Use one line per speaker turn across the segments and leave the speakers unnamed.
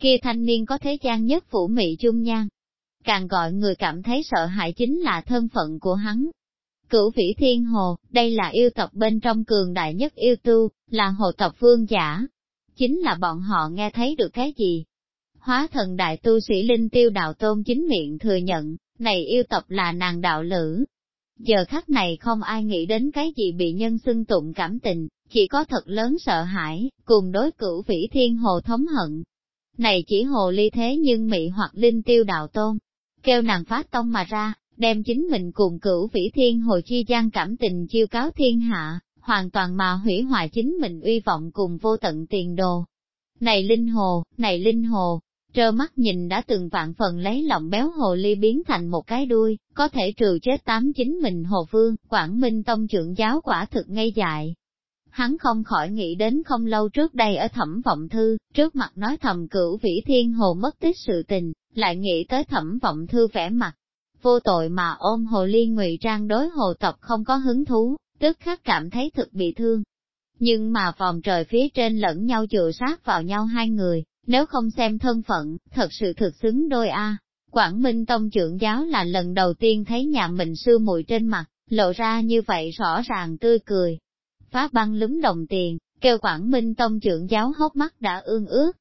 kia thanh niên có thế gian nhất phủ mị chung nhan. Càng gọi người cảm thấy sợ hãi chính là thân phận của hắn. Cửu vĩ thiên hồ, đây là yêu tộc bên trong cường đại nhất yêu tu, là hồ tộc vương giả. Chính là bọn họ nghe thấy được cái gì? Hóa thần đại tu sĩ linh tiêu đạo tôn chính miệng thừa nhận, này yêu tộc là nàng đạo lữ. Giờ khắc này không ai nghĩ đến cái gì bị nhân xưng tụng cảm tình, chỉ có thật lớn sợ hãi, cùng đối cửu vĩ thiên hồ thống hận. Này chỉ hồ ly thế nhưng mị hoặc linh tiêu đạo tôn, kêu nàng phát tông mà ra, đem chính mình cùng cửu vĩ thiên hồi chi gian cảm tình chiêu cáo thiên hạ, hoàn toàn mà hủy hoại chính mình uy vọng cùng vô tận tiền đồ. Này linh hồ, này linh hồ, trơ mắt nhìn đã từng vạn phần lấy lòng béo hồ ly biến thành một cái đuôi, có thể trừ chết tám chính mình hồ vương, Quảng Minh Tông trưởng giáo quả thực ngây dại. Hắn không khỏi nghĩ đến không lâu trước đây ở thẩm vọng thư, trước mặt nói thầm cửu vĩ thiên hồ mất tích sự tình, lại nghĩ tới thẩm vọng thư vẻ mặt. Vô tội mà ôm hồ ly ngụy trang đối hồ tộc không có hứng thú, tức khắc cảm thấy thực bị thương. Nhưng mà vòng trời phía trên lẫn nhau chừa sát vào nhau hai người, nếu không xem thân phận, thật sự thực xứng đôi a. Quảng Minh Tông trưởng giáo là lần đầu tiên thấy nhà mình sư muội trên mặt, lộ ra như vậy rõ ràng tươi cười. Phá băng lúm đồng tiền, kêu Quảng Minh Tông trưởng giáo hốc mắt đã ương ước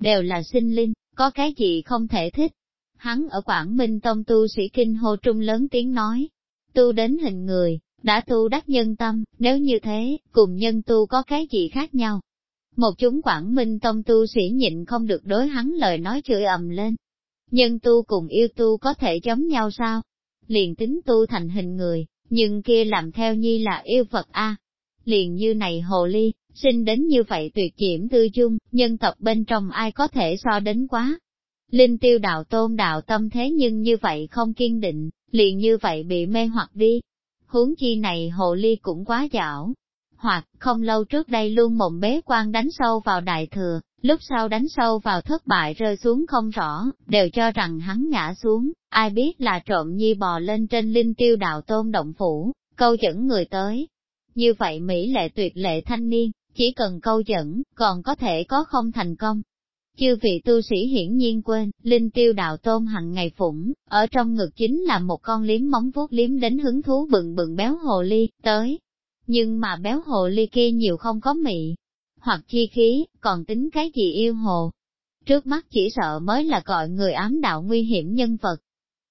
Đều là sinh linh, có cái gì không thể thích. Hắn ở Quảng Minh Tông tu sĩ kinh hô trung lớn tiếng nói, tu đến hình người, đã tu đắc nhân tâm, nếu như thế, cùng nhân tu có cái gì khác nhau. Một chúng quảng minh tông tu sĩ nhịn không được đối hắn lời nói chửi ầm lên. Nhân tu cùng yêu tu có thể giống nhau sao? Liền tính tu thành hình người, nhưng kia làm theo nhi là yêu phật a. Liền như này hồ ly, sinh đến như vậy tuyệt diễm tư chung, nhân tộc bên trong ai có thể so đến quá. Linh tiêu đạo tôn đạo tâm thế nhưng như vậy không kiên định, liền như vậy bị mê hoặc đi. Huống chi này hồ ly cũng quá dảo, hoặc không lâu trước đây luôn mộng bế quan đánh sâu vào đại thừa, lúc sau đánh sâu vào thất bại rơi xuống không rõ, đều cho rằng hắn ngã xuống, ai biết là trộm nhi bò lên trên linh tiêu đạo tôn động phủ, câu dẫn người tới. Như vậy Mỹ lệ tuyệt lệ thanh niên, chỉ cần câu dẫn, còn có thể có không thành công. Chư vị tu sĩ hiển nhiên quên, linh tiêu đạo tôn hằng ngày phủng, ở trong ngực chính là một con liếm móng vuốt liếm đến hứng thú bừng bừng béo hồ ly, tới, nhưng mà béo hồ ly kia nhiều không có mị, hoặc chi khí, còn tính cái gì yêu hồ. Trước mắt chỉ sợ mới là gọi người ám đạo nguy hiểm nhân vật.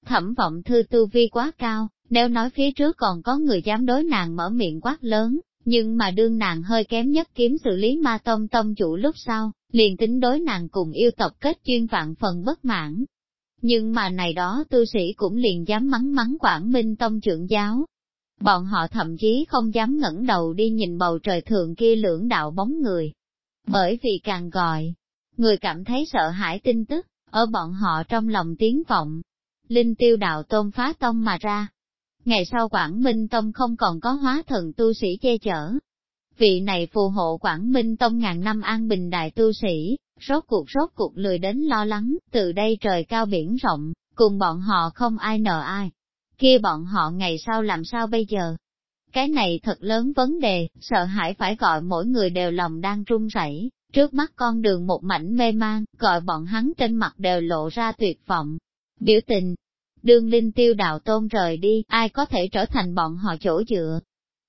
Thẩm vọng thư tu vi quá cao, nếu nói phía trước còn có người dám đối nàng mở miệng quát lớn, nhưng mà đương nàng hơi kém nhất kiếm xử lý ma tông tông chủ lúc sau, liền tính đối nàng cùng yêu tộc kết chuyên vạn phần bất mãn. Nhưng mà này đó tu sĩ cũng liền dám mắng mắng Quảng Minh Tông trưởng giáo, Bọn họ thậm chí không dám ngẩng đầu đi nhìn bầu trời thượng kia lưỡng đạo bóng người. Bởi vì càng gọi, người cảm thấy sợ hãi tin tức, ở bọn họ trong lòng tiếng vọng. Linh tiêu đạo tôn phá tông mà ra. Ngày sau Quảng Minh Tông không còn có hóa thần tu sĩ che chở. Vị này phù hộ Quảng Minh Tông ngàn năm an bình đại tu sĩ, rốt cuộc rốt cuộc lười đến lo lắng, từ đây trời cao biển rộng, cùng bọn họ không ai nợ ai kia bọn họ ngày sau làm sao bây giờ? Cái này thật lớn vấn đề, sợ hãi phải gọi mỗi người đều lòng đang run rẩy. trước mắt con đường một mảnh mê mang, gọi bọn hắn trên mặt đều lộ ra tuyệt vọng. Biểu tình, đương linh tiêu đạo tôn rời đi, ai có thể trở thành bọn họ chỗ dựa.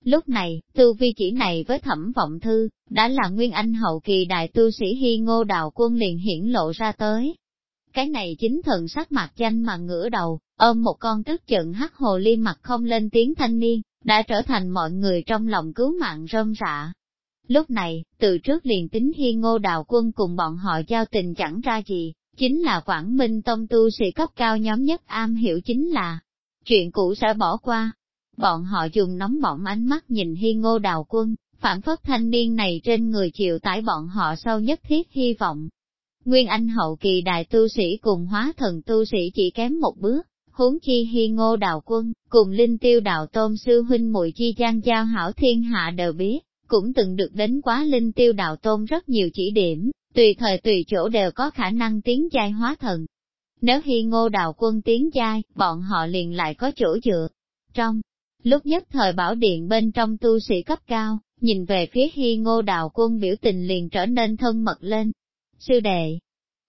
Lúc này, tu vi chỉ này với thẩm vọng thư, đã là nguyên anh hậu kỳ đại tu sĩ hy ngô đạo quân liền hiển lộ ra tới. Cái này chính thần sắc mặt danh mà ngửa đầu, ôm một con tức giận hắc hồ ly mặt không lên tiếng thanh niên, đã trở thành mọi người trong lòng cứu mạng rơm rạ. Lúc này, từ trước liền tính hi ngô đạo quân cùng bọn họ giao tình chẳng ra gì, chính là Quảng Minh Tông tu sĩ cấp cao nhóm nhất am hiểu chính là, chuyện cũ sẽ bỏ qua. Bọn họ dùng nóng bỏng ánh mắt nhìn hi ngô đào quân, phản phất thanh niên này trên người chịu tải bọn họ sâu nhất thiết hy vọng. Nguyên Anh hậu kỳ đại tu sĩ cùng hóa thần tu sĩ chỉ kém một bước, huống chi hi ngô đào quân, cùng linh tiêu đạo tôn sư huynh muội chi giang giao hảo thiên hạ đều biết, cũng từng được đến quá linh tiêu đạo tôn rất nhiều chỉ điểm, tùy thời tùy chỗ đều có khả năng tiến giai hóa thần. Nếu hi ngô Đào quân tiến giai, bọn họ liền lại có chỗ dựa. Trong lúc nhất thời bảo điện bên trong tu sĩ cấp cao, nhìn về phía hi ngô Đào quân biểu tình liền trở nên thân mật lên. Sư đệ,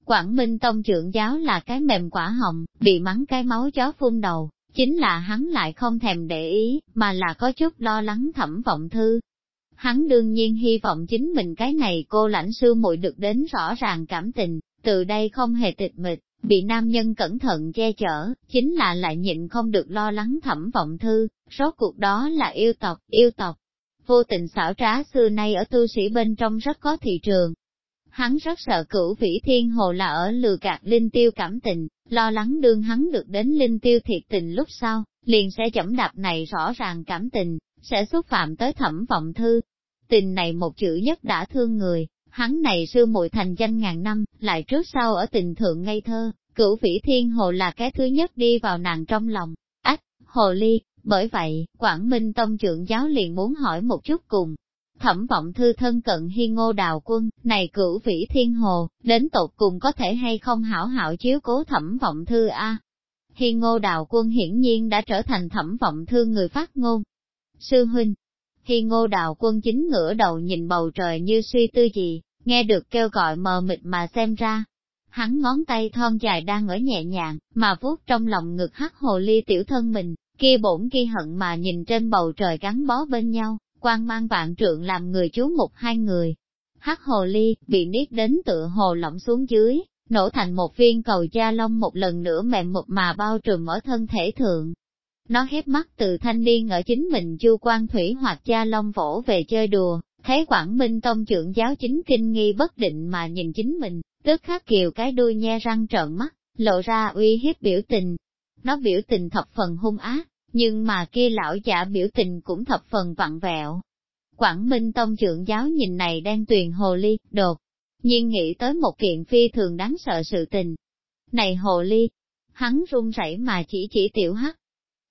Quảng Minh Tông trưởng giáo là cái mềm quả hồng, bị mắng cái máu chó phun đầu, chính là hắn lại không thèm để ý, mà là có chút lo lắng thẩm vọng thư. Hắn đương nhiên hy vọng chính mình cái này cô lãnh sư muội được đến rõ ràng cảm tình, từ đây không hề tịch mịch, bị nam nhân cẩn thận che chở, chính là lại nhịn không được lo lắng thẩm vọng thư, rốt cuộc đó là yêu tộc, yêu tộc. Vô tình xảo trá xưa nay ở tu sĩ bên trong rất có thị trường. Hắn rất sợ cửu vĩ thiên hồ là ở lừa gạt linh tiêu cảm tình, lo lắng đương hắn được đến linh tiêu thiệt tình lúc sau, liền sẽ chẩm đạp này rõ ràng cảm tình, sẽ xúc phạm tới thẩm vọng thư. Tình này một chữ nhất đã thương người, hắn này sư muội thành danh ngàn năm, lại trước sau ở tình thượng ngây thơ, cửu vĩ thiên hồ là cái thứ nhất đi vào nàng trong lòng. Ách, hồ ly, bởi vậy, Quảng Minh Tông trưởng giáo liền muốn hỏi một chút cùng. Thẩm vọng thư thân cận hi ngô đào quân, này cửu vĩ thiên hồ, đến tột cùng có thể hay không hảo hảo chiếu cố thẩm vọng thư a Hi ngô đào quân hiển nhiên đã trở thành thẩm vọng thư người phát ngôn. Sư huynh, Hi ngô đào quân chính ngửa đầu nhìn bầu trời như suy tư gì, nghe được kêu gọi mờ mịt mà xem ra. Hắn ngón tay thon dài đang ở nhẹ nhàng, mà vuốt trong lòng ngực hắc hồ ly tiểu thân mình, kia bổn kia hận mà nhìn trên bầu trời gắn bó bên nhau, quan mang vạn trượng làm người chú mục hai người. Hắc hồ ly, bị niết đến tựa hồ lỏng xuống dưới, nổ thành một viên cầu da lông một lần nữa mềm mụt mà bao trùm ở thân thể thượng. Nó hiếp mắt từ thanh niên ở chính mình chu quan thủy hoặc cha long vỗ về chơi đùa, thấy Quảng Minh Tông trưởng giáo chính kinh nghi bất định mà nhìn chính mình, tức khắc kiều cái đuôi nhe răng trợn mắt, lộ ra uy hiếp biểu tình. Nó biểu tình thập phần hung ác, nhưng mà kia lão giả biểu tình cũng thập phần vặn vẹo. Quảng Minh Tông trưởng giáo nhìn này đang tuyền hồ ly, đột, nhiên nghĩ tới một kiện phi thường đáng sợ sự tình. Này hồ ly, hắn run rẩy mà chỉ chỉ tiểu hắc.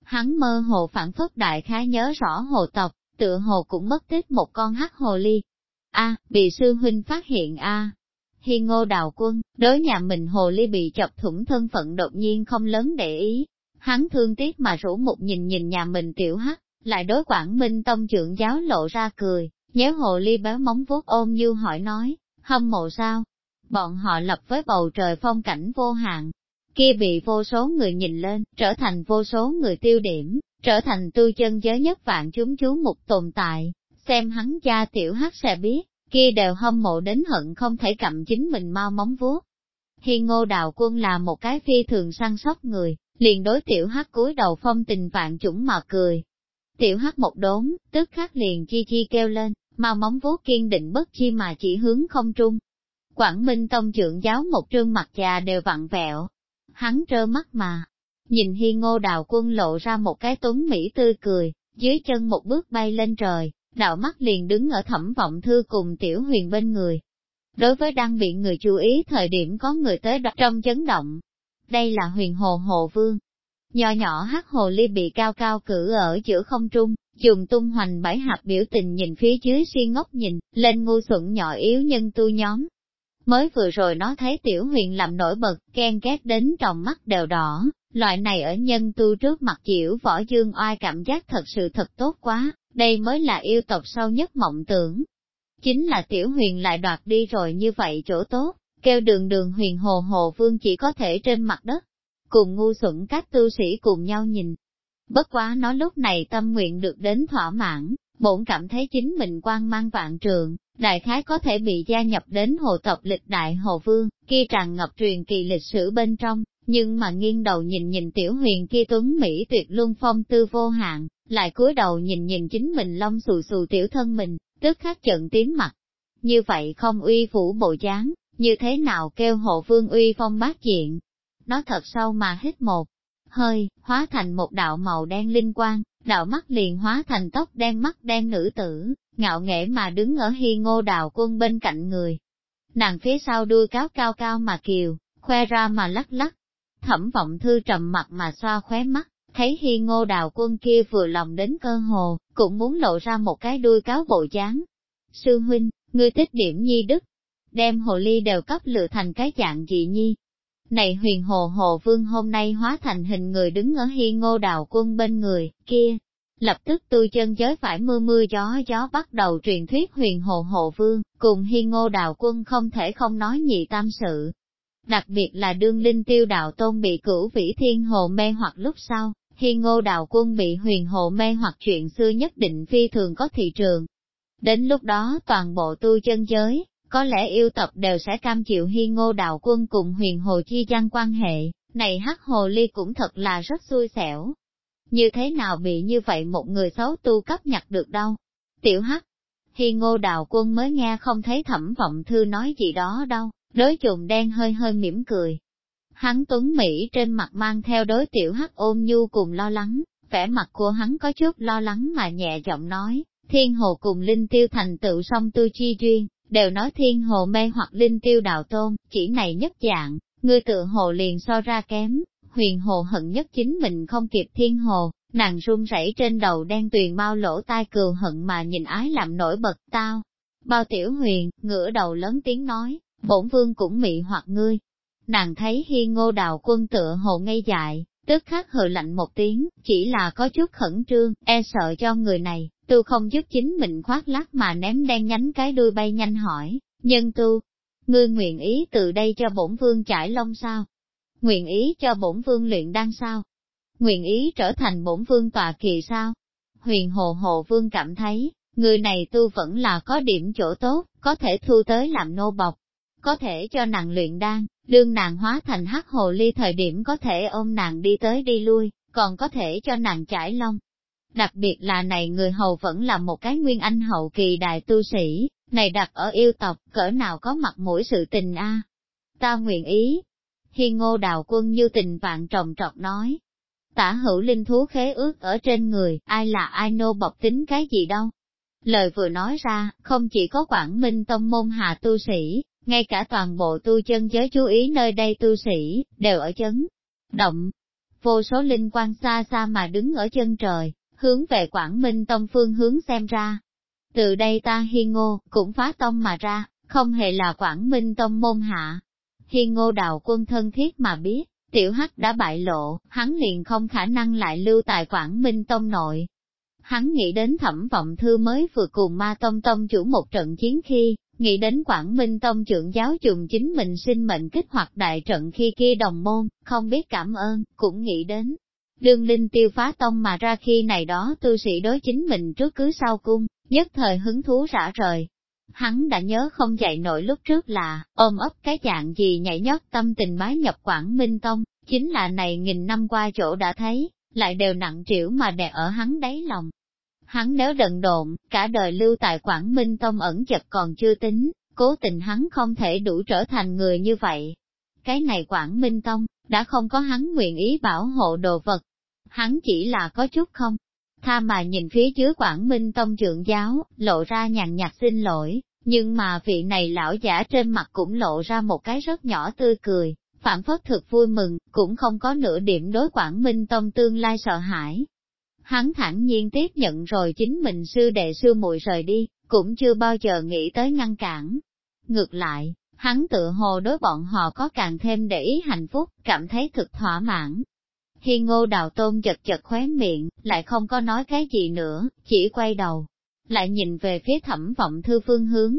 Hắn mơ hồ phản phất đại khá nhớ rõ hồ tộc, tựa hồ cũng mất tích một con hắc hồ ly. A, bị sư huynh phát hiện a. À. Hi ngô đào quân, đối nhà mình hồ ly bị chọc thủng thân phận đột nhiên không lớn để ý, Hắn thương tiếc mà rủ một nhìn nhìn nhà mình tiểu hắc, lại đối quảng minh tông trưởng giáo lộ ra cười, nhéo hồ ly béo móng vuốt ôm như hỏi nói, hâm mộ sao? Bọn họ lập với bầu trời phong cảnh vô hạn, kia bị vô số người nhìn lên, trở thành vô số người tiêu điểm, trở thành tư chân giới nhất vạn chúng chú một tồn tại, xem hắn cha tiểu hắc sẽ biết, kia đều hâm mộ đến hận không thể cầm chính mình mau móng vuốt. Hi ngô đào quân là một cái phi thường săn sóc người, liền đối tiểu hắc cúi đầu phong tình vạn chủng mà cười. Tiểu hắc một đốn, tức khắc liền chi chi kêu lên, mau móng vuốt kiên định bất chi mà chỉ hướng không trung. Quảng Minh Tông trưởng giáo một trương mặt già đều vặn vẹo. Hắn trơ mắt mà, nhìn hi ngô đào quân lộ ra một cái tuấn mỹ tươi cười, dưới chân một bước bay lên trời, đạo mắt liền đứng ở thẩm vọng thư cùng tiểu huyền bên người. Đối với đang bị người chú ý thời điểm có người tới đọc trong chấn động, đây là huyền hồ hồ vương. Nhỏ nhỏ hát hồ ly bị cao cao cử ở giữa không trung, dùng tung hoành bảy hạt biểu tình nhìn phía dưới suy ngốc nhìn, lên ngu xuẩn nhỏ yếu nhân tu nhóm. Mới vừa rồi nó thấy tiểu huyền làm nổi bật, ghen ghét đến trong mắt đều đỏ, loại này ở nhân tu trước mặt diễu võ dương oai cảm giác thật sự thật tốt quá, đây mới là yêu tộc sâu nhất mộng tưởng. Chính là tiểu huyền lại đoạt đi rồi như vậy chỗ tốt, kêu đường đường huyền hồ hồ vương chỉ có thể trên mặt đất, cùng ngu xuẩn các tu sĩ cùng nhau nhìn. Bất quá nó lúc này tâm nguyện được đến thỏa mãn, bổn cảm thấy chính mình quan mang vạn trường, đại khái có thể bị gia nhập đến hồ tộc lịch đại hồ vương, kia tràn ngập truyền kỳ lịch sử bên trong, nhưng mà nghiêng đầu nhìn nhìn tiểu huyền kia tuấn Mỹ tuyệt luân phong tư vô hạn, lại cúi đầu nhìn nhìn chính mình lông xù xù tiểu thân mình, tức khắc trận tím mặt. Như vậy không uy phủ bộ dáng, như thế nào kêu hộ vương uy phong bát diện. Nó thật sâu mà hít một hơi, hóa thành một đạo màu đen linh quang, đạo mắt liền hóa thành tóc đen mắt đen nữ tử, ngạo nghễ mà đứng ở hi ngô đào quân bên cạnh người. Nàng phía sau đuôi cáo cao cao mà kiều, khoe ra mà lắc lắc. Thẩm vọng thư trầm mặt mà xoa khóe mắt, thấy hi ngô đào quân kia vừa lòng đến cơ hồ, cũng muốn lộ ra một cái đuôi cáo bộ dáng. Sư huynh, ngươi thích điểm nhi đức, đem hồ ly đều cấp lựa thành cái dạng gì nhi. Này huyền hồ hồ vương hôm nay hóa thành hình người đứng ở hi ngô đào quân bên người, kia. Lập tức tôi chân giới phải mưa mưa gió gió bắt đầu truyền thuyết huyền hồ hồ vương, cùng hi ngô đào quân không thể không nói nhị tam sự. Đặc biệt là đương linh tiêu đạo tôn bị cửu vĩ thiên hồ mê hoặc lúc sau, Hi ngô đạo quân bị huyền hồ mê hoặc chuyện xưa nhất định phi thường có thị trường. Đến lúc đó toàn bộ tu chân giới, có lẽ yêu tập đều sẽ cam chịu hy ngô đạo quân cùng huyền hồ chi gian quan hệ, này hắc hồ ly cũng thật là rất xui xẻo. Như thế nào bị như vậy một người xấu tu cấp nhặt được đâu? Tiểu hắc, hy ngô đạo quân mới nghe không thấy thẩm vọng thư nói gì đó đâu, đối chùm đen hơi hơi mỉm cười. Hắn tuấn Mỹ trên mặt mang theo đối tiểu hắc ôm nhu cùng lo lắng, vẻ mặt của hắn có chút lo lắng mà nhẹ giọng nói, thiên hồ cùng linh tiêu thành tựu song tu chi duyên, đều nói thiên hồ mê hoặc linh tiêu đạo tôn, chỉ này nhất dạng, ngươi tự hồ liền so ra kém, huyền hồ hận nhất chính mình không kịp thiên hồ, nàng run rẩy trên đầu đen tuyền bao lỗ tai cừu hận mà nhìn ái làm nổi bật tao. Bao tiểu huyền, ngửa đầu lớn tiếng nói, bổn vương cũng mị hoặc ngươi. Nàng thấy hi ngô đào quân tựa hồ ngây dại, tức khắc hừ lạnh một tiếng, chỉ là có chút khẩn trương, e sợ cho người này, tu không giúp chính mình khoác lác mà ném đen nhánh cái đuôi bay nhanh hỏi, nhân tu, ngươi nguyện ý từ đây cho bổn vương trải lông sao? Nguyện ý cho bổn vương luyện đan sao? Nguyện ý trở thành bổn vương tòa kỳ sao? Huyền hồ hồ vương cảm thấy, người này tu vẫn là có điểm chỗ tốt, có thể thu tới làm nô bọc, có thể cho nàng luyện đan, đương nàng hóa thành hắc hồ ly thời điểm có thể ôm nàng đi tới đi lui, còn có thể cho nàng trải lông. Đặc biệt là này người hầu vẫn là một cái nguyên anh hậu kỳ đại tu sĩ, này đặt ở yêu tộc, cỡ nào có mặt mũi sự tình a Ta nguyện ý. Hi ngô đào quân như tình vạn trồng trọt nói. Tả hữu linh thú khế ước ở trên người, ai là ai nô bọc tính cái gì đâu. Lời vừa nói ra, không chỉ có Quảng Minh Tông môn hạ tu sĩ, ngay cả toàn bộ tu chân giới chú ý nơi đây tu sĩ, đều ở chấn, động. Vô số linh quan xa xa mà đứng ở chân trời, hướng về Quảng Minh Tông phương hướng xem ra. Từ đây ta hi ngô, cũng phá tông mà ra, không hề là Quảng Minh Tông môn hạ. Hi ngô đào quân thân thiết mà biết, tiểu hắc đã bại lộ, hắn liền không khả năng lại lưu tại Quảng Minh Tông nội. Hắn nghĩ đến thẩm vọng thư mới vừa cùng ma tông tông chủ một trận chiến khi, Nghĩ đến Quảng Minh Tông trưởng giáo dùng chính mình sinh mệnh kích hoạt đại trận khi kia đồng môn, không biết cảm ơn, cũng nghĩ đến. Đương linh tiêu phá tông mà ra khi này đó tu sĩ đối chính mình trước cứ sau cung, nhất thời hứng thú rã rời. Hắn đã nhớ không dậy nổi lúc trước là, ôm ấp cái dạng gì nhảy nhót tâm tình bái nhập Quảng Minh Tông, chính là này nghìn năm qua chỗ đã thấy, lại đều nặng trĩu mà đè ở hắn đáy lòng, Hắn nếu đần độn, cả đời lưu tại Quảng Minh Tông ẩn chật còn chưa tính, cố tình hắn không thể đủ trở thành người như vậy. Cái này Quảng Minh Tông, đã không có hắn nguyện ý bảo hộ đồ vật. Hắn chỉ là có chút không. Tha mà nhìn phía dưới Quảng Minh Tông trưởng giáo, lộ ra nhàn nhạt xin lỗi, nhưng mà vị này lão giả trên mặt cũng lộ ra một cái rất nhỏ tươi cười, phản phất thực vui mừng, cũng không có nửa điểm đối Quảng Minh Tông tương lai sợ hãi, Hắn thẳng nhiên tiếp nhận rồi chính mình sư đệ sư muội rời đi, cũng chưa bao giờ nghĩ tới ngăn cản. Ngược lại, hắn tự hồ đối bọn họ có càng thêm để ý hạnh phúc, cảm thấy thực thỏa mãn. Hi ngô đào tôn chật chật khóe miệng, lại không có nói cái gì nữa, chỉ quay đầu, lại nhìn về phía thẩm vọng thư phương hướng.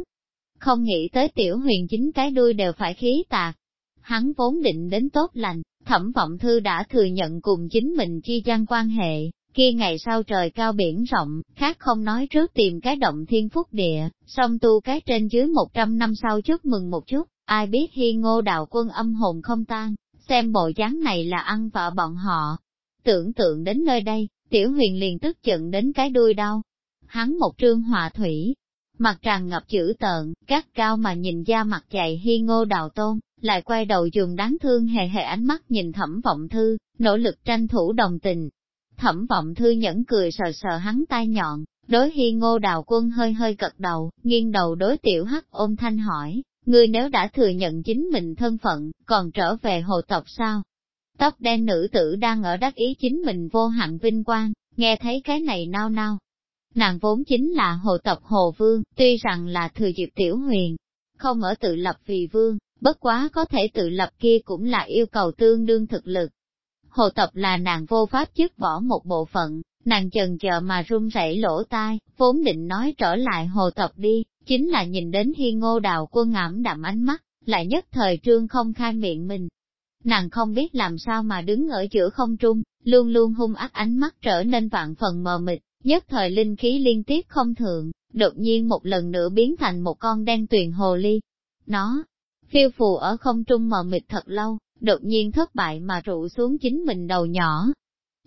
Không nghĩ tới tiểu huyền chính cái đuôi đều phải khí tạc. Hắn vốn định đến tốt lành, thẩm vọng thư đã thừa nhận cùng chính mình chi gian quan hệ, kia ngày sau trời cao biển rộng, khác không nói trước tìm cái động thiên phúc địa, song tu cái trên dưới 100 năm sau chúc mừng một chút, ai biết hi ngô đạo quân âm hồn không tan, xem bộ dáng này là ăn vợ bọn họ. Tưởng tượng đến nơi đây, tiểu huyền liền tức giận đến cái đuôi đau. Hắn một trương hòa thủy, mặt tràn ngập chữ tợn, cắt cao mà nhìn da mặt dày hi ngô đào tôn, lại quay đầu dùng đáng thương hề hề ánh mắt nhìn thẩm vọng thư, nỗ lực tranh thủ đồng tình, Thẩm vọng thư nhẫn cười sờ sờ hắn tai nhọn, đối hi ngô đào quân hơi hơi cật đầu, nghiêng đầu đối tiểu hắc ôm thanh hỏi, ngươi nếu đã thừa nhận chính mình thân phận, còn trở về hồ tộc sao? Tóc đen nữ tử đang ở đắc ý chính mình vô hạn vinh quang, nghe thấy cái này nao nao. Nàng vốn chính là hồ tộc hồ vương, tuy rằng là thừa dịp tiểu huyền, không ở tự lập vì vương, bất quá có thể tự lập kia cũng là yêu cầu tương đương thực lực, Hồ tập là nàng vô pháp chức bỏ một bộ phận, nàng chần chờ mà run rẩy lỗ tai, vốn định nói trở lại hồ tập đi, chính là nhìn đến hi ngô đào quân ảm đạm ánh mắt, lại nhất thời trương không khai miệng mình. Nàng không biết làm sao mà đứng ở giữa không trung, luôn luôn hung ác ánh mắt trở nên vạn phần mờ mịt, nhất thời linh khí liên tiếp không thượng, đột nhiên một lần nữa biến thành một con đen tuyền hồ ly. Nó, phiêu phù ở không trung mờ mịt thật lâu, đột nhiên thất bại mà rụ xuống chính mình đầu nhỏ.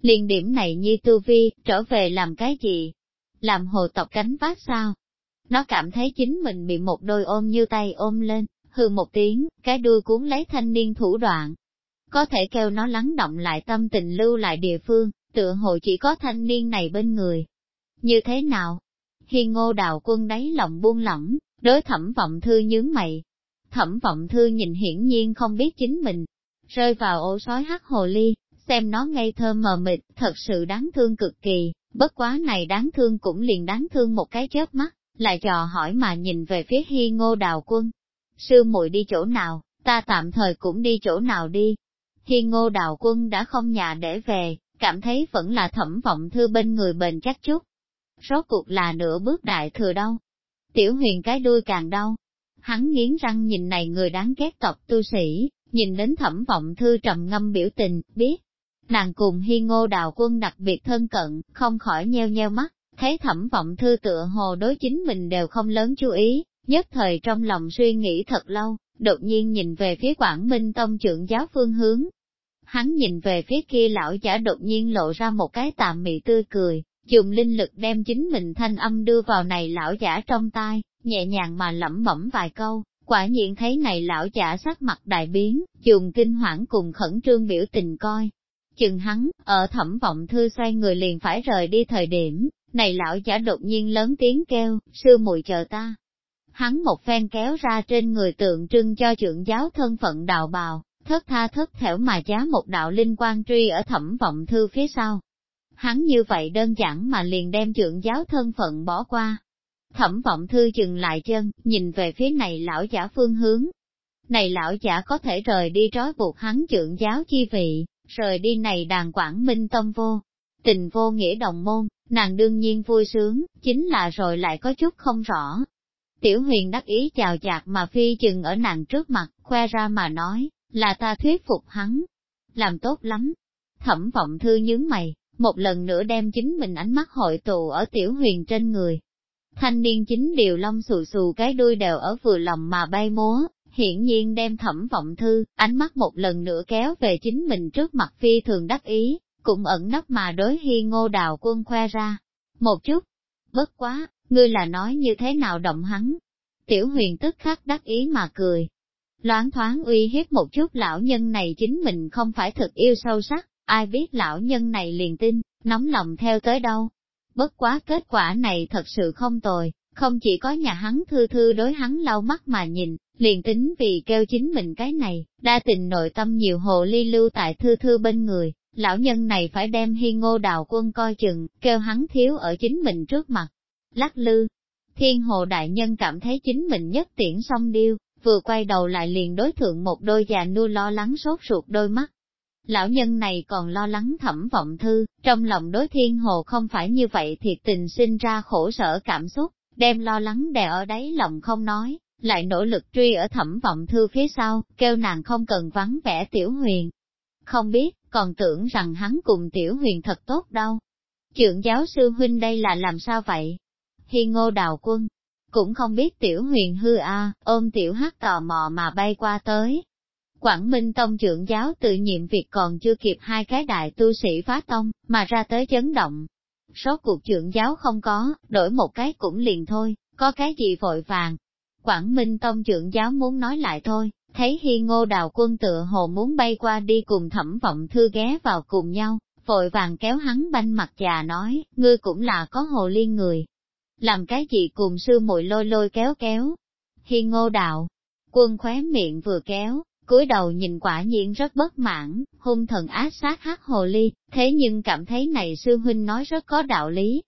Liên điểm này nhi tu vi, trở về làm cái gì? Làm hồ tộc cánh vác sao? Nó cảm thấy chính mình bị một đôi ôm như tay ôm lên, hừ một tiếng, cái đuôi cuốn lấy thanh niên thủ đoạn. Có thể kêu nó lắng động lại tâm tình lưu lại địa phương, tựa hồ chỉ có thanh niên này bên người. Như thế nào? Hiên ngô đào quân đáy lòng buông lỏng, đối thẩm vọng thư nhướng mày. Thẩm vọng thư nhìn hiển nhiên không biết chính mình, rơi vào ổ sói hắc hồ ly, xem nó ngây thơ mờ mịt, thật sự đáng thương cực kỳ, bất quá này đáng thương cũng liền đáng thương một cái chớp mắt, lại trò hỏi mà nhìn về phía Hi Ngô Đào Quân. Sư muội đi chỗ nào, ta tạm thời cũng đi chỗ nào đi. Hi Ngô Đào Quân đã không nhà để về, cảm thấy vẫn là thẩm vọng thư bên người bền chắc chút. Rốt cuộc là nửa bước đại thừa đâu. Tiểu huyền cái đuôi càng đau. Hắn nghiến răng nhìn này người đáng ghét tộc tu sĩ, nhìn đến thẩm vọng thư trầm ngâm biểu tình, biết. Nàng cùng Hi Ngô Đào Quân đặc biệt thân cận, không khỏi nheo nheo mắt, thấy thẩm vọng thư tựa hồ đối chính mình đều không lớn chú ý, nhất thời trong lòng suy nghĩ thật lâu, đột nhiên nhìn về phía Quảng Minh Tông trưởng giáo phương hướng. Hắn nhìn về phía kia lão giả đột nhiên lộ ra một cái tạm mị tươi cười, dùng linh lực đem chính mình thanh âm đưa vào này lão giả trong tai, nhẹ nhàng mà lẩm bẩm vài câu, quả nhiên thấy này lão giả sắc mặt đại biến, dùng kinh hoảng cùng khẩn trương biểu tình coi. Chừng hắn, ở thẩm vọng thư xoay người liền phải rời đi thời điểm, này lão giả đột nhiên lớn tiếng kêu, sư muội chờ ta. Hắn một phen kéo ra trên người tượng trưng cho trưởng giáo thân phận đạo bào, thất tha thất thẻo mà giá một đạo linh quan truy ở thẩm vọng thư phía sau. Hắn như vậy đơn giản mà liền đem trưởng giáo thân phận bỏ qua. Thẩm vọng thư dừng lại chân, nhìn về phía này lão giả phương hướng. Này lão giả có thể rời đi trói buộc hắn trưởng giáo chi vị, rời đi này đàn quảng minh tâm vô, tình vô nghĩa đồng môn, nàng đương nhiên vui sướng, chính là rồi lại có chút không rõ. Tiểu huyền đắc ý chào chạc mà phi chừng ở nàng trước mặt, khoe ra mà nói, là ta thuyết phục hắn. Làm tốt lắm. Thẩm vọng thư nhướng mày, một lần nữa đem chính mình ánh mắt hội tụ ở tiểu huyền trên người. Thanh niên chính điều lông xù xù cái đuôi đều ở vừa lòng mà bay múa, hiển nhiên đem thẩm vọng thư, ánh mắt một lần nữa kéo về chính mình trước mặt phi thường đắc ý, cũng ẩn nấp mà đối hi ngô đào quân khoe ra. Một chút, bất quá, ngươi là nói như thế nào động hắn. Tiểu huyền tức khắc đắc ý mà cười. Loáng thoáng uy hiếp một chút lão nhân này chính mình không phải thực yêu sâu sắc, ai biết lão nhân này liền tin, nóng lòng theo tới đâu. Bất quá kết quả này thật sự không tồi, không chỉ có nhà hắn thư thư đối hắn lau mắt mà nhìn, liền tính vì kêu chính mình cái này, đa tình nội tâm nhiều hộ ly lưu tại thư thư bên người, lão nhân này phải đem hi ngô đào quân coi chừng, kêu hắn thiếu ở chính mình trước mặt. Lắc lư, thiên hồ đại nhân cảm thấy chính mình nhất tiễn song điêu, vừa quay đầu lại liền đối thượng một đôi già nua lo lắng sốt ruột đôi mắt. Lão nhân này còn lo lắng thẩm vọng thư, trong lòng đối thiên hồ không phải như vậy thiệt tình sinh ra khổ sở cảm xúc, đem lo lắng đè ở đáy lòng không nói, lại nỗ lực truy ở thẩm vọng thư phía sau, kêu nàng không cần vắng vẻ tiểu huyền. Không biết, còn tưởng rằng hắn cùng tiểu huyền thật tốt đâu. Trưởng giáo sư huynh đây là làm sao vậy? Hi ngô đào quân, cũng không biết tiểu huyền hư a ôm tiểu hắc tò mò mà bay qua tới. Quảng Minh Tông trưởng giáo tự nhiệm việc còn chưa kịp hai cái đại tu sĩ phá tông, mà ra tới chấn động. Số cuộc trưởng giáo không có, đổi một cái cũng liền thôi, có cái gì vội vàng. Quảng Minh Tông trưởng giáo muốn nói lại thôi, thấy hi ngô đào quân tựa hồ muốn bay qua đi cùng thẩm vọng thư ghé vào cùng nhau, vội vàng kéo hắn banh mặt già nói, ngươi cũng là có hồ liên người. Làm cái gì cùng sư muội lôi lôi kéo kéo. Hi ngô đạo, quân khóe miệng vừa kéo, cúi đầu nhìn quả nhiên rất bất mãn, hung thần ác sát hát hồ ly, thế nhưng cảm thấy này sư huynh nói rất có đạo lý.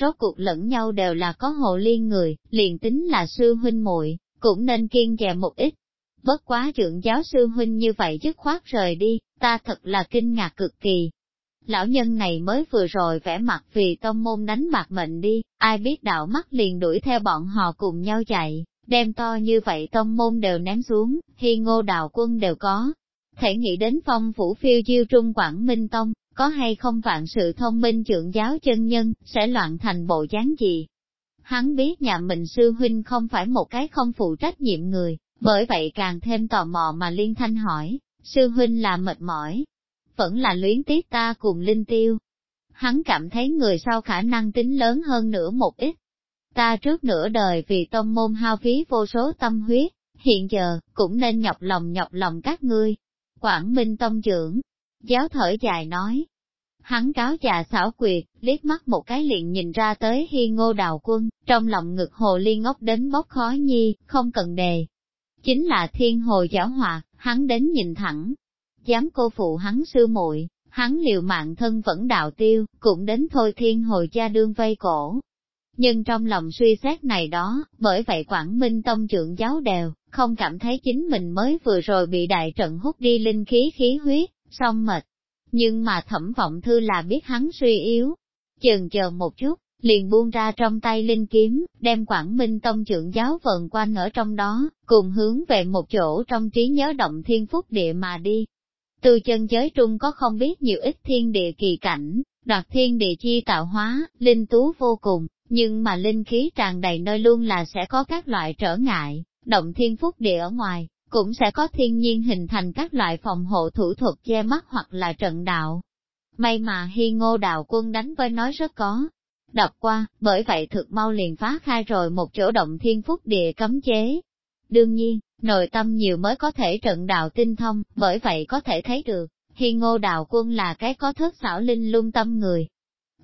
Rốt cuộc lẫn nhau đều là có hồ liên người, liền tính là sư huynh muội cũng nên kiên dè một ít, Bất quá trưởng giáo sư huynh như vậy dứt khoát rời đi, ta thật là kinh ngạc cực kỳ. Lão nhân này mới vừa rồi vẽ mặt vì tông môn đánh bạc mệnh đi, ai biết đạo mắt liền đuổi theo bọn họ cùng nhau chạy, đem to như vậy tông môn đều ném xuống, hi ngô đào quân đều có. Thể nghĩ đến phong phủ phiêu diêu trung Quảng Minh Tông, có hay không vạn sự thông minh trưởng giáo chân nhân, sẽ loạn thành bộ dáng gì. Hắn biết nhà mình sư huynh không phải một cái không phụ trách nhiệm người, bởi vậy càng thêm tò mò mà liên thanh hỏi, sư huynh là mệt mỏi, vẫn là luyến tiếc ta cùng linh tiêu. Hắn cảm thấy người sau khả năng tính lớn hơn nữa một ít. Ta trước nửa đời vì tông môn hao phí vô số tâm huyết, hiện giờ, cũng nên nhọc lòng nhọc lòng các ngươi. Quảng Minh Tông trưởng, giáo thở dài nói. Hắn cáo già xảo quyệt, liếc mắt một cái liền nhìn ra tới hi ngô đào quân, trong lòng ngực hồ liên ngốc đến bốc khói nhi, không cần đề. Chính là thiên hồ giáo hòa, hắn đến nhìn thẳng, dám cô phụ hắn sư muội, hắn liều mạng thân vẫn đạo tiêu, cũng đến thôi thiên hồi cha đương vây cổ. Nhưng trong lòng suy xét này đó, bởi vậy Quảng Minh Tông trưởng giáo đều, không cảm thấy chính mình mới vừa rồi bị đại trận hút đi linh khí khí huyết, xong mệt. Nhưng mà thẩm vọng thư là biết hắn suy yếu. Chừng chờ một chút, liền buông ra trong tay linh kiếm, đem Quảng Minh Tông trưởng giáo vần quanh ở trong đó, cùng hướng về một chỗ trong trí nhớ động thiên phúc địa mà đi. Từ chân giới trung có không biết nhiều ít thiên địa kỳ cảnh, đoạt thiên địa chi tạo hóa, linh tú vô cùng, nhưng mà linh khí tràn đầy nơi luôn là sẽ có các loại trở ngại, động thiên phúc địa ở ngoài, cũng sẽ có thiên nhiên hình thành các loại phòng hộ thủ thuật che mắt hoặc là trận đạo. May mà hy ngô đạo quân đánh với nói rất có. Đọc qua, bởi vậy thực mau liền phá khai rồi một chỗ động thiên phúc địa cấm chế. Đương nhiên, nội tâm nhiều mới có thể trận đạo tinh thông, bởi vậy có thể thấy được, Hi ngô đạo quân là cái có thất xảo linh lung tâm người.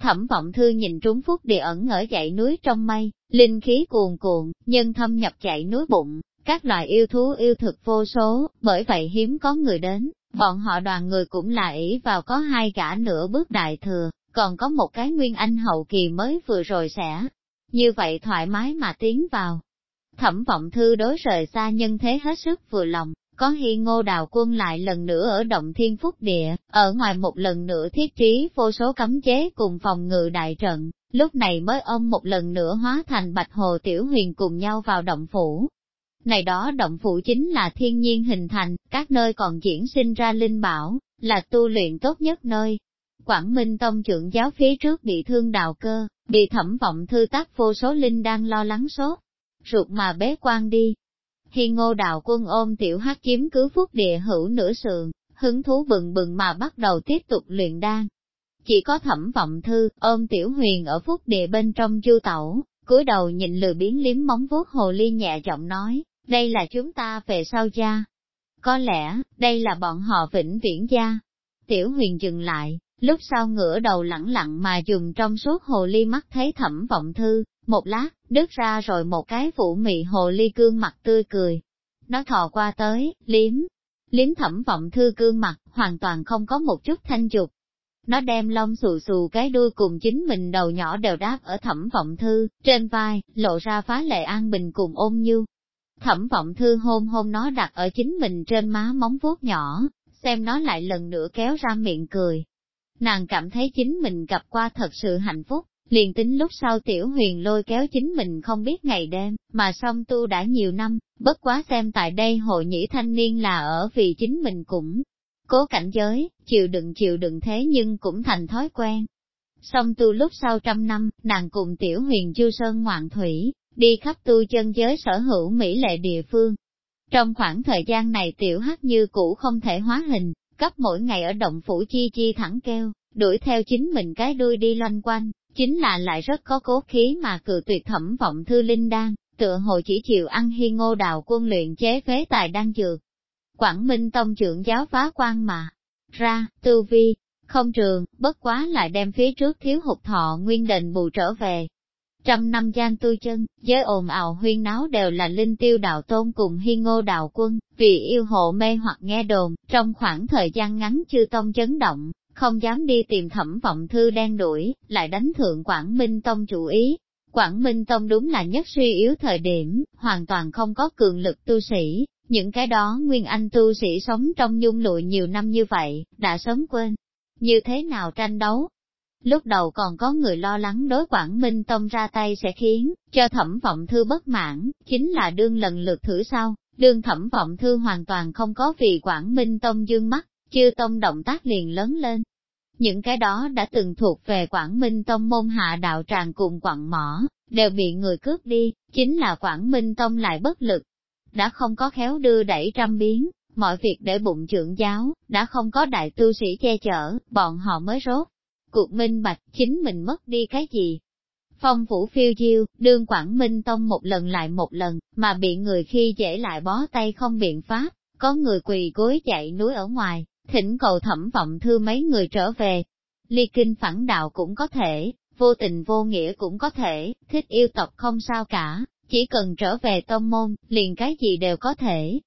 Thẩm vọng thư nhìn trúng phúc địa ẩn ở dãy núi trong mây, linh khí cuồn cuộn, nhân thâm nhập dãy núi bụng, các loại yêu thú yêu thực vô số, bởi vậy hiếm có người đến, bọn họ đoàn người cũng là ý vào có hai gã nửa bước đại thừa, còn có một cái nguyên anh hậu kỳ mới vừa rồi sẽ. Như vậy thoải mái mà tiến vào, Thẩm vọng thư đối rời xa nhân thế hết sức vừa lòng, có hy ngô đào quân lại lần nữa ở động thiên phúc địa, ở ngoài một lần nữa thiết trí vô số cấm chế cùng phòng ngự đại trận, lúc này mới ông một lần nữa hóa thành bạch hồ tiểu huyền cùng nhau vào động phủ. Này đó động phủ chính là thiên nhiên hình thành, các nơi còn diễn sinh ra linh bảo, là tu luyện tốt nhất nơi. Quảng Minh Tông trưởng giáo phía trước bị thương đào cơ, bị thẩm vọng thư tác vô số linh đang lo lắng sốt, ruột mà bế quan đi. Hi ngô đạo quân ôm tiểu hát chiếm cứ phúc địa hữu nửa sườn, hứng thú bừng bừng mà bắt đầu tiếp tục luyện đan. Chỉ có thẩm vọng thư, ôm tiểu huyền ở phúc địa bên trong chu tẩu, cúi đầu nhìn lười biến liếm móng vuốt hồ ly nhẹ giọng nói, đây là chúng ta về sau gia. Có lẽ, đây là bọn họ vĩnh viễn gia. Tiểu huyền dừng lại, lúc sau ngửa đầu lẳng lặng mà dùng trong suốt hồ ly mắt thấy thẩm vọng thư, một lát, đứt ra rồi một cái vũ mị hồ ly cương mặt tươi cười. Nó thò qua tới, liếm, liếm thẩm vọng thư cương mặt, hoàn toàn không có một chút thanh dục. Nó đem lông xù xù cái đuôi cùng chính mình đầu nhỏ đều đáp ở thẩm vọng thư, trên vai, lộ ra phá lệ an bình cùng ôn nhu. Thẩm vọng thư hôn hôn nó đặt ở chính mình trên má móng vuốt nhỏ, xem nó lại lần nữa kéo ra miệng cười. Nàng cảm thấy chính mình gặp qua thật sự hạnh phúc, Liền tính lúc sau tiểu huyền lôi kéo chính mình không biết ngày đêm, mà song tu đã nhiều năm, bất quá xem tại đây hội nhĩ thanh niên là ở vì chính mình cũng cố cảnh giới, chịu đựng chịu đựng thế nhưng cũng thành thói quen. Song tu lúc sau trăm năm, nàng cùng tiểu huyền chu sơn ngoạn thủy, đi khắp tu chân giới sở hữu mỹ lệ địa phương. Trong khoảng thời gian này tiểu hắc như cũ không thể hóa hình, cấp mỗi ngày ở động phủ chi chi thẳng kêu, đuổi theo chính mình cái đuôi đi loanh quanh, chính là lại rất có cố khí mà cự tuyệt thẩm vọng thư linh đan, tựa hồ chỉ chịu ăn hi ngô đào quân luyện chế phế tài đan dược. Quảng Minh Tông trưởng giáo phá quan mà, ra, tư vi, không trường, bất quá lại đem phía trước thiếu hụt thọ nguyên định bù trở về. Trăm năm gian tu chân, giới ồn ào huyên náo đều là linh tiêu đạo tôn cùng hi ngô đạo quân, vì yêu hộ mê hoặc nghe đồn, trong khoảng thời gian ngắn chưa tông chấn động, không dám đi tìm thẩm vọng thư đen đuổi, lại đánh thượng Quảng Minh Tông chủ ý. Quảng Minh Tông đúng là nhất suy yếu thời điểm, hoàn toàn không có cường lực tu sĩ, những cái đó Nguyên Anh tu sĩ sống trong nhung lụi nhiều năm như vậy, đã sớm quên. Như thế nào tranh đấu? Lúc đầu còn có người lo lắng đối Quảng Minh Tông ra tay sẽ khiến cho thẩm vọng thư bất mãn, chính là đương lần lượt thử sau, đương thẩm vọng thư hoàn toàn không có vì Quảng Minh Tông dương mắt, chưa tông động tác liền lớn lên. Những cái đó đã từng thuộc về Quảng Minh Tông môn hạ đạo tràng cùng quặng mỏ, đều bị người cướp đi, chính là Quảng Minh Tông lại bất lực. Đã không có khéo đưa đẩy trăm biến, mọi việc để bụng trưởng giáo, đã không có đại tu sĩ che chở, bọn họ mới rốt. Cuộc minh bạch, chính mình mất đi cái gì? Phong vũ phiêu diêu, đương Quảng Minh Tông một lần lại một lần, mà bị người khi dễ lại bó tay không biện pháp, có người quỳ gối chạy núi ở ngoài, thỉnh cầu thẩm vọng thư mấy người trở về. Ly kinh phản đạo cũng có thể, vô tình vô nghĩa cũng có thể, thích yêu tộc không sao cả, chỉ cần trở về tông môn, liền cái gì đều có thể.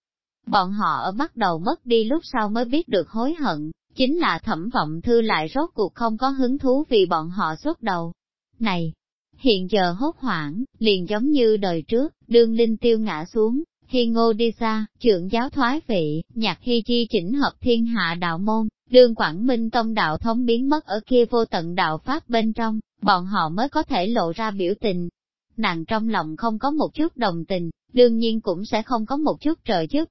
Bọn họ ở bắt đầu mất đi lúc sau mới biết được hối hận, chính là thẩm vọng thư lại rốt cuộc không có hứng thú vì bọn họ xuất đầu. Này, hiện giờ hốt hoảng, liền giống như đời trước, đương linh tiêu ngã xuống, Hi ngô đi xa, trưởng giáo thoái vị, nhạc hy chi chỉnh hợp thiên hạ đạo môn, đương Quảng Minh Tông đạo thống biến mất ở kia vô tận đạo Pháp bên trong, bọn họ mới có thể lộ ra biểu tình. Nàng trong lòng không có một chút đồng tình, đương nhiên cũng sẽ không có một chút trợ giúp.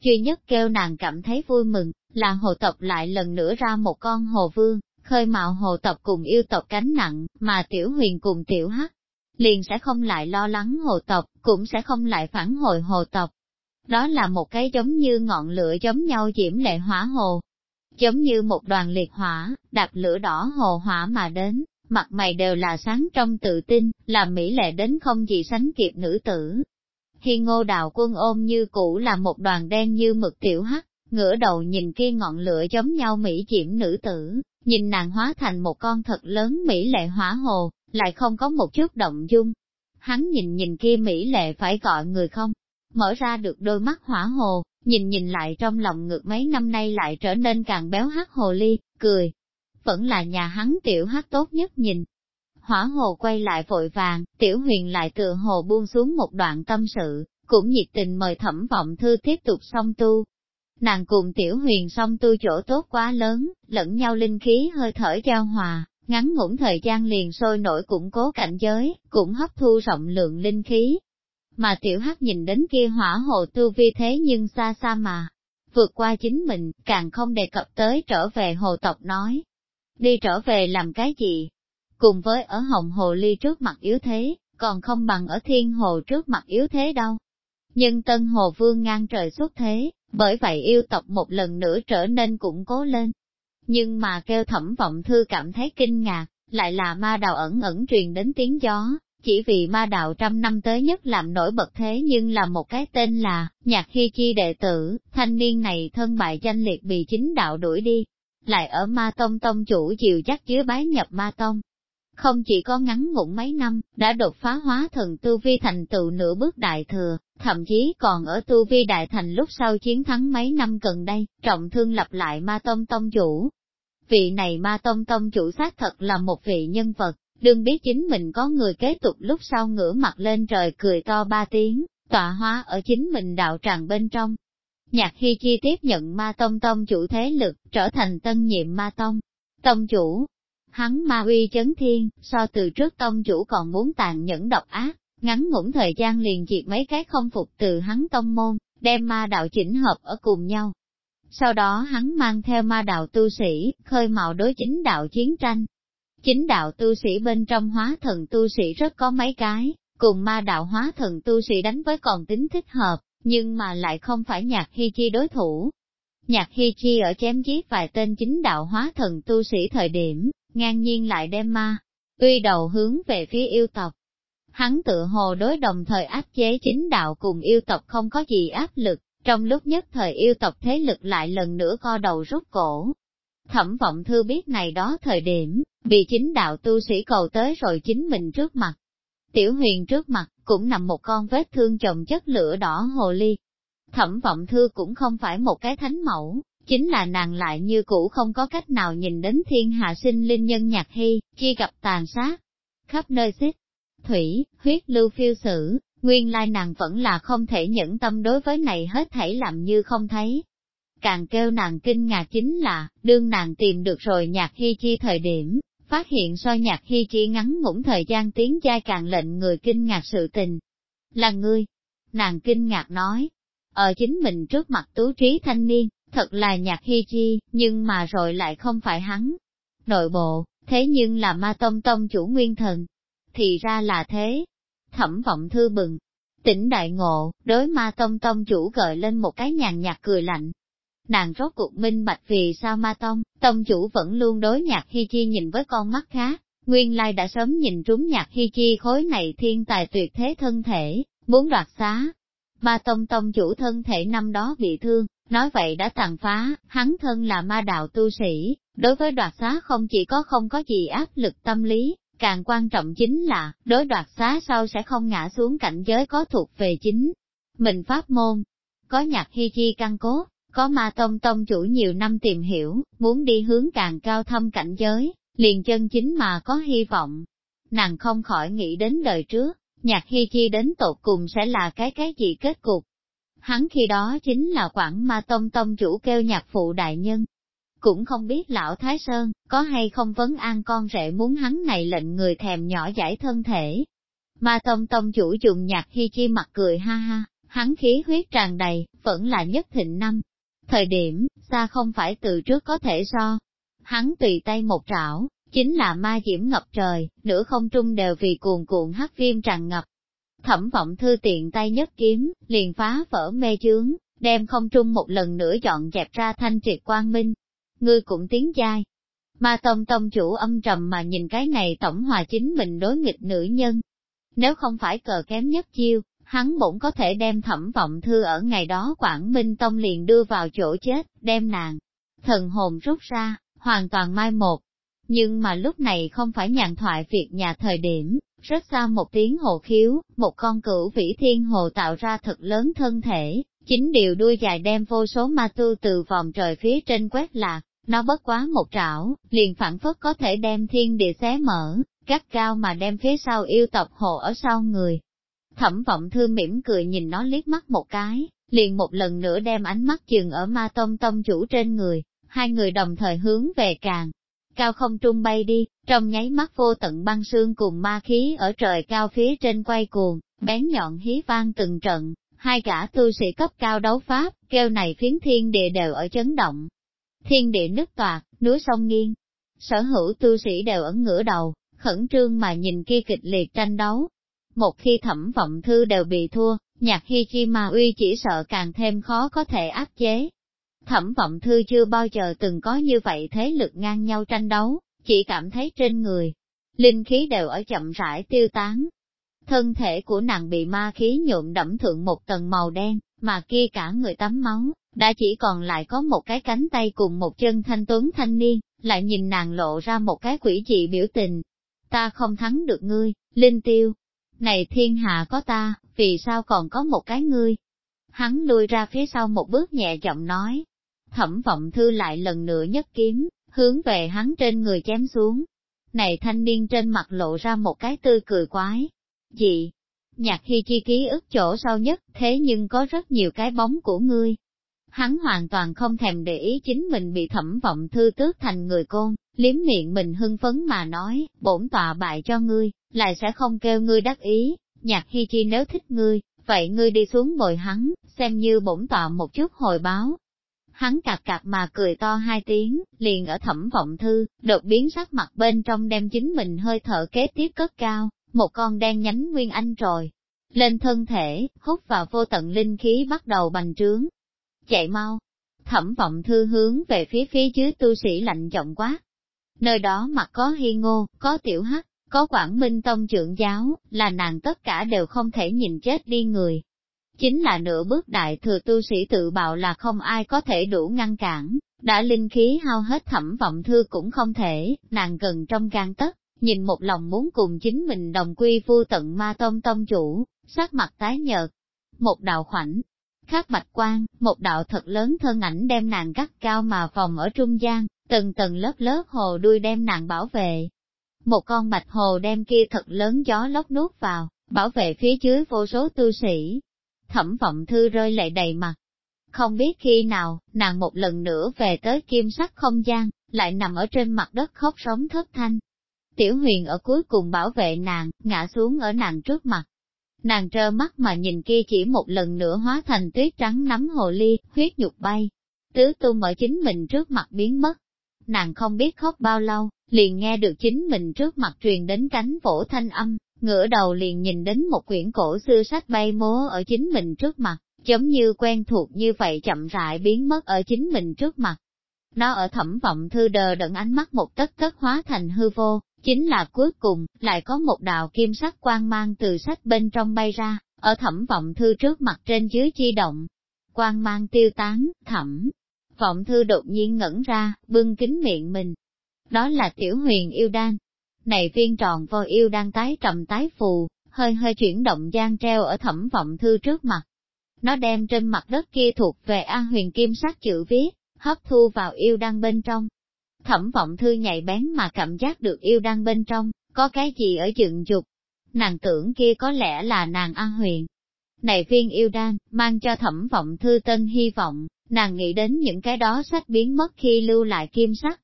Duy nhất kêu nàng cảm thấy vui mừng, là hồ tộc lại lần nữa ra một con hồ vương, khơi mạo hồ tộc cùng yêu tộc cánh nặng, mà tiểu huyền cùng tiểu hắc liền sẽ không lại lo lắng hồ tộc, cũng sẽ không lại phản hồi hồ tộc. Đó là một cái giống như ngọn lửa giống nhau diễm lệ hỏa hồ, giống như một đoàn liệt hỏa, đạp lửa đỏ hồ hỏa mà đến, mặt mày đều là sáng trong tự tin, là mỹ lệ đến không gì sánh kịp nữ tử. Khi ngô đào quân ôm như cũ là một đoàn đen như mực tiểu hắc, ngửa đầu nhìn kia ngọn lửa giống nhau mỹ diễm nữ tử, nhìn nàng hóa thành một con thật lớn mỹ lệ hỏa hồ, lại không có một chút động dung. Hắn nhìn nhìn kia mỹ lệ phải gọi người không, mở ra được đôi mắt hỏa hồ, nhìn nhìn lại trong lòng ngược mấy năm nay lại trở nên càng béo hắc hồ ly, cười. Vẫn là nhà hắn tiểu hắc tốt nhất nhìn. Hỏa hồ quay lại vội vàng, tiểu huyền lại tựa hồ buông xuống một đoạn tâm sự, cũng nhiệt tình mời thẩm vọng thư tiếp tục song tu. Nàng cùng tiểu huyền song tu chỗ tốt quá lớn, lẫn nhau linh khí hơi thở giao hòa, ngắn ngủn thời gian liền sôi nổi củng cố cảnh giới, cũng hấp thu rộng lượng linh khí. Mà tiểu hắc nhìn đến kia hỏa hồ tu vi thế nhưng xa xa mà, vượt qua chính mình, càng không đề cập tới trở về hồ tộc nói. Đi trở về làm cái gì? Cùng với ở hồng hồ ly trước mặt yếu thế, còn không bằng ở thiên hồ trước mặt yếu thế đâu. Nhưng tân hồ vương ngang trời xuất thế, bởi vậy yêu tộc một lần nữa trở nên củng cố lên nhưng mà kêu thẩm vọng thư cảm thấy kinh ngạc, lại là ma đạo ẩn ẩn truyền đến tiếng gió, chỉ vì ma đạo trăm năm tới nhất làm nổi bật thế nhưng là một cái tên là, nhạc khi chi đệ tử, thanh niên này thân bại danh liệt bị chính đạo đuổi đi, lại ở ma tông tông chủ chiều chắc chứa bái nhập ma tông. Không chỉ có ngắn ngủn mấy năm, đã đột phá hóa thần tu vi thành tựu nửa bước đại thừa, thậm chí còn ở tu vi đại thành lúc sau chiến thắng mấy năm gần đây, trọng thương lập lại ma tông tông chủ, vị này ma tông tông chủ xác thật là một vị nhân vật, đừng biết chính mình có người kế tục lúc sau ngửa mặt lên trời cười to ba tiếng, tọa hóa ở chính mình đạo tràng bên trong. Nhạc hy chi tiếp nhận ma tông tông chủ thế lực, trở thành tân nhiệm ma tông. Tông chủ, hắn ma uy chấn thiên, so từ trước tông chủ còn muốn tàn nhẫn độc ác, ngắn ngủn thời gian liền diệt mấy cái không phục từ hắn tông môn, đem ma đạo chỉnh hợp ở cùng nhau. Sau đó hắn mang theo ma đạo tu sĩ, khơi mạo đối chính đạo chiến tranh. Chính đạo tu sĩ bên trong hóa thần tu sĩ rất có mấy cái, cùng ma đạo hóa thần tu sĩ đánh với còn tính thích hợp, nhưng mà lại không phải nhạc hy chi đối thủ. Nhạc hy chi ở chém giết vài tên chính đạo hóa thần tu sĩ thời điểm, ngang nhiên lại đem ma, uy đầu hướng về phía yêu tộc. Hắn tự hồ đối đồng thời áp chế chính đạo cùng yêu tộc không có gì áp lực, trong lúc nhất thời yêu tộc thế lực lại lần nữa co đầu rút cổ. Thẩm vọng thư biết này đó thời điểm, vì chính đạo tu sĩ cầu tới rồi chính mình trước mặt. Tiểu huyền trước mặt, cũng nằm một con vết thương chồng chất lửa đỏ hồ ly. Thẩm vọng thư cũng không phải một cái thánh mẫu, chính là nàng lại như cũ không có cách nào nhìn đến thiên hạ sinh linh nhân nhạc hy, khi gặp tàn sát. Khắp nơi xích, thủy, huyết lưu phiêu sử, Nguyên lai nàng vẫn là không thể nhẫn tâm đối với này hết thảy làm như không thấy. Càng kêu nàng kinh ngạc chính là, đương nàng tìm được rồi nhạc hy chi thời điểm, phát hiện so nhạc hy chi ngắn ngủn thời gian tiếng giai càng lệnh người kinh ngạc sự tình. Là ngươi, nàng kinh ngạc nói, ở chính mình trước mặt tú trí thanh niên, thật là nhạc hy chi, nhưng mà rồi lại không phải hắn. Nội bộ, thế nhưng là ma tông tông chủ nguyên thần. Thì ra là thế. Thẩm vọng thư bừng, tỉnh đại ngộ, đối ma tông tông chủ gợi lên một cái nhàn nhạt cười lạnh. Nàng rốt cuộc minh bạch vì sao ma tông, tông chủ vẫn luôn đối nhạc hy chi nhìn với con mắt khác, nguyên lai đã sớm nhìn trúng nhạc hy chi khối này thiên tài tuyệt thế thân thể, muốn đoạt xá. Ma tông tông chủ thân thể năm đó bị thương, nói vậy đã tàn phá, hắn thân là ma đạo tu sĩ, đối với đoạt xá không chỉ có không có gì áp lực tâm lý, càng quan trọng chính là, đối đoạt xá sau sẽ không ngã xuống cảnh giới có thuộc về chính. Mình pháp môn, có nhạc hy chi căn cố, có ma tông tông chủ nhiều năm tìm hiểu, muốn đi hướng càng cao thâm cảnh giới, liền chân chính mà có hy vọng. Nàng không khỏi nghĩ đến đời trước, nhạc hy chi đến tột cùng sẽ là cái cái gì kết cục. Hắn khi đó chính là quảng ma tông tông chủ kêu nhạc phụ đại nhân. Cũng không biết lão Thái Sơn, có hay không vấn an con rể muốn hắn này lệnh người thèm nhỏ giải thân thể. Ma tông tông chủ dùng nhạc hy chi mặt cười ha ha, hắn khí huyết tràn đầy, vẫn là nhất thịnh năm. Thời điểm, xa không phải từ trước có thể so. Hắn tùy tay một trảo, chính là ma diễm ngập trời, nửa không trung đều vì cuồn cuộn hắc viêm tràn ngập. Thẩm vọng thư tiện tay nhất kiếm, liền phá vỡ mê chướng, đem không trung một lần nữa dọn dẹp ra thanh triệt quang minh. Ngươi cũng tiếng dai. Ma tông tông chủ âm trầm mà nhìn cái này tổng hòa chính mình đối nghịch nữ nhân. Nếu không phải cờ kém nhất chiêu, hắn bổn có thể đem thẩm vọng thư ở ngày đó Quảng Minh Tông liền đưa vào chỗ chết, đem nàng. Thần hồn rút ra, hoàn toàn mai một. Nhưng mà lúc này không phải nhàn thoại việc nhà thời điểm, rất xa một tiếng hồ khiếu, một con cửu vĩ thiên hồ tạo ra thật lớn thân thể, chính điều đuôi dài đem vô số ma tu từ vòng trời phía trên quét lạc, nó bất quá một trảo, liền phản phất có thể đem thiên địa xé mở, gắt cao mà đem phía sau yêu tộc hồ ở sau người. Thẩm vọng thư mỉm cười nhìn nó liếc mắt một cái, liền một lần nữa đem ánh mắt chừng ở ma tông tông chủ trên người, hai người đồng thời hướng về càng. Cao không trung bay đi, trong nháy mắt vô tận băng sương cùng ma khí ở trời cao phía trên quay cuồng, bén nhọn hí vang từng trận, hai gã tu sĩ cấp cao đấu pháp, kêu này phiến thiên địa đều ở chấn động. Thiên địa nứt toạc, núi sông nghiêng, sở hữu tu sĩ đều ẩn ngửa đầu, khẩn trương mà nhìn kia kịch liệt tranh đấu, một khi thẩm vọng thư đều bị thua, nhạc hi chi mà uy chỉ sợ càng thêm khó có thể áp chế. Thẩm vọng thư chưa bao giờ từng có như vậy thế lực ngang nhau tranh đấu, chỉ cảm thấy trên người, linh khí đều ở chậm rãi tiêu tán. Thân thể của nàng bị ma khí nhuộm đẫm thượng một tầng màu đen, mà kia cả người tắm máu, đã chỉ còn lại có một cái cánh tay cùng một chân thanh tuấn thanh niên, lại nhìn nàng lộ ra một cái quỷ dị biểu tình. Ta không thắng được ngươi, Linh Tiêu, này thiên hạ có ta, vì sao còn có một cái ngươi? Hắn lui ra phía sau một bước nhẹ giọng nói. Thẩm vọng thư lại lần nữa nhất kiếm, hướng về hắn trên người chém xuống. Này thanh niên trên mặt lộ ra một cái tươi cười quái. Dị, Nhạc khi chi ký ức chỗ sâu nhất, thế nhưng có rất nhiều cái bóng của ngươi. Hắn hoàn toàn không thèm để ý chính mình bị thẩm vọng thư tước thành người côn, liếm miệng mình hưng phấn mà nói, bổn tọa bại cho ngươi, lại sẽ không kêu ngươi đắc ý, nhạc hi chi nếu thích ngươi, vậy ngươi đi xuống bồi hắn, xem như bổn tọa một chút hồi báo. Hắn cạp cạp mà cười to hai tiếng, liền ở thẩm vọng thư, đột biến sắc mặt bên trong đem chính mình hơi thở kế tiếp cất cao, một con đen nhánh nguyên anh rồi. Lên thân thể, hút vào vô tận linh khí bắt đầu bành trướng. Chạy mau! Thẩm vọng thư hướng về phía phía dưới tu sĩ lạnh giọng quá. Nơi đó mặt có hi ngô, có tiểu hắc, có Quảng Minh Tông trưởng giáo, là nàng tất cả đều không thể nhìn chết đi người. Chính là nửa bước đại thừa tu sĩ tự bạo là không ai có thể đủ ngăn cản, đã linh khí hao hết thẩm vọng thư cũng không thể, nàng gần trong gan tất, nhìn một lòng muốn cùng chính mình đồng quy vu tận ma tông tông chủ, sắc mặt tái nhợt. Một đạo khoảnh, khác bạch quan, một đạo thật lớn thân ảnh đem nàng gắt cao mà phòng ở trung gian, từng tầng lớp lớp hồ đuôi đem nàng bảo vệ, một con bạch hồ đem kia thật lớn gió lốc nuốt vào, bảo vệ phía dưới vô số tu sĩ. Thẩm vọng thư rơi lệ đầy mặt. Không biết khi nào, nàng một lần nữa về tới kim sắc không gian, lại nằm ở trên mặt đất khóc sống thất thanh. Tiểu huyền ở cuối cùng bảo vệ nàng, ngã xuống ở nàng trước mặt. Nàng trơ mắt mà nhìn kia chỉ một lần nữa hóa thành tuyết trắng nắm hồ ly, huyết nhục bay. Tứ tung ở chính mình trước mặt biến mất. Nàng không biết khóc bao lâu, liền nghe được chính mình trước mặt truyền đến cánh vỗ thanh âm, ngửa đầu liền nhìn đến một quyển cổ xưa sách bay múa ở chính mình trước mặt, giống như quen thuộc như vậy chậm rãi biến mất ở chính mình trước mặt. Nó ở thẩm vọng thư đờ đẫn ánh mắt một tất tất hóa thành hư vô, chính là cuối cùng, lại có một đạo kim sắc quang mang từ sách bên trong bay ra, ở thẩm vọng thư trước mặt trên dưới chi động. Quang mang tiêu tán, thẩm. Vọng thư đột nhiên ngẩn ra, bưng kính miệng mình. Đó là tiểu huyền yêu đan. Này viên tròn vô yêu đang tái trầm tái phù, hơi hơi chuyển động gian treo ở thẩm vọng thư trước mặt. Nó đem trên mặt đất kia thuộc về an huyền kim sắc chữ viết, hấp thu vào yêu đăng bên trong. Thẩm vọng thư nhạy bén mà cảm giác được yêu đăng bên trong, có cái gì ở dựng dục. Nàng tưởng kia có lẽ là nàng an huyền. Này viên yêu đan, mang cho thẩm vọng thư tân hy vọng, nàng nghĩ đến những cái đó sách biến mất khi lưu lại kim sắc.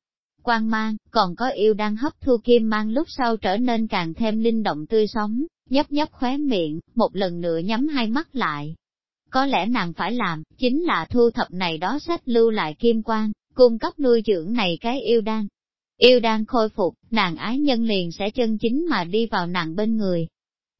Quang mang, còn có yêu đan hấp thu kim mang lúc sau trở nên càng thêm linh động tươi sống, nhấp nhấp khóe miệng, một lần nữa nhắm hai mắt lại, có lẽ nàng phải làm, chính là thu thập này đó sách lưu lại kim quang, cung cấp nuôi dưỡng này cái yêu đan. Yêu đan khôi phục, nàng ái nhân liền sẽ chân chính mà đi vào nàng bên người.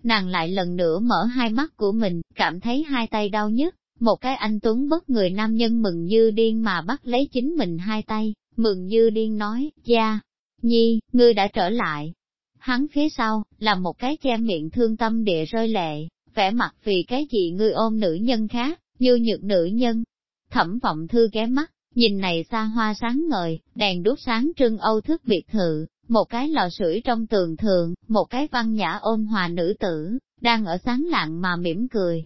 Nàng lại lần nữa mở hai mắt của mình, cảm thấy hai tay đau nhức, một cái anh tuấn bất người nam nhân mừng như điên mà bắt lấy chính mình hai tay, mừng như điên nói, gia, nhi, ngươi đã trở lại. Hắn phía sau, là một cái che miệng thương tâm địa rơi lệ, vẻ mặt vì cái gì ngươi ôm nữ nhân khác, như nhược nữ nhân. Thẩm vọng thư ghé mắt, nhìn này xa hoa sáng ngời, đèn đốt sáng trưng âu thức biệt thự, một cái lò sưởi trong tường thường, một cái văn nhã ôn hòa nữ tử, đang ở sáng lạng mà mỉm cười.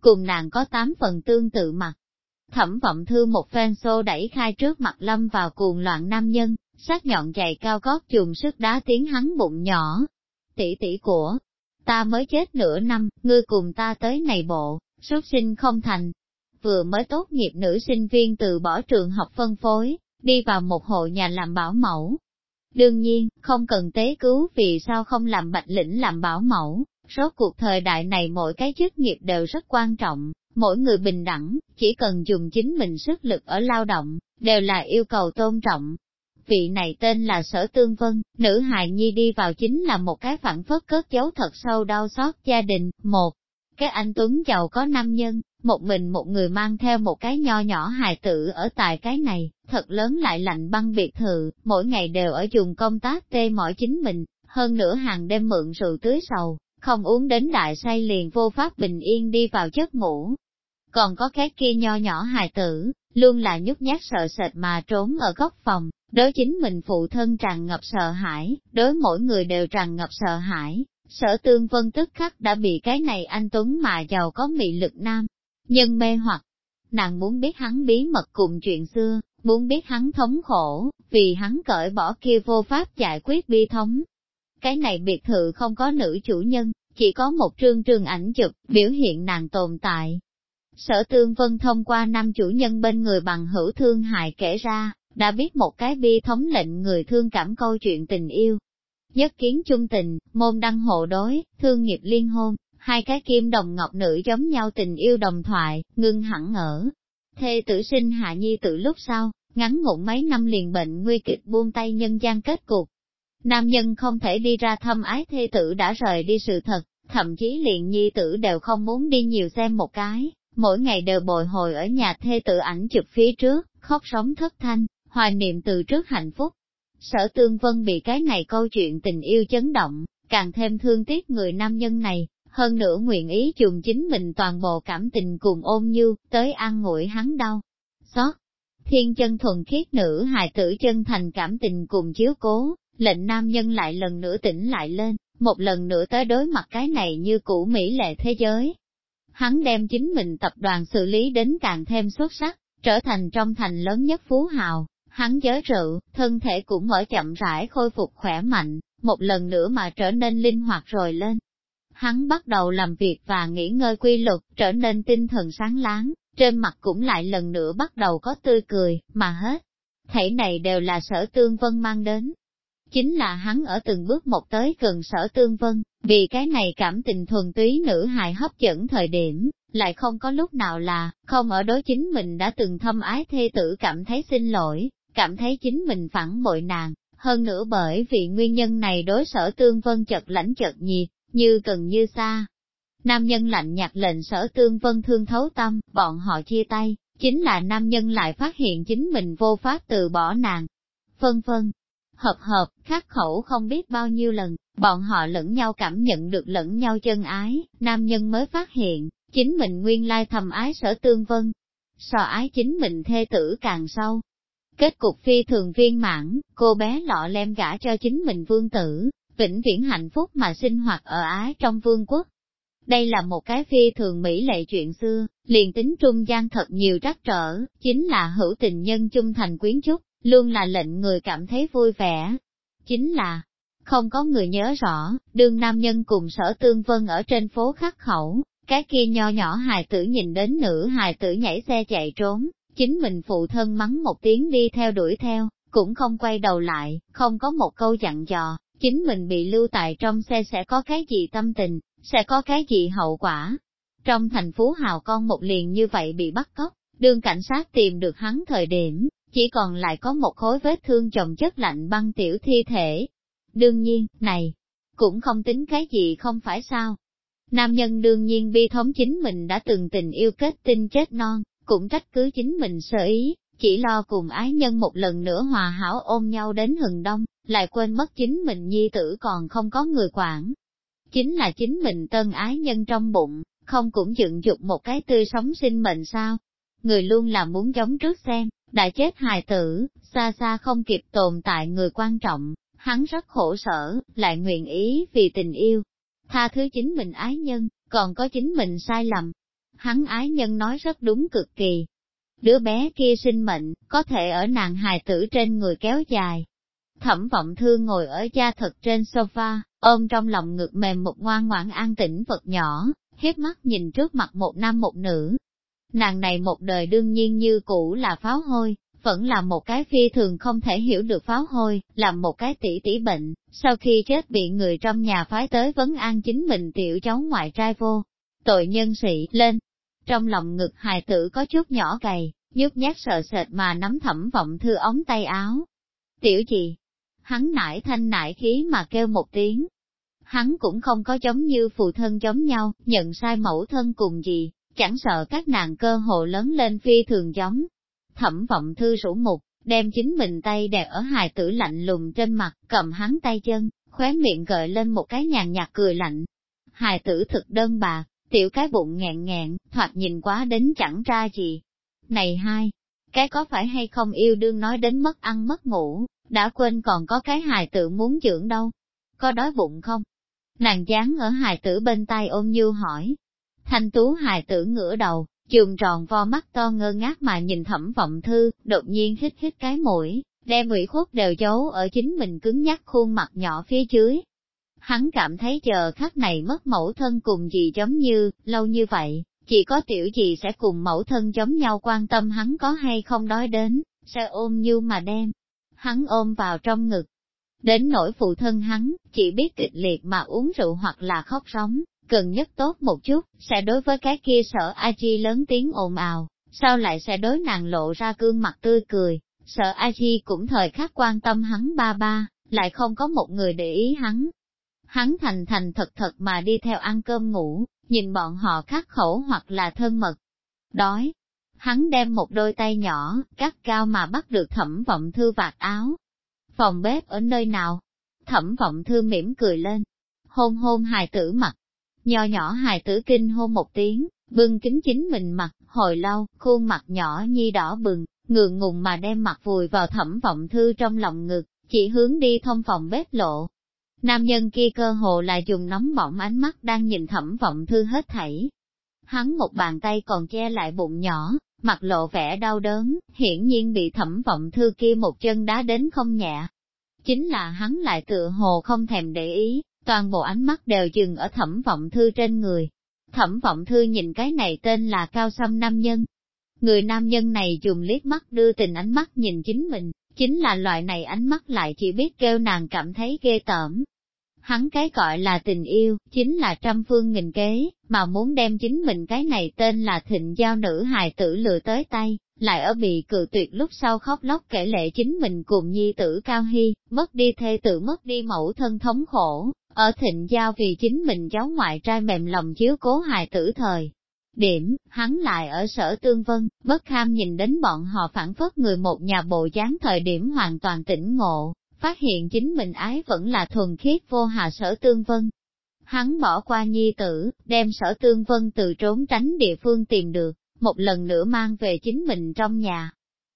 Cùng nàng có tám phần tương tự mặt. Thẩm vọng thư một phen xô đẩy khai trước mặt lâm vào cuồng loạn nam nhân, sát nhọn giày cao gót chùm sức đá tiếng hắn bụng nhỏ. Tỷ tỷ của, ta mới chết nửa năm, ngươi cùng ta tới này bộ, xuất sinh không thành. Vừa mới tốt nghiệp nữ sinh viên từ bỏ trường học phân phối, đi vào một hộ nhà làm bảo mẫu. Đương nhiên, không cần tế cứu vì sao không làm bạch lĩnh làm bảo mẫu, rốt cuộc thời đại này mỗi cái chức nghiệp đều rất quan trọng, mỗi người bình đẳng, chỉ cần dùng chính mình sức lực ở lao động, đều là yêu cầu tôn trọng, vị này tên là Sở Tương Vân, nữ hài nhi đi vào chính là một cái phản phất cất giấu thật sâu đau xót gia đình, một cái anh Tuấn giàu có nam nhân, một mình một người mang theo một cái nho nhỏ hài tử ở tại cái này, thật lớn lại lạnh băng biệt thự, mỗi ngày đều ở dùng công tác tê mỏi chính mình, hơn nữa hàng đêm mượn rượu tưới sầu, không uống đến đại say liền vô pháp bình yên đi vào giấc ngủ. Còn có cái kia nho nhỏ hài tử, luôn là nhút nhát sợ sệt mà trốn ở góc phòng, Đối chính mình phụ thân tràn ngập sợ hãi, đối mỗi người đều tràn ngập sợ hãi, sở tương vân tức khắc đã bị cái này anh Tuấn mà giàu có mị lực nam, nhân mê hoặc. Nàng muốn biết hắn bí mật cùng chuyện xưa, muốn biết hắn thống khổ, vì hắn cởi bỏ kia vô pháp giải quyết bi thống. Cái này biệt thự không có nữ chủ nhân, chỉ có một trương trường ảnh chụp, biểu hiện nàng tồn tại. Sở tương vân thông qua năm chủ nhân bên người bằng hữu thương hại kể ra, đã biết một cái bi thống lệnh người thương cảm câu chuyện tình yêu. Nhất kiến chung tình, môn đăng hộ đối, thương nghiệp liên hôn, hai cái kim đồng ngọc nữ giống nhau tình yêu đồng thoại, ngưng hẳn ở. Thê tử sinh hạ nhi từ lúc sau, ngắn ngủn mấy năm liền bệnh nguy kịch buông tay nhân gian kết cục. Nam nhân không thể đi ra thăm ái thê tử đã rời đi sự thật, thậm chí liền nhi tử đều không muốn đi nhiều xem một cái, mỗi ngày đều bồi hồi ở nhà thê tự ảnh chụp phía trước, khóc sống thất thanh, hoài niệm từ trước hạnh phúc. Sở Tương Vân bị cái này câu chuyện tình yêu chấn động, càng thêm thương tiếc người nam nhân này, hơn nữa nguyện ý dùng chính mình toàn bộ cảm tình cùng ôm như, tới an ngủi hắn đau. Xót, thiên chân thuần khiết nữ hài tử chân thành cảm tình cùng chiếu cố, lệnh nam nhân lại lần nữa tỉnh lại lên, một lần nữa tới đối mặt cái này như cũ mỹ lệ thế giới. Hắn đem chính mình tập đoàn xử lý đến càng thêm xuất sắc, trở thành trong thành lớn nhất phú hào, hắn giới rượu, thân thể cũng mở chậm rãi khôi phục khỏe mạnh, một lần nữa mà trở nên linh hoạt rồi lên. Hắn bắt đầu làm việc và nghỉ ngơi quy luật, trở nên tinh thần sáng láng, trên mặt cũng lại lần nữa bắt đầu có tươi cười, mà hết. Thảy này đều là sở tương vân mang đến chính là hắn ở từng bước một tới gần sở tương vân, vì cái này cảm tình thuần túy nữ hài hấp dẫn thời điểm, lại không có lúc nào là, không ở đối chính mình đã từng thâm ái thê tử cảm thấy xin lỗi, cảm thấy chính mình phản bội nàng, hơn nữa bởi vì nguyên nhân này đối sở tương vân chật lãnh chật nhiệt, như cần như xa. Nam nhân lạnh nhạt lệnh sở tương vân thương thấu tâm, bọn họ chia tay, chính là nam nhân lại phát hiện chính mình vô pháp từ bỏ nàng. Phân phân, hợp hợp, khắc khẩu không biết bao nhiêu lần, bọn họ lẫn nhau cảm nhận được lẫn nhau chân ái, nam nhân mới phát hiện, chính mình nguyên lai thầm ái sở tương vân. So ái chính mình thê tử càng sâu. Kết cục phi thường viên mãn, cô bé lọ lem gả cho chính mình vương tử, vĩnh viễn hạnh phúc mà sinh hoạt ở ái trong vương quốc. Đây là một cái phi thường mỹ lệ chuyện xưa, liền tính trung gian thật nhiều trắc trở, chính là hữu tình nhân chung thành quyến trúc, luôn là lệnh người cảm thấy vui vẻ. Chính là, không có người nhớ rõ, đương nam nhân cùng sở tương vân ở trên phố khắc khẩu, cái kia nho nhỏ hài tử nhìn đến nữ hài tử nhảy xe chạy trốn, chính mình phụ thân mắng một tiếng đi theo đuổi theo, cũng không quay đầu lại, không có một câu dặn dò, chính mình bị lưu tại trong xe sẽ có cái gì tâm tình, sẽ có cái gì hậu quả. Trong thành phố hào con một liền như vậy bị bắt cóc, đương cảnh sát tìm được hắn thời điểm, chỉ còn lại có một khối vết thương chồng chất lạnh băng tiểu thi thể. Đương nhiên, này, cũng không tính cái gì không phải sao. Nam nhân đương nhiên bi thống chính mình đã từng tình yêu kết tinh chết non, cũng trách cứ chính mình sở ý, chỉ lo cùng ái nhân một lần nữa hòa hảo ôm nhau đến hừng đông, lại quên mất chính mình nhi tử còn không có người quản. Chính là chính mình tân ái nhân trong bụng, không cũng dựng dục một cái tươi sống sinh mệnh sao? Người luôn là muốn giống trước xem, đã chết hài tử, xa xa không kịp tồn tại người quan trọng, hắn rất khổ sở, lại nguyện ý vì tình yêu. Tha thứ chính mình ái nhân, còn có chính mình sai lầm. Hắn ái nhân nói rất đúng cực kỳ. Đứa bé kia sinh mệnh, có thể ở nàng hài tử trên người kéo dài. Thẩm vọng thương ngồi ở cha thật trên sofa, ôm trong lòng ngực mềm một ngoan ngoãn an tĩnh vật nhỏ, hiếp mắt nhìn trước mặt một nam một nữ, Nàng này một đời đương nhiên như cũ là pháo hôi, vẫn là một cái phi thường không thể hiểu được pháo hôi, làm một cái tỷ tỷ bệnh, sau khi chết bị người trong nhà phái tới vấn an chính mình tiểu cháu ngoại trai vô. Tội nhân sĩ lên, trong lòng ngực hài tử có chút nhỏ gầy, nhút nhát sợ sệt mà nắm thẩm vọng thư ống tay áo. Tiểu gì? Hắn nải thanh nải khí mà kêu một tiếng. Hắn cũng không có giống như phụ thân giống nhau, nhận sai mẫu thân cùng gì, chẳng sợ các nàng cơ hồ lớn lên phi thường giống. Thẩm vọng thư rủ mục, đem chính mình tay đè ở hài tử lạnh lùng trên mặt, cầm hắn tay chân, khóe miệng gợi lên một cái nhàn nhạt cười lạnh. Hài tử thực đơn bạc, tiểu cái bụng nghẹn nghẹn, thoạt nhìn quá đến chẳng ra gì. Này hai, cái có phải hay không yêu đương nói đến mất ăn mất ngủ, đã quên còn có cái hài tử muốn dưỡng đâu. Có đói bụng không? Nàng dán ở hài tử bên tay ôm như hỏi, Thanh tú hài tử ngửa đầu, trường tròn vo mắt to ngơ ngác mà nhìn thẩm vọng thư, đột nhiên hít hít cái mũi, đem ủy khuất đều giấu ở chính mình cứng nhắc khuôn mặt nhỏ phía dưới. Hắn cảm thấy chờ khắc này mất mẫu thân cùng gì giống như, lâu như vậy, chỉ có tiểu gì sẽ cùng mẫu thân giống nhau quan tâm hắn có hay không đói đến, sẽ ôm như mà đem. Hắn ôm vào trong ngực. Đến nỗi phụ thân hắn, chỉ biết kịch liệt mà uống rượu hoặc là khóc sống, cần nhất tốt một chút, sẽ đối với cái kia sợ A Chi lớn tiếng ồn ào, sao lại sẽ đối nàng lộ ra gương mặt tươi cười, sợ A Chi cũng thời khắc quan tâm hắn ba ba, lại không có một người để ý hắn. Hắn thành thành thật thật mà đi theo ăn cơm ngủ, nhìn bọn họ khắc khẩu hoặc là thân mật. Đói, hắn đem một đôi tay nhỏ, cắt cao mà bắt được thẩm vọng thư vạt áo. Phòng bếp ở nơi nào? Thẩm vọng thư mỉm cười lên, hôn hôn hài tử mặt, Nho nhỏ hài tử kinh hôn một tiếng, bưng kính chính mình mặt, hồi lâu, khuôn mặt nhỏ nhi đỏ bừng, ngượng ngùng mà đem mặt vùi vào thẩm vọng thư trong lòng ngực, chỉ hướng đi thông phòng bếp lộ. Nam nhân kia cơ hồ là dùng nóng bỏng ánh mắt đang nhìn thẩm vọng thư hết thảy. Hắn một bàn tay còn che lại bụng nhỏ, mặt lộ vẻ đau đớn, hiển nhiên bị thẩm vọng thư kia một chân đá đến không nhẹ. Chính là hắn lại tựa hồ không thèm để ý, toàn bộ ánh mắt đều dừng ở thẩm vọng thư trên người. Thẩm vọng thư nhìn cái này tên là Cao Sâm Nam Nhân. Người nam nhân này dùng liếc mắt đưa tình ánh mắt nhìn chính mình, chính là loại này ánh mắt lại chỉ biết kêu nàng cảm thấy ghê tởm. Hắn cái gọi là tình yêu, chính là trăm phương nghìn kế, mà muốn đem chính mình cái này tên là thịnh giao nữ hài tử lừa tới tay, lại ở bị cự tuyệt lúc sau khóc lóc kể lệ chính mình cùng nhi tử cao hy, mất đi thê tử mất đi mẫu thân thống khổ, ở thịnh giao vì chính mình cháu ngoại trai mềm lòng chiếu cố hài tử thời. Điểm, hắn lại ở sở tương vân, bất kham nhìn đến bọn họ phản phất người một nhà bộ dáng thời điểm hoàn toàn tỉnh ngộ, phát hiện chính mình ái vẫn là thuần khiết vô hà sở tương vân. Hắn bỏ qua nhi tử, đem sở tương vân từ trốn tránh địa phương tìm được, một lần nữa mang về chính mình trong nhà.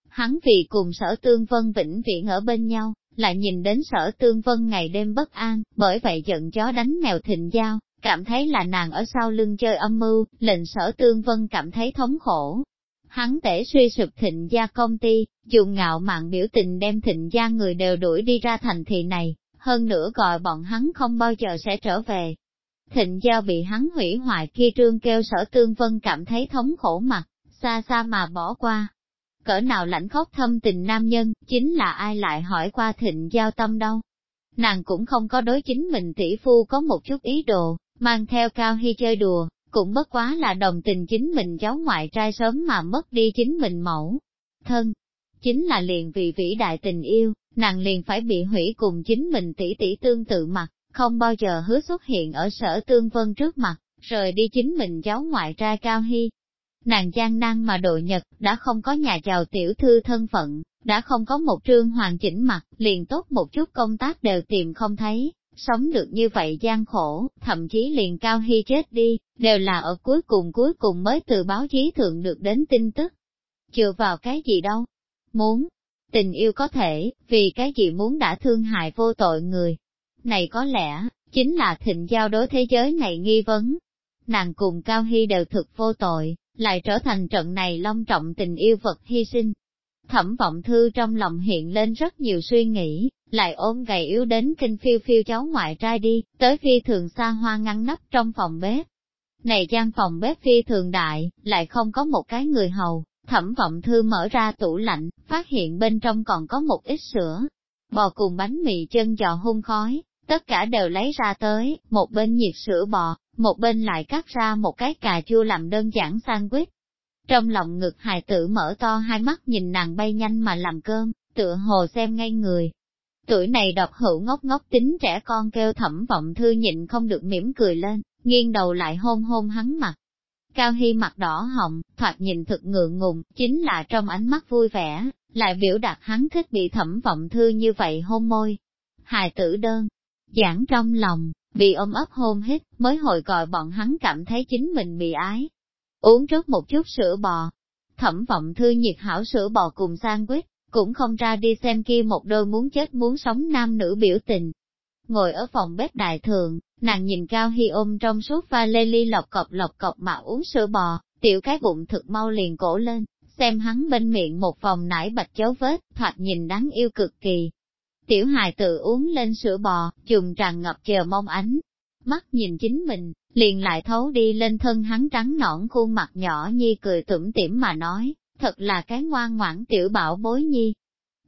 Hắn vì cùng sở tương vân vĩnh viễn ở bên nhau, lại nhìn đến sở tương vân ngày đêm bất an, bởi vậy giận chó đánh mèo thịnh giao, cảm thấy là nàng ở sau lưng chơi âm mưu, lệnh sở tương vân cảm thấy thống khổ. Hắn tể suy sụp thịnh gia công ty, dùng ngạo mạn biểu tình đem thịnh gia người đều đuổi đi ra thành thị này, hơn nữa gọi bọn hắn không bao giờ sẽ trở về. Thịnh giao bị hắn hủy hoại kia trương kêu sở tương vân cảm thấy thống khổ mặt, xa xa mà bỏ qua. Cỡ nào lãnh khóc thâm tình nam nhân, chính là ai lại hỏi qua thịnh giao tâm đâu. Nàng cũng không có đối chính mình tỷ phu có một chút ý đồ, mang theo cao hy chơi đùa, cũng bất quá là đồng tình chính mình cháu ngoại trai sớm mà mất đi chính mình mẫu. Thân, chính là liền vì vĩ đại tình yêu, nàng liền phải bị hủy cùng chính mình tỷ tỷ tương tự mặt, không bao giờ hứa xuất hiện ở sở tương vân trước mặt, rời đi chính mình cháu ngoại trai cao hy. Nàng gian nan mà đội nhật, đã không có nhà giàu tiểu thư thân phận, đã không có một trương hoàn chỉnh mặt, liền tốt một chút công tác đều tìm không thấy, sống được như vậy gian khổ, thậm chí liền cao hy chết đi, đều là ở cuối cùng cuối cùng mới từ báo chí thượng được đến tin tức. Chừa vào cái gì đâu? Muốn, tình yêu có thể, vì cái gì muốn đã thương hại vô tội người. Này có lẽ, chính là thịnh giao đối thế giới này nghi vấn. Nàng cùng Cao Hy đều thực vô tội, lại trở thành trận này long trọng tình yêu vật hy sinh. Thẩm vọng thư trong lòng hiện lên rất nhiều suy nghĩ, lại ôm gầy yếu đến kinh phiêu phiêu cháu ngoại trai đi, tới phi thường xa hoa ngăn nắp trong phòng bếp. Này gian phòng bếp phi thường đại, lại không có một cái người hầu, thẩm vọng thư mở ra tủ lạnh, phát hiện bên trong còn có một ít sữa, bò cùng bánh mì chân giò hun khói, tất cả đều lấy ra tới, một bên nhiệt sữa bò, một bên lại cắt ra một cái cà chua làm đơn giản sandwich. Trong lòng ngực hài tử mở to hai mắt nhìn nàng bay nhanh mà làm cơm, tựa hồ xem ngay người, Tuổi này độc hữu ngốc ngốc tính trẻ con kêu thẩm vọng thư nhịn không được mỉm cười lên, nghiêng đầu lại hôn hôn hắn mặt. Cao Hy mặt đỏ hồng, thoạt nhìn thực ngượng ngùng, chính là trong ánh mắt vui vẻ, lại biểu đạt hắn thích bị thẩm vọng thư như vậy hôn môi. Hài tử đơn, giảng trong lòng, bị ôm ấp hôn hít, mới hồi gọi bọn hắn cảm thấy chính mình bị ái. Uống trước một chút sữa bò. Thẩm vọng thư nhiệt hảo sữa bò cùng sang quyết cũng không ra đi xem kia một đôi muốn chết muốn sống nam nữ biểu tình. Ngồi ở phòng bếp đại thường, nàng nhìn Cao Hy ôm trong suốt pha lê ly lọc cọc lọc cọc mà uống sữa bò, tiểu cái bụng thực mau liền cổ lên, xem hắn bên miệng một vòng nải bạch dấu vết, thoạt nhìn đáng yêu cực kỳ. Tiểu hài tự uống lên sữa bò, chùm tràn ngập chờ mong ánh. Mắt nhìn chính mình, liền lại thấu đi lên thân hắn trắng nõn khuôn mặt nhỏ nhi cười tủm tỉm mà nói, thật là cái ngoan ngoãn tiểu bảo bối nhi.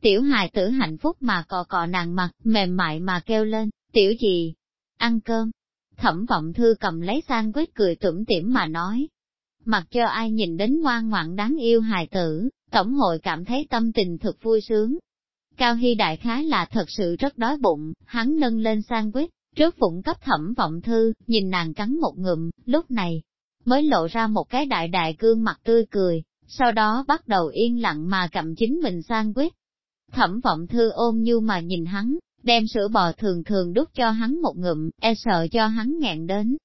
Tiểu hài tử hạnh phúc mà cò cò nàng mặt, mềm mại mà kêu lên, tiểu gì? Ăn cơm. Thẩm vọng thư cầm lấy sang quýt cười tủm tỉm mà nói. Mặc cho ai nhìn đến ngoan ngoãn đáng yêu hài tử, tổng hội cảm thấy tâm tình thật vui sướng. Cao Hy đại khái là thật sự rất đói bụng, hắn nâng lên sang quyết trước phụng cấp thẩm vọng thư, nhìn nàng cắn một ngụm, lúc này, mới lộ ra một cái đại đại gương mặt tươi cười, sau đó bắt đầu yên lặng mà cầm chính mình sang quyết. Thẩm vọng thư ôm như mà nhìn hắn, đem sữa bò thường thường đút cho hắn một ngụm, e sợ cho hắn nghẹn đến.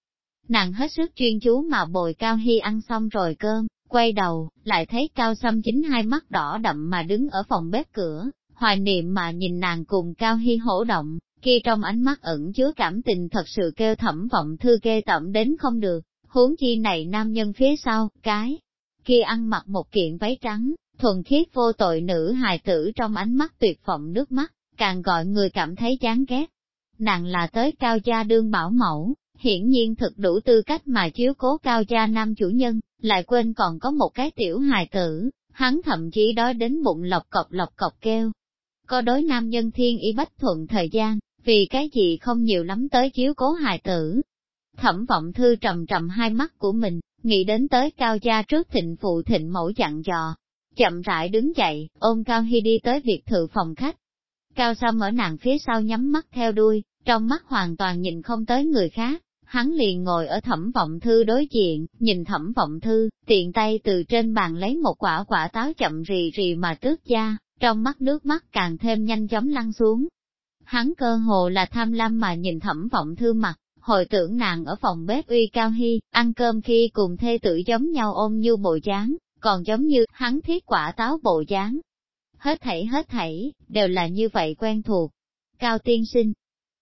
Nàng hết sức chuyên chú mà bồi Cao Hy ăn xong rồi cơm, quay đầu, lại thấy Cao Sâm chính hai mắt đỏ đậm mà đứng ở phòng bếp cửa, hoài niệm mà nhìn nàng cùng Cao Hy hổ động, kia trong ánh mắt ẩn chứa cảm tình thật sự kêu thẩm vọng thư ghê tẩm đến không được, huống chi này nam nhân phía sau, cái kia ăn mặc một kiện váy trắng, thuần khiết vô tội nữ hài tử trong ánh mắt tuyệt vọng nước mắt, càng gọi người cảm thấy chán ghét. Nàng là tới cao gia đương bảo mẫu, hiển nhiên thực đủ tư cách mà chiếu cố cao gia nam chủ nhân, lại quên còn có một cái tiểu hài tử, hắn thậm chí đói đến bụng lọc cọc lọc cọc kêu. Có đối nam nhân thiên y bách thuận thời gian, vì cái gì không nhiều lắm tới chiếu cố hài tử. Thẩm vọng thư trầm trầm hai mắt của mình, nghĩ đến tới cao gia trước thịnh phụ thịnh mẫu chặn dò. Chậm rãi đứng dậy, ôm Cao Hy đi tới việc thự phòng khách. Cao Sâm ở nàng phía sau nhắm mắt theo đuôi, trong mắt hoàn toàn nhìn không tới người khác, hắn liền ngồi ở thẩm vọng thư đối diện, nhìn thẩm vọng thư, tiện tay từ trên bàn lấy một quả quả táo chậm rì rì mà tước da, trong mắt nước mắt càng thêm nhanh chóng lăn xuống. Hắn cơ hồ là tham lam mà nhìn thẩm vọng thư mặt, hồi tưởng nàng ở phòng bếp uy cao hy, ăn cơm khi cùng thê tử giống nhau ôm như bộ dáng, còn giống như hắn thiết quả táo bộ dáng. Hết thảy hết thảy, đều là như vậy quen thuộc. Cao tiên sinh,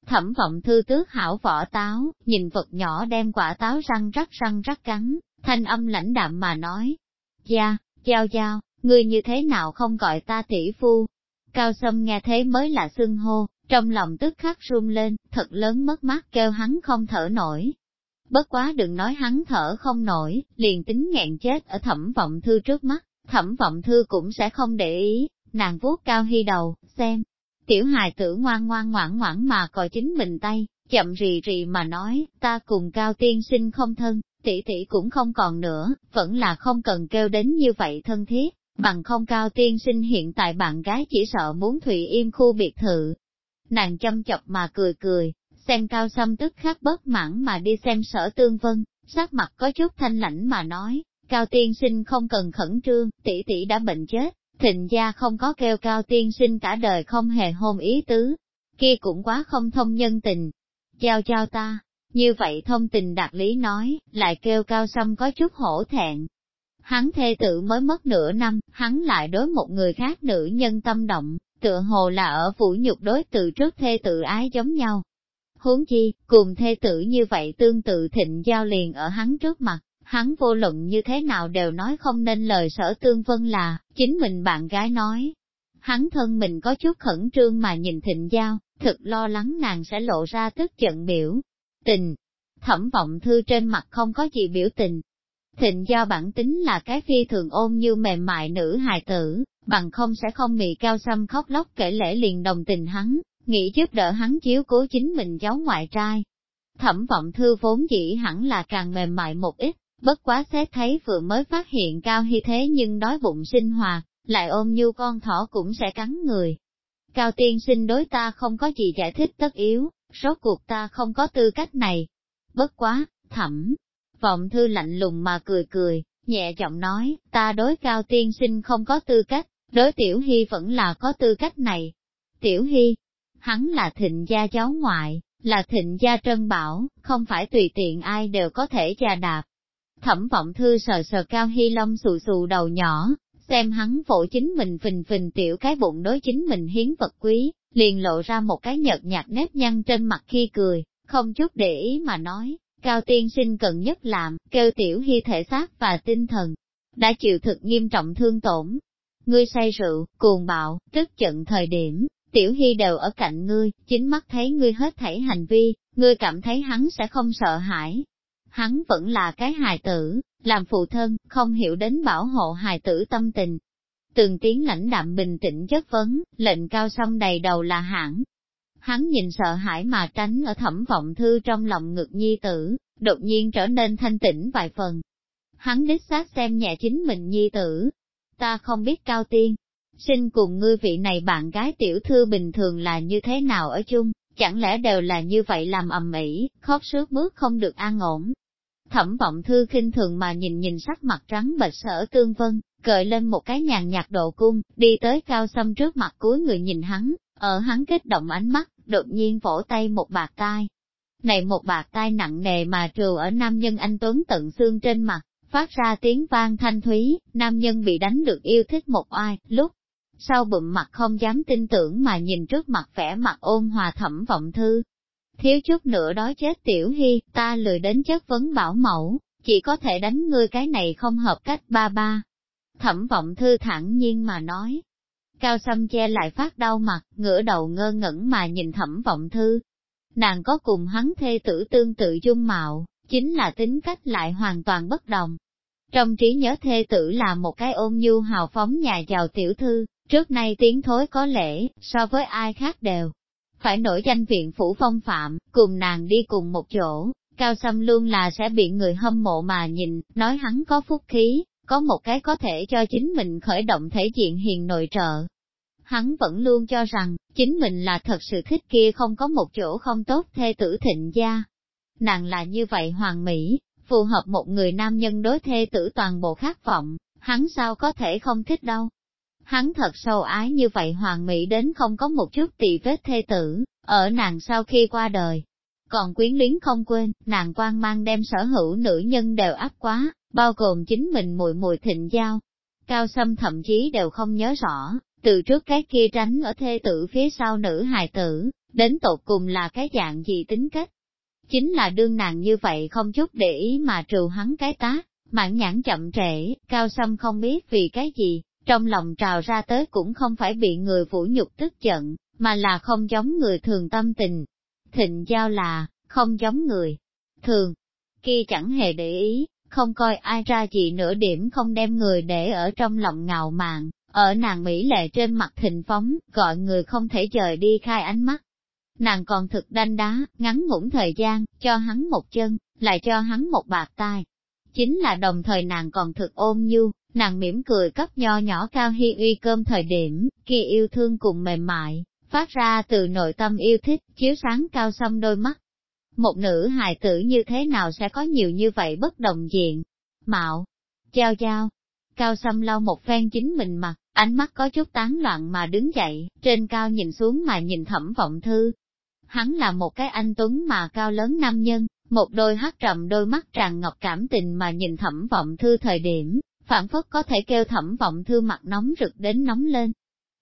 Thẩm vọng thư tước hảo vỏ táo, nhìn vật nhỏ đem quả táo răng rắc răng rắc cắn, thanh âm lãnh đạm mà nói. Gia, giao giao, ngươi như thế nào không gọi ta tỷ phu? Cao Sâm nghe thế mới là xưng hô, trong lòng tức khắc run lên, thật lớn mất mát kêu hắn không thở nổi. Bất quá đừng nói hắn thở không nổi, liền tính nghẹn chết ở thẩm vọng thư trước mắt, thẩm vọng thư cũng sẽ không để ý, nàng vuốt cao hy đầu, xem, Tiểu hài tử ngoan ngoan ngoãn ngoãn mà còi chính mình tay, chậm rì rì mà nói, ta cùng cao tiên sinh không thân, tỷ tỷ cũng không còn nữa, vẫn là không cần kêu đến như vậy thân thiết, bằng không cao tiên sinh hiện tại bạn gái chỉ sợ muốn Thụy Im khu biệt thự. Nàng châm chọc mà cười cười, xem cao xâm tức khắc bất mãn mà đi xem sở tương vân, sắc mặt có chút thanh lãnh mà nói, cao tiên sinh không cần khẩn trương, tỷ tỷ đã bệnh chết, Thịnh gia không có kêu cao tiên sinh cả đời không hề hôn ý tứ, kia cũng quá không thông nhân tình. chào chào ta, như vậy thông tình đạt lý nói, lại kêu cao xâm có chút hổ thẹn. Hắn thê tử mới mất nửa năm, hắn lại đối một người khác nữ nhân tâm động, tựa hồ là ở vũ nhục đối từ trước thê tử ái giống nhau. Huống chi, cùng thê tử như vậy tương tự thịnh giao liền ở hắn trước mặt, hắn vô luận như thế nào đều nói không nên lời sở tương vân là, chính mình bạn gái nói. Hắn thân mình có chút khẩn trương mà nhìn thịnh giao, thực lo lắng nàng sẽ lộ ra tức giận biểu. Tình, thẩm vọng thư trên mặt không có gì biểu tình. Thịnh do bản tính là cái phi thường ôn như mềm mại nữ hài tử, bằng không sẽ không bị cao xâm khóc lóc kể lễ liền đồng tình hắn, nghĩ giúp đỡ hắn chiếu cố chính mình cháu ngoại trai. Thẩm vọng thư vốn dĩ hẳn là càng mềm mại một ít, Bất quá xét thấy vừa mới phát hiện cao hy thế nhưng đói bụng sinh hoạt, lại ôm như con thỏ cũng sẽ cắn người. Cao tiên sinh đối ta không có gì giải thích tất yếu, rốt cuộc ta không có tư cách này. Bất quá, thẩm, vọng thư lạnh lùng mà cười cười, nhẹ giọng nói, ta đối cao tiên sinh không có tư cách, đối tiểu hy vẫn là có tư cách này. Tiểu hy, hắn là thịnh gia cháu ngoại, là thịnh gia trân bảo, không phải tùy tiện ai đều có thể trà đạp. Thẩm vọng thư sờ sờ cao hy long xù xù đầu nhỏ, xem hắn phổ chính mình phình phình tiểu cái bụng đối chính mình hiến vật quý, liền lộ ra một cái nhợt nhạt nếp nhăn trên mặt khi cười, không chút để ý mà nói, cao tiên sinh cần nhất làm, kêu tiểu hy thể xác và tinh thần, đã chịu thực nghiêm trọng thương tổn. Ngươi say rượu, cuồng bạo, tức giận thời điểm, tiểu hy đều ở cạnh ngươi, chính mắt thấy ngươi hết thảy hành vi, ngươi cảm thấy hắn sẽ không sợ hãi, hắn vẫn là cái hài tử, làm phụ thân, không hiểu đến bảo hộ hài tử tâm tình. Từng tiếng lãnh đạm bình tĩnh chất vấn, lệnh cao song đầy đầu là hãng. Hắn nhìn sợ hãi mà tránh ở thẩm vọng thư trong lòng ngực nhi tử, đột nhiên trở nên thanh tĩnh vài phần. Hắn đích xác xem nhẹ chính mình nhi tử. Ta không biết cao tiên, sinh cùng ngươi vị này bạn gái tiểu thư bình thường là như thế nào ở chung, chẳng lẽ đều là như vậy làm ầm ĩ, khóc sướt bước không được an ổn. Thẩm vọng thư khinh thường mà nhìn nhìn sắc mặt trắng bệch sở tương vân, cởi lên một cái nhàn nhạt độ cung, đi tới cao xâm trước mặt cuối người nhìn hắn, ở hắn kích động ánh mắt, đột nhiên vỗ tay một bạc tai. Này một bạc tai nặng nề mà trừ ở nam nhân anh Tuấn tận xương trên mặt, phát ra tiếng vang thanh thúy, nam nhân bị đánh được yêu thích một oai, lúc sau bụng mặt không dám tin tưởng mà nhìn trước mặt vẻ mặt ôn hòa thẩm vọng thư, thiếu chút nữa đó chết tiểu hy, ta lười đến chất vấn bảo mẫu, chỉ có thể đánh ngươi cái này không hợp cách ba ba. Thẩm vọng thư thẳng nhiên mà nói. Cao Sâm che lại phát đau mặt, ngửa đầu ngơ ngẩn mà nhìn thẩm vọng thư. Nàng có cùng hắn thê tử tương tự dung mạo, chính là tính cách lại hoàn toàn bất đồng. Trong trí nhớ thê tử là một cái ôn nhu hào phóng nhà giàu tiểu thư, trước nay tiếng thối có lễ, so với ai khác đều. Phải nổi danh viện phủ phong phạm, cùng nàng đi cùng một chỗ, cao xâm luôn là sẽ bị người hâm mộ mà nhìn, nói hắn có phúc khí, có một cái có thể cho chính mình khởi động thể diện hiền nội trợ. Hắn vẫn luôn cho rằng, chính mình là thật sự thích kia không có một chỗ không tốt thê tử thịnh gia. Nàng là như vậy hoàng mỹ, phù hợp một người nam nhân đối thê tử toàn bộ khát vọng, hắn sao có thể không thích đâu. Hắn thật sâu ái như vậy hoàng mỹ đến không có một chút tỳ vết thê tử, ở nàng sau khi qua đời. Còn quyến luyến không quên, nàng quan mang đem sở hữu nữ nhân đều áp quá, bao gồm chính mình mùi mùi thịnh giao. Cao Sâm thậm chí đều không nhớ rõ, từ trước cái kia tránh ở thê tử phía sau nữ hài tử, đến tột cùng là cái dạng gì tính cách. Chính là đương nàng như vậy không chút để ý mà trừ hắn cái tá, mãn nhãn chậm trễ, Cao Sâm không biết vì cái gì, trong lòng trào ra tới cũng không phải bị người vũ nhục tức giận, mà là không giống người thường tâm tình. Thịnh giao là, không giống người thường, kia chẳng hề để ý, không coi ai ra gì nửa điểm không đem người để ở trong lòng ngạo mạn, ở nàng Mỹ lệ trên mặt thịnh phóng, gọi người không thể rời đi khai ánh mắt. Nàng còn thực đanh đá, ngắn ngủn thời gian, cho hắn một chân, lại cho hắn một bạc tai. Chính là đồng thời nàng còn thực ôm nhu, nàng mỉm cười cấp nho nhỏ cao hi uy cơm thời điểm, kia yêu thương cùng mềm mại, phát ra từ nội tâm yêu thích, chiếu sáng cao xăm đôi mắt, một nữ hài tử như thế nào sẽ có nhiều như vậy bất đồng diện. Mạo, trao trao, cao xâm lau một phen chính mình mặt, ánh mắt có chút tán loạn mà đứng dậy, trên cao nhìn xuống mà nhìn thẩm vọng thư. Hắn là một cái anh tuấn mà cao lớn nam nhân, một đôi hát trầm đôi mắt tràn ngọc cảm tình mà nhìn thẩm vọng thư thời điểm, phản phất có thể kêu thẩm vọng thư mặt nóng rực đến nóng lên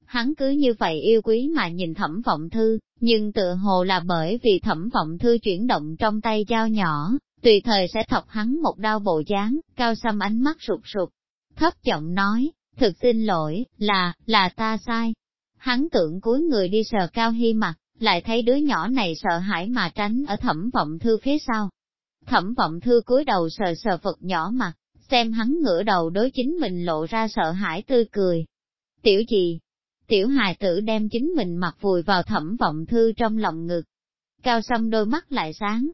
hắn cứ như vậy yêu quý mà nhìn thẩm vọng thư, nhưng tự hồ là bởi vì thẩm vọng thư chuyển động trong tay dao nhỏ, tùy thời sẽ thọc hắn một đau bộ dáng, cao xăm ánh mắt sụp sụp, thấp giọng nói, thực xin lỗi, là, là ta sai. Hắn tưởng cuối người đi sờ cao hy mặt, lại thấy đứa nhỏ này sợ hãi mà tránh ở thẩm vọng thư phía sau. Thẩm vọng thư cúi đầu sờ sờ vật nhỏ mặt, xem hắn ngửa đầu đối chính mình lộ ra sợ hãi tươi cười. Tiểu gì, Tiểu hài tử đem chính mình mặc vùi vào thẩm vọng thư trong lòng ngực. Cao sâm đôi mắt lại sáng.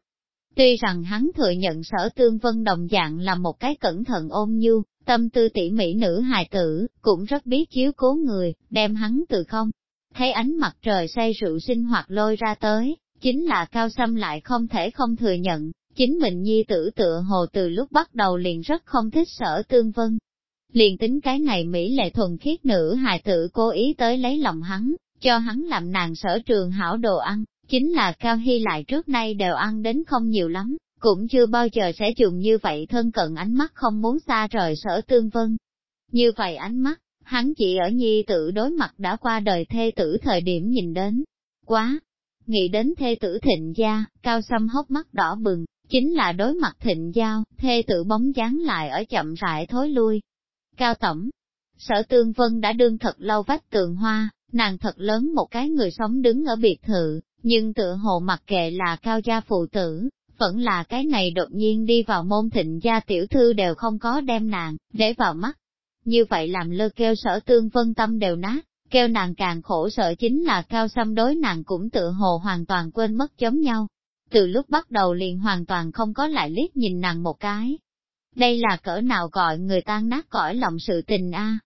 Tuy rằng hắn thừa nhận sở tương vân đồng dạng là một cái cẩn thận ôn nhu, tâm tư tỉ mỹ nữ hài tử, cũng rất biết chiếu cố người, đem hắn từ không. Thấy ánh mặt trời say rượu sinh hoạt lôi ra tới, chính là cao sâm lại không thể không thừa nhận, chính mình nhi tử tựa hồ từ lúc bắt đầu liền rất không thích sở tương vân, liền tính cái này Mỹ lệ thuần khiết nữ hài tử cố ý tới lấy lòng hắn, cho hắn làm nàng sở trường hảo đồ ăn, chính là Cao Hy lại trước nay đều ăn đến không nhiều lắm, cũng chưa bao giờ sẽ dùng như vậy thân cận ánh mắt không muốn xa rời sở tương vân. Như vậy ánh mắt, hắn chỉ ở nhi tử đối mặt đã qua đời thê tử thời điểm nhìn đến. Quá! Nghĩ đến thê tử thịnh gia, cao xăm hốc mắt đỏ bừng, chính là đối mặt thịnh giao, thê tử bóng dáng lại ở chậm rãi thối lui, Cao Tổng, sở tương vân đã đương thật lâu vách tường hoa, nàng thật lớn một cái người sống đứng ở biệt thự, nhưng tựa hồ mặc kệ là cao gia phụ tử, vẫn là cái này đột nhiên đi vào môn thịnh gia tiểu thư đều không có đem nàng, để vào mắt. Như vậy làm lơ kêu sở tương vân tâm đều nát, kêu nàng càng khổ sở chính là cao xâm đối nàng cũng tự hồ hoàn toàn quên mất giống nhau. Từ lúc bắt đầu liền hoàn toàn không có lại liếc nhìn nàng một cái, đây là cỡ nào gọi người tan nát cõi lòng sự tình a.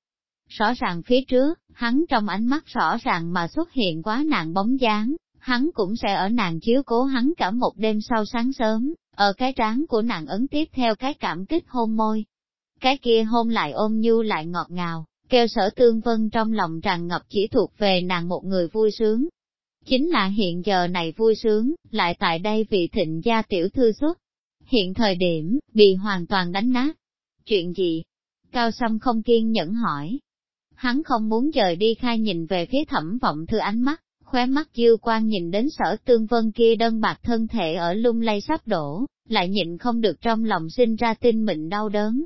Rõ ràng phía trước, hắn trong ánh mắt rõ ràng mà xuất hiện quá nàng bóng dáng, hắn cũng sẽ ở nàng chiếu cố hắn cả một đêm sau sáng sớm, ở cái trán của nàng ấn tiếp theo cái cảm kích hôn môi. Cái kia hôn lại ôm nhu lại ngọt ngào, kêu sở tương vân trong lòng tràn ngập chỉ thuộc về nàng một người vui sướng. Chính là hiện giờ này vui sướng, lại tại đây vị thịnh gia tiểu thư xuất, hiện thời điểm, bị hoàn toàn đánh nát. Chuyện gì? Cao Sâm không kiên nhẫn hỏi. Hắn không muốn rời đi khai nhìn về phía thẩm vọng thư ánh mắt, khóe mắt dư quan nhìn đến sở tương vân kia đơn bạc thân thể ở lung lay sắp đổ, lại nhịn không được trong lòng sinh ra tin mình đau đớn.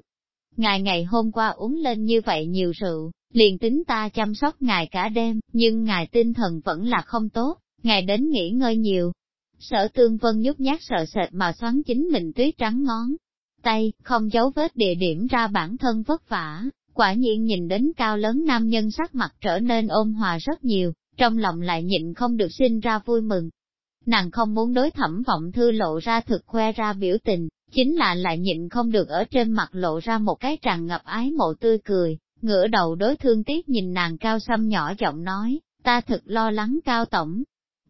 Ngài ngày hôm qua uống lên như vậy nhiều rượu, liền tính ta chăm sóc ngài cả đêm, nhưng ngài tinh thần vẫn là không tốt, ngài đến nghỉ ngơi nhiều. Sở tương vân nhút nhát sợ sệt mà xoắn chính mình tuyết trắng ngón. Tay, không giấu vết địa điểm ra bản thân vất vả, quả nhiên nhìn đến cao lớn nam nhân sắc mặt trở nên ôn hòa rất nhiều, trong lòng lại nhịn không được sinh ra vui mừng. Nàng không muốn đối thẩm vọng thư lộ ra thực khoe ra biểu tình, chính là lại nhịn không được ở trên mặt lộ ra một cái tràn ngập ái mộ tươi cười, ngửa đầu đối thương tiếc nhìn nàng cao xăm nhỏ giọng nói, ta thật lo lắng cao tổng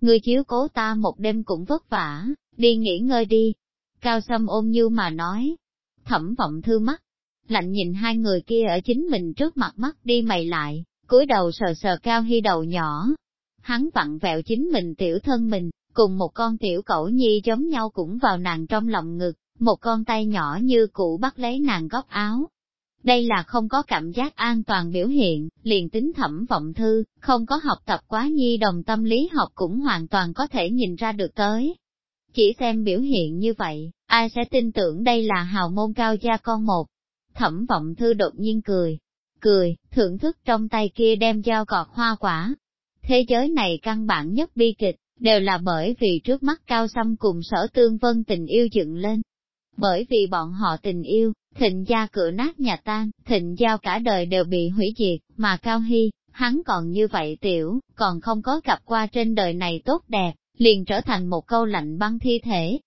ngươi chiếu cố ta một đêm cũng vất vả, đi nghỉ ngơi đi. Cao Sâm ôm như mà nói, thẩm vọng thư mắt, lạnh nhìn hai người kia ở chính mình trước mặt mắt đi mày lại, cúi đầu sờ sờ cao hy đầu nhỏ. Hắn vặn vẹo chính mình tiểu thân mình, cùng một con tiểu cẩu nhi giống nhau cũng vào nàng trong lòng ngực, một con tay nhỏ như cụ bắt lấy nàng góc áo. Đây là không có cảm giác an toàn biểu hiện, liền tính thẩm vọng thư, không có học tập quá nhi đồng tâm lý học cũng hoàn toàn có thể nhìn ra được tới. Chỉ xem biểu hiện như vậy, ai sẽ tin tưởng đây là hào môn cao gia con một. Thẩm vọng thư đột nhiên cười, cười, thưởng thức trong tay kia đem dao cọt hoa quả. Thế giới này căn bản nhất bi kịch, đều là bởi vì trước mắt cao xăm cùng sở tương vân tình yêu dựng lên, bởi vì bọn họ tình yêu, thịnh gia cửa nát nhà tan, thịnh giao cả đời đều bị hủy diệt, mà Cao Hy, hắn còn như vậy tiểu, còn không có gặp qua trên đời này tốt đẹp, liền trở thành một câu lạnh băng thi thể.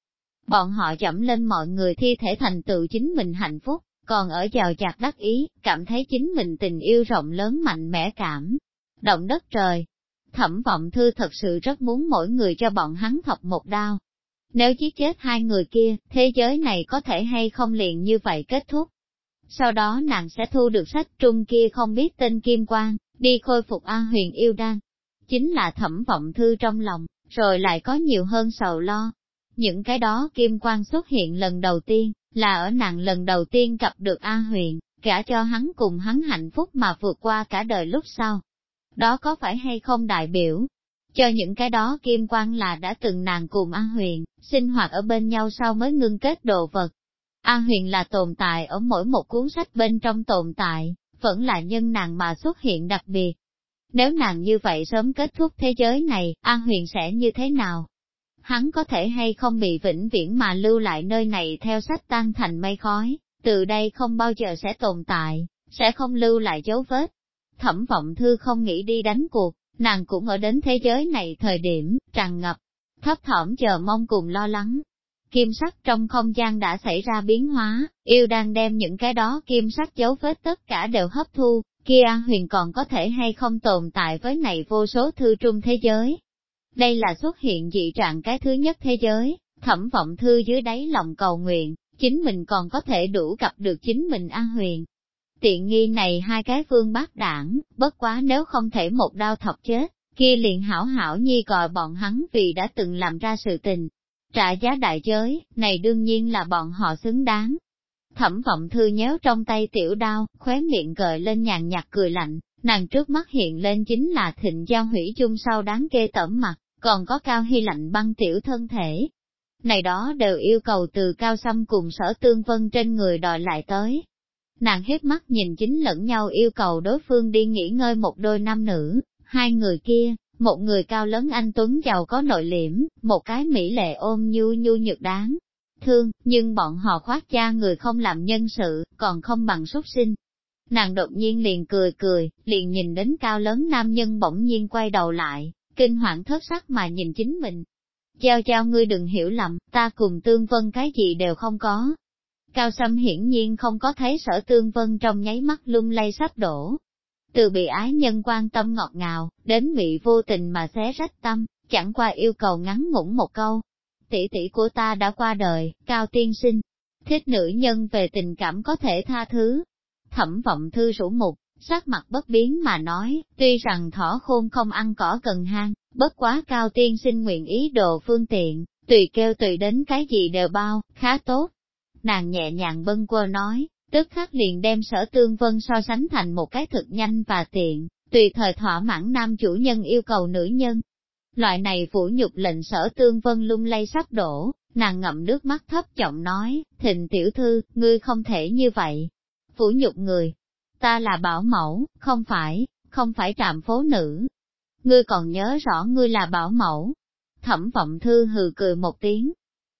Bọn họ chậm lên mọi người thi thể thành tựu chính mình hạnh phúc, còn ở giàu chặt đắc ý, cảm thấy chính mình tình yêu rộng lớn mạnh mẽ cảm. Động đất trời. Thẩm vọng thư thật sự rất muốn mỗi người cho bọn hắn thọc một đao, nếu giết chết hai người kia, thế giới này có thể hay không liền như vậy kết thúc. Sau đó nàng sẽ thu được sách trung kia không biết tên Kim Quang, đi khôi phục A huyền yêu đan. Chính là thẩm vọng thư trong lòng, rồi lại có nhiều hơn sầu lo. Những cái đó Kim Quang xuất hiện lần đầu tiên, là ở nàng lần đầu tiên gặp được A huyền, cả cho hắn cùng hắn hạnh phúc mà vượt qua cả đời lúc sau. Đó có phải hay không đại biểu, cho những cái đó kim quan là đã từng nàng cùng An Huyền, sinh hoạt ở bên nhau sau mới ngưng kết đồ vật. An Huyền là tồn tại ở mỗi một cuốn sách bên trong tồn tại, vẫn là nhân nàng mà xuất hiện đặc biệt. Nếu nàng như vậy sớm kết thúc thế giới này, An Huyền sẽ như thế nào? Hắn có thể hay không bị vĩnh viễn mà lưu lại nơi này theo sách tan thành mây khói, từ đây không bao giờ sẽ tồn tại, sẽ không lưu lại dấu vết. Thẩm vọng thư không nghĩ đi đánh cuộc, nàng cũng ở đến thế giới này thời điểm, tràn ngập, thấp thỏm chờ mong cùng lo lắng. Kim sắc trong không gian đã xảy ra biến hóa, yêu đang đem những cái đó kim sắc dấu vết tất cả đều hấp thu, kia huyền còn có thể hay không tồn tại với này vô số thư trung thế giới. Đây là xuất hiện dị trạng cái thứ nhất thế giới, thẩm vọng thư dưới đáy lòng cầu nguyện, chính mình còn có thể đủ gặp được chính mình an huyền, Tiện nghi này hai cái phương bác đảng, bất quá nếu không thể một đao thọc chết, kia liền hảo hảo nhi gọi bọn hắn vì đã từng làm ra sự tình. Trả giá đại giới, này đương nhiên là bọn họ xứng đáng. Thẩm vọng thư nhéo trong tay tiểu đao, khóe miệng gợi lên nhàn nhạt cười lạnh, nàng trước mắt hiện lên chính là thịnh giao hủy chung sau đáng kê tẩm mặt, còn có cao hy lạnh băng tiểu thân thể. Này đó đều yêu cầu từ cao xăm cùng sở tương vân trên người đòi lại tới, Nàng hết mắt nhìn chính lẫn nhau yêu cầu đối phương đi nghỉ ngơi một đôi nam nữ, hai người kia, một người cao lớn anh Tuấn giàu có nội liễm, một cái mỹ lệ ôm nhu nhu nhược đáng. Thương, nhưng bọn họ khoát cha người không làm nhân sự, còn không bằng xuất sinh. Nàng đột nhiên liền cười cười, liền nhìn đến cao lớn nam nhân bỗng nhiên quay đầu lại, kinh hoàng thất sắc mà nhìn chính mình. Giao giao ngươi đừng hiểu lầm, ta cùng tương vân cái gì đều không có, Cao Sâm hiển nhiên không có thấy sở tương vân trong nháy mắt lung lay sắp đổ. Từ bị ái nhân quan tâm ngọt ngào, đến bị vô tình mà xé rách tâm, chẳng qua yêu cầu ngắn ngủn một câu. Tỷ tỷ của ta đã qua đời, Cao Tiên Sinh, thích nữ nhân về tình cảm có thể tha thứ. Thẩm vọng thư rủ mục, sắc mặt bất biến mà nói, tuy rằng thỏ khôn không ăn cỏ cần hang, bất quá Cao Tiên Sinh nguyện ý đồ phương tiện, tùy kêu tùy đến cái gì đều bao, khá tốt nàng nhẹ nhàng bâng quơ nói, tức khắc liền đem sở tương vân so sánh thành một cái thực nhanh và tiện, tùy thời thỏa mãn nam chủ nhân yêu cầu nữ nhân. Loại này phủ nhục lệnh sở tương vân lung lay sắp đổ, nàng ngậm nước mắt thấp giọng nói, thịnh tiểu thư, ngươi không thể như vậy. Phủ nhục người, ta là bảo mẫu, không phải, không phải trạm phố nữ. Ngươi còn nhớ rõ ngươi là bảo mẫu. Thẩm vọng thư hừ cười một tiếng.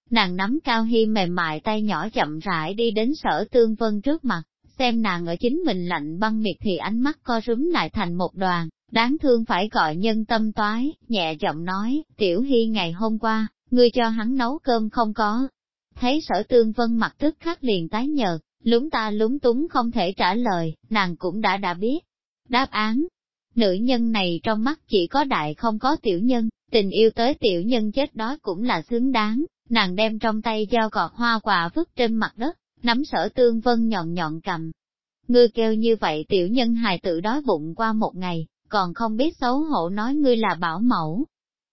Nàng nắm cao hy mềm mại tay nhỏ chậm rãi đi đến sở tương vân trước mặt, xem nàng ở chính mình lạnh băng miệt thì ánh mắt co rúm lại thành một đoàn, đáng thương phải gọi nhân tâm toái, nhẹ giọng nói, tiểu hy ngày hôm qua, ngươi cho hắn nấu cơm không có. Thấy sở tương vân mặt tức khắc liền tái nhợt, lúng ta lúng túng không thể trả lời, nàng cũng đã đã biết. Đáp án, nữ nhân này trong mắt chỉ có đại không có tiểu nhân, tình yêu tới tiểu nhân chết đó cũng là xứng đáng, nàng đem trong tay dao gọt hoa quả vứt trên mặt đất, nắm sở tương vân nhọn nhọn cầm. Ngươi kêu như vậy tiểu nhân hài tự đói bụng qua một ngày, còn không biết xấu hổ nói ngươi là bảo mẫu.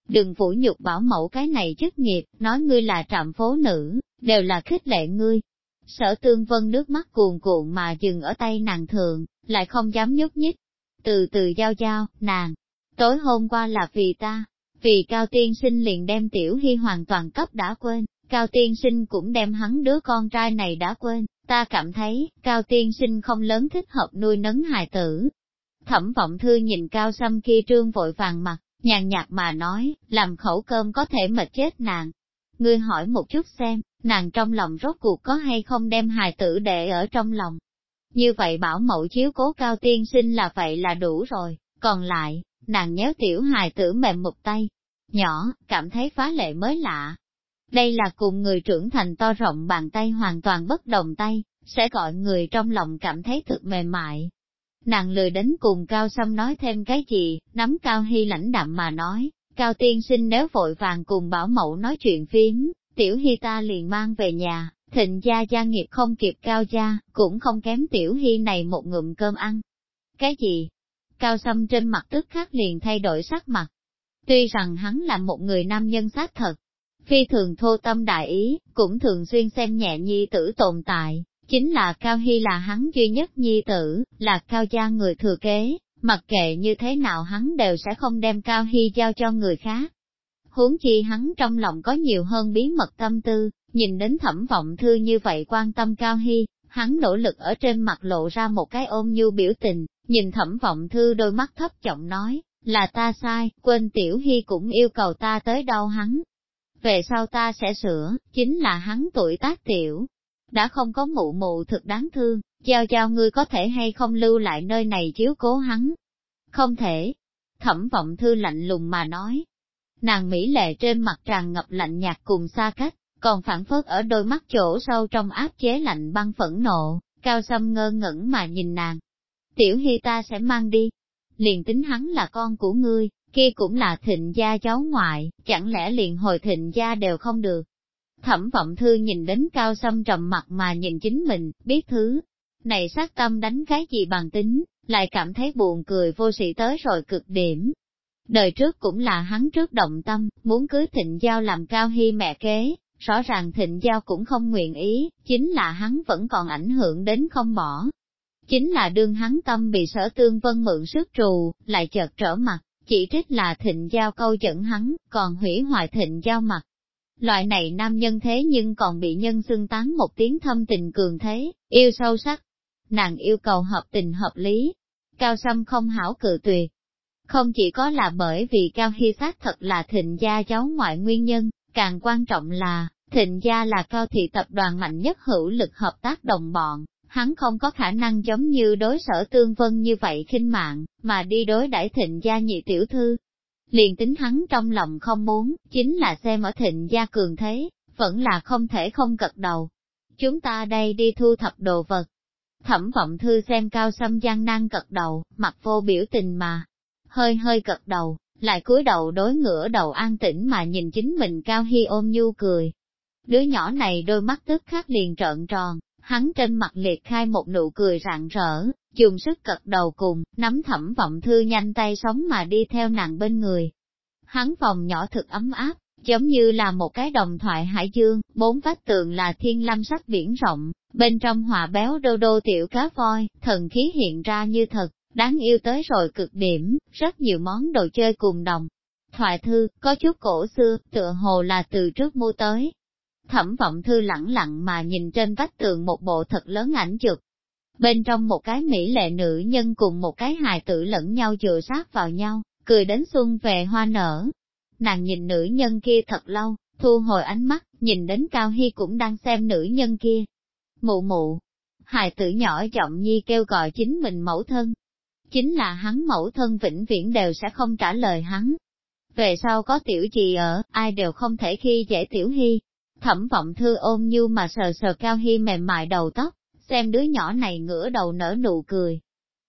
Đừng phủ nhục bảo mẫu cái này chức nghiệp, nói ngươi là trạm phố nữ, đều là khích lệ ngươi. Sở tương vân nước mắt cuồn cuộn mà dừng ở tay nàng thường, lại không dám nhúc nhích. Từ từ giao giao, nàng, tối hôm qua là vì ta, vì cao tiên sinh liền đem tiểu hy hoàn toàn cấp đã quên, cao tiên sinh cũng đem hắn đứa con trai này đã quên, ta cảm thấy, cao tiên sinh không lớn thích hợp nuôi nấng hài tử. Thẩm vọng thư nhìn cao xăm kia trương vội vàng mặt, nhàn nhạt mà nói, làm khẩu cơm có thể mệt chết nàng. Ngươi hỏi một chút xem, nàng trong lòng rốt cuộc có hay không đem hài tử để ở trong lòng. Như vậy bảo mẫu chiếu cố cao tiên sinh là vậy là đủ rồi, còn lại, nàng nhéo tiểu hài tử mềm một tay, nhỏ, cảm thấy phá lệ mới lạ. Đây là cùng người trưởng thành to rộng bàn tay hoàn toàn bất đồng tay, sẽ gọi người trong lòng cảm thấy thực mềm mại. Nàng lười đến cùng Cao Sâm nói thêm cái gì, nắm Cao Hy lãnh đạm mà nói, Cao Tiên sinh nếu vội vàng cùng bảo mẫu nói chuyện phím, Tiểu Hy ta liền mang về nhà, thịnh gia gia nghiệp không kịp Cao gia, cũng không kém Tiểu Hy này một ngụm cơm ăn. Cái gì? Cao Sâm trên mặt tức khắc liền thay đổi sắc mặt, Tuy rằng hắn là một người nam nhân xác thật, phi thường thô tâm đại ý, cũng thường xuyên xem nhẹ nhi tử tồn tại, chính là Cao Hy là hắn duy nhất nhi tử, là Cao gia người thừa kế, mặc kệ như thế nào hắn đều sẽ không đem Cao Hy giao cho người khác. Huống chi hắn trong lòng có nhiều hơn bí mật tâm tư, nhìn đến thẩm vọng thư như vậy quan tâm Cao Hy, hắn nỗ lực ở trên mặt lộ ra một cái ôm nhu biểu tình, nhìn thẩm vọng thư đôi mắt thấp giọng nói, là ta sai, quên tiểu hy cũng yêu cầu ta tới đâu hắn. Về sau ta sẽ sửa, chính là hắn tuổi tác tiểu. Đã không có mụ mụ thực đáng thương, giao giao ngươi có thể hay không lưu lại nơi này chiếu cố hắn. Không thể. Thẩm vọng thư lạnh lùng mà nói. Nàng Mỹ lệ trên mặt tràn ngập lạnh nhạt cùng xa cách, còn phản phất ở đôi mắt chỗ sâu trong áp chế lạnh băng phẫn nộ, cao sâm ngơ ngẩn mà nhìn nàng. Tiểu hy ta sẽ mang đi, liền tính hắn là con của ngươi, kia cũng là thịnh gia cháu ngoại, chẳng lẽ liền hồi thịnh gia đều không được. Thẩm vọng thư nhìn đến cao sâm trầm mặt mà nhìn chính mình, biết thứ. Này sát tâm đánh cái gì bằng tính, lại cảm thấy buồn cười vô sĩ tới rồi cực điểm. Đời trước cũng là hắn trước động tâm, muốn cưới thịnh giao làm cao hy mẹ kế, rõ ràng thịnh giao cũng không nguyện ý, chính là hắn vẫn còn ảnh hưởng đến không bỏ, Chính là đương hắn tâm bị sở tương vân mượn sức trù, lại chợt trở mặt, chỉ trích là thịnh giao câu dẫn hắn, còn hủy hoại thịnh giao mặt. Loại này nam nhân thế nhưng còn bị nhân xưng tán một tiếng thâm tình cường thế, yêu sâu sắc. Nàng yêu cầu hợp tình hợp lý. Cao Sâm không hảo cự tuyệt. Không chỉ có là bởi vì Cao Hy sát thật là thịnh gia cháu ngoại nguyên nhân, càng quan trọng là, thịnh gia là cao thị tập đoàn mạnh nhất hữu lực hợp tác đồng bọn, hắn không có khả năng giống như đối sở tương vân như vậy khinh mạng, mà đi đối đãi thịnh gia nhị tiểu thư. Liền tính hắn trong lòng không muốn, chính là xem ở thịnh gia cường thế, vẫn là không thể không cật đầu. Chúng ta đây đi thu thập đồ vật. Thẩm vọng thư xem cao xâm gian nan cật đầu, mặt vô biểu tình mà, hơi hơi cật đầu, lại cúi đầu đối ngửa đầu an tĩnh mà nhìn chính mình cao hy ôm nhu cười. Đứa nhỏ này đôi mắt tức khắc liền trợn tròn, hắn trên mặt liệt khai một nụ cười rạng rỡ, dùng sức cật đầu cùng, nắm thẩm vọng thư nhanh tay sống mà đi theo nàng bên người. Hắn phòng nhỏ thực ấm áp, giống như là một cái đồng thoại hải dương, bốn vách tường là thiên lâm sắc biển rộng, bên trong hòa béo đô đô tiểu cá voi, thần khí hiện ra như thật, đáng yêu tới rồi cực điểm, rất nhiều món đồ chơi cùng đồng. Thoại thư, có chút cổ xưa, tựa hồ là từ trước mua tới, Thẩm vọng thư lẳng lặng mà nhìn trên vách tường một bộ thật lớn ảnh chụp. Bên trong một cái mỹ lệ nữ nhân cùng một cái hài tử lẫn nhau dựa sát vào nhau, cười đến xuân về hoa nở. Nàng nhìn nữ nhân kia thật lâu, thu hồi ánh mắt, nhìn đến Cao Hy cũng đang xem nữ nhân kia. Mụ mụ, hài tử nhỏ giọng nhi kêu gọi chính mình mẫu thân. Chính là hắn mẫu thân vĩnh viễn đều sẽ không trả lời hắn. Về sau có tiểu gì ở, ai đều không thể khi dễ tiểu hy. Thẩm vọng thư ôm như mà sờ sờ cao hy mềm mại đầu tóc, xem đứa nhỏ này ngửa đầu nở nụ cười.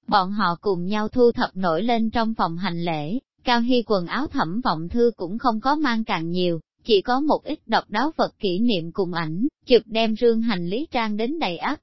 Bọn họ cùng nhau thu thập nổi lên trong phòng hành lễ, cao hy quần áo thẩm vọng thư cũng không có mang càng nhiều, chỉ có một ít độc đáo vật kỷ niệm cùng ảnh, chụp đem rương hành lý trang đến đầy ắp.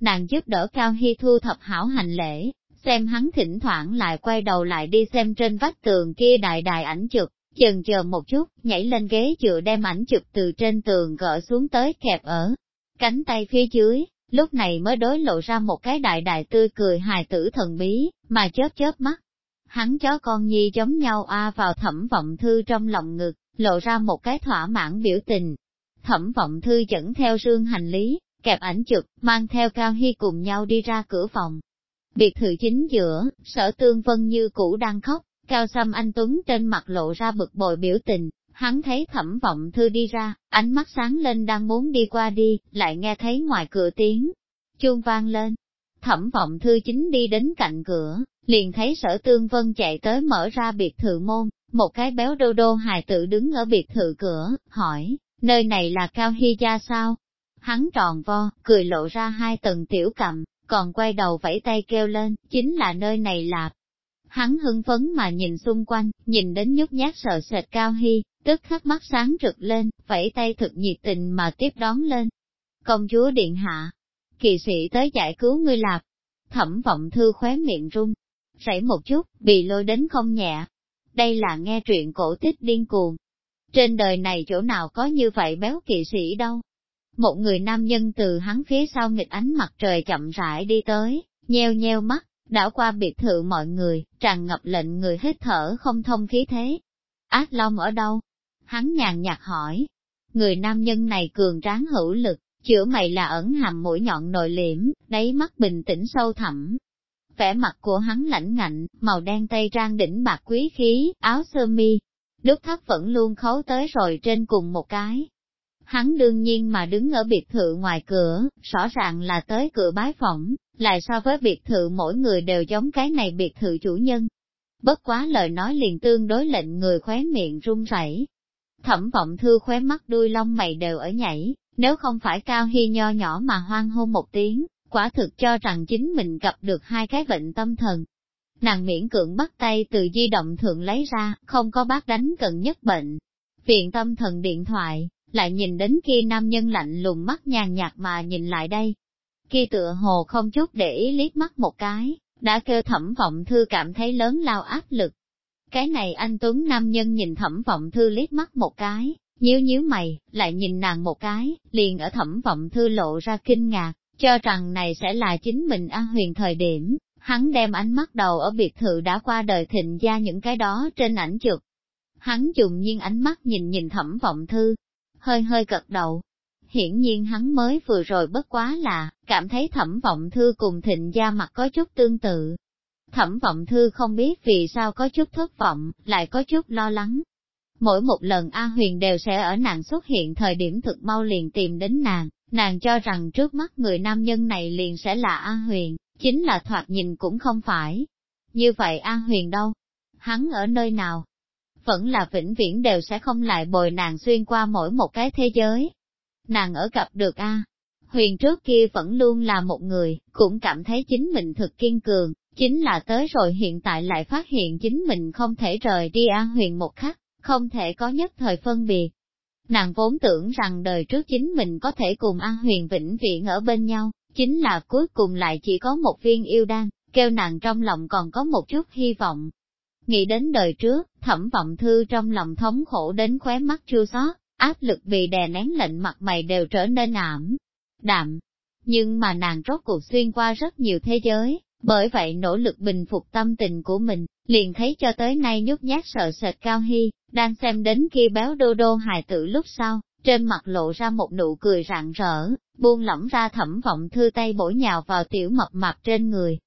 Nàng giúp đỡ Cao Hy thu thập hảo hành lễ, xem hắn thỉnh thoảng lại quay đầu lại đi xem trên vách tường kia đại đại ảnh chụp, chần chờ một chút, nhảy lên ghế dựa đem ảnh chụp từ trên tường gỡ xuống tới kẹp ở cánh tay phía dưới, lúc này mới đối lộ ra một cái đại đại tươi cười hài tử thần bí, mà chớp chớp mắt. Hắn chó con nhi giống nhau a vào thẩm vọng thư trong lòng ngực, lộ ra một cái thỏa mãn biểu tình. Thẩm vọng thư dẫn theo rương hành lý, kẹp ảnh chụp, mang theo Cao Hy cùng nhau đi ra cửa phòng. Biệt thự chính giữa, sở tương vân như cũ đang khóc, Cao Sâm Anh Tuấn trên mặt lộ ra bực bội biểu tình, hắn thấy thẩm vọng thư đi ra, ánh mắt sáng lên đang muốn đi qua đi, lại nghe thấy ngoài cửa tiếng, chuông vang lên. Thẩm vọng thư chính đi đến cạnh cửa, liền thấy sở tương vân chạy tới mở ra biệt thự môn, một cái béo đô đô hài tử đứng ở biệt thự cửa, hỏi, nơi này là Cao Hy Gia sao? Hắn tròn vo, cười lộ ra hai tầng tiểu cầm, còn quay đầu vẫy tay kêu lên, chính là nơi này lạp. Hắn hưng phấn mà nhìn xung quanh, nhìn đến nhút nhát sợ sệt Cao Hy, tức khắc mắt sáng rực lên, vẫy tay thực nhiệt tình mà tiếp đón lên. Công chúa Điện Hạ, kỳ sĩ tới giải cứu ngươi lạp. Thẩm vọng thư khóe miệng rung, rảy một chút, bị lôi đến không nhẹ, đây là nghe truyện cổ tích điên cuồng. Trên đời này chỗ nào có như vậy béo kỵ sĩ đâu. Một người nam nhân từ hắn phía sau nghịch ánh mặt trời chậm rãi đi tới, nheo nheo mắt, đảo qua biệt thự mọi người, tràn ngập lệnh người hít thở không thông khí thế. Ác Long ở đâu? Hắn nhàn nhạt hỏi. Người nam nhân này cường tráng hữu lực, chữa mày là ẩn hàm mũi nhọn nội liễm, đáy mắt bình tĩnh sâu thẳm, vẻ mặt của hắn lãnh ngạnh, màu đen tây trang đỉnh bạc quý khí, áo sơ mi. Lúc thắt vẫn luôn khấu tới rồi trên cùng một cái. Hắn đương nhiên mà đứng ở biệt thự ngoài cửa, rõ ràng là tới cửa bái phỏng, lại so với biệt thự mỗi người đều giống cái này biệt thự chủ nhân. Bất quá lời nói liền tương đối lệnh người khóe miệng run rẩy. Thẩm vọng thư khóe mắt đuôi lông mày đều ở nhảy, nếu không phải cao hy nho nhỏ mà hoang hôn một tiếng, quả thực cho rằng chính mình gặp được hai cái bệnh tâm thần. Nàng miễn cưỡng bắt tay từ di động thượng lấy ra, không có bác đánh cần nhất bệnh. Viện tâm thần điện thoại, lại nhìn đến kia nam nhân lạnh lùng mắt nhàn nhạt mà nhìn lại đây khi tựa hồ không chút để ý liếc mắt một cái, đã kêu thẩm vọng thư cảm thấy lớn lao áp lực. Cái này anh Tuấn nam nhân nhìn thẩm vọng thư liếc mắt một cái, nhíu nhíu mày, lại nhìn nàng một cái, liền ở thẩm vọng thư lộ ra kinh ngạc, cho rằng này sẽ là chính mình An Huyền thời điểm, hắn đem ánh mắt đầu ở biệt thự đã qua đời thịnh gia những cái đó trên ảnh chụp. Hắn dùng nhiên ánh mắt nhìn nhìn thẩm vọng thư, hơi hơi cật đầu. Hiển nhiên hắn mới vừa rồi bất quá là, cảm thấy thẩm vọng thư cùng thịnh gia mặt có chút tương tự. Thẩm vọng thư không biết vì sao có chút thất vọng, lại có chút lo lắng. Mỗi một lần A Huyền đều sẽ ở nàng xuất hiện thời điểm thực mau liền tìm đến nàng, Nàng cho rằng trước mắt người nam nhân này liền sẽ là A Huyền, chính là thoạt nhìn cũng không phải. Như vậy A Huyền đâu? Hắn ở nơi nào? Vẫn là vĩnh viễn đều sẽ không lại bồi nàng xuyên qua mỗi một cái thế giới. Nàng ở gặp được A. Huyền trước kia vẫn luôn là một người, cũng cảm thấy chính mình thực kiên cường, chính là tới rồi hiện tại lại phát hiện chính mình không thể rời đi A Huyền một khắc, không thể có nhất thời phân biệt. Nàng vốn tưởng rằng đời trước chính mình có thể cùng a Huyền vĩnh viễn ở bên nhau, chính là cuối cùng lại chỉ có một viên yêu đan, kêu nàng trong lòng còn có một chút hy vọng. Nghĩ đến đời trước, thẩm vọng thư trong lòng thống khổ đến khóe mắt chua xót, áp lực bị đè nén lệnh mặt mày đều trở nên ảm, đạm. Nhưng mà nàng rốt cuộc xuyên qua rất nhiều thế giới, bởi vậy nỗ lực bình phục tâm tình của mình, liền thấy cho tới nay nhút nhát sợ sệt Cao Hy, đang xem đến khi béo đô đô hài tử lúc sau, trên mặt lộ ra một nụ cười rạng rỡ, buông lỏng ra thẩm vọng thư tay bổ nhào vào tiểu mập mạp trên người.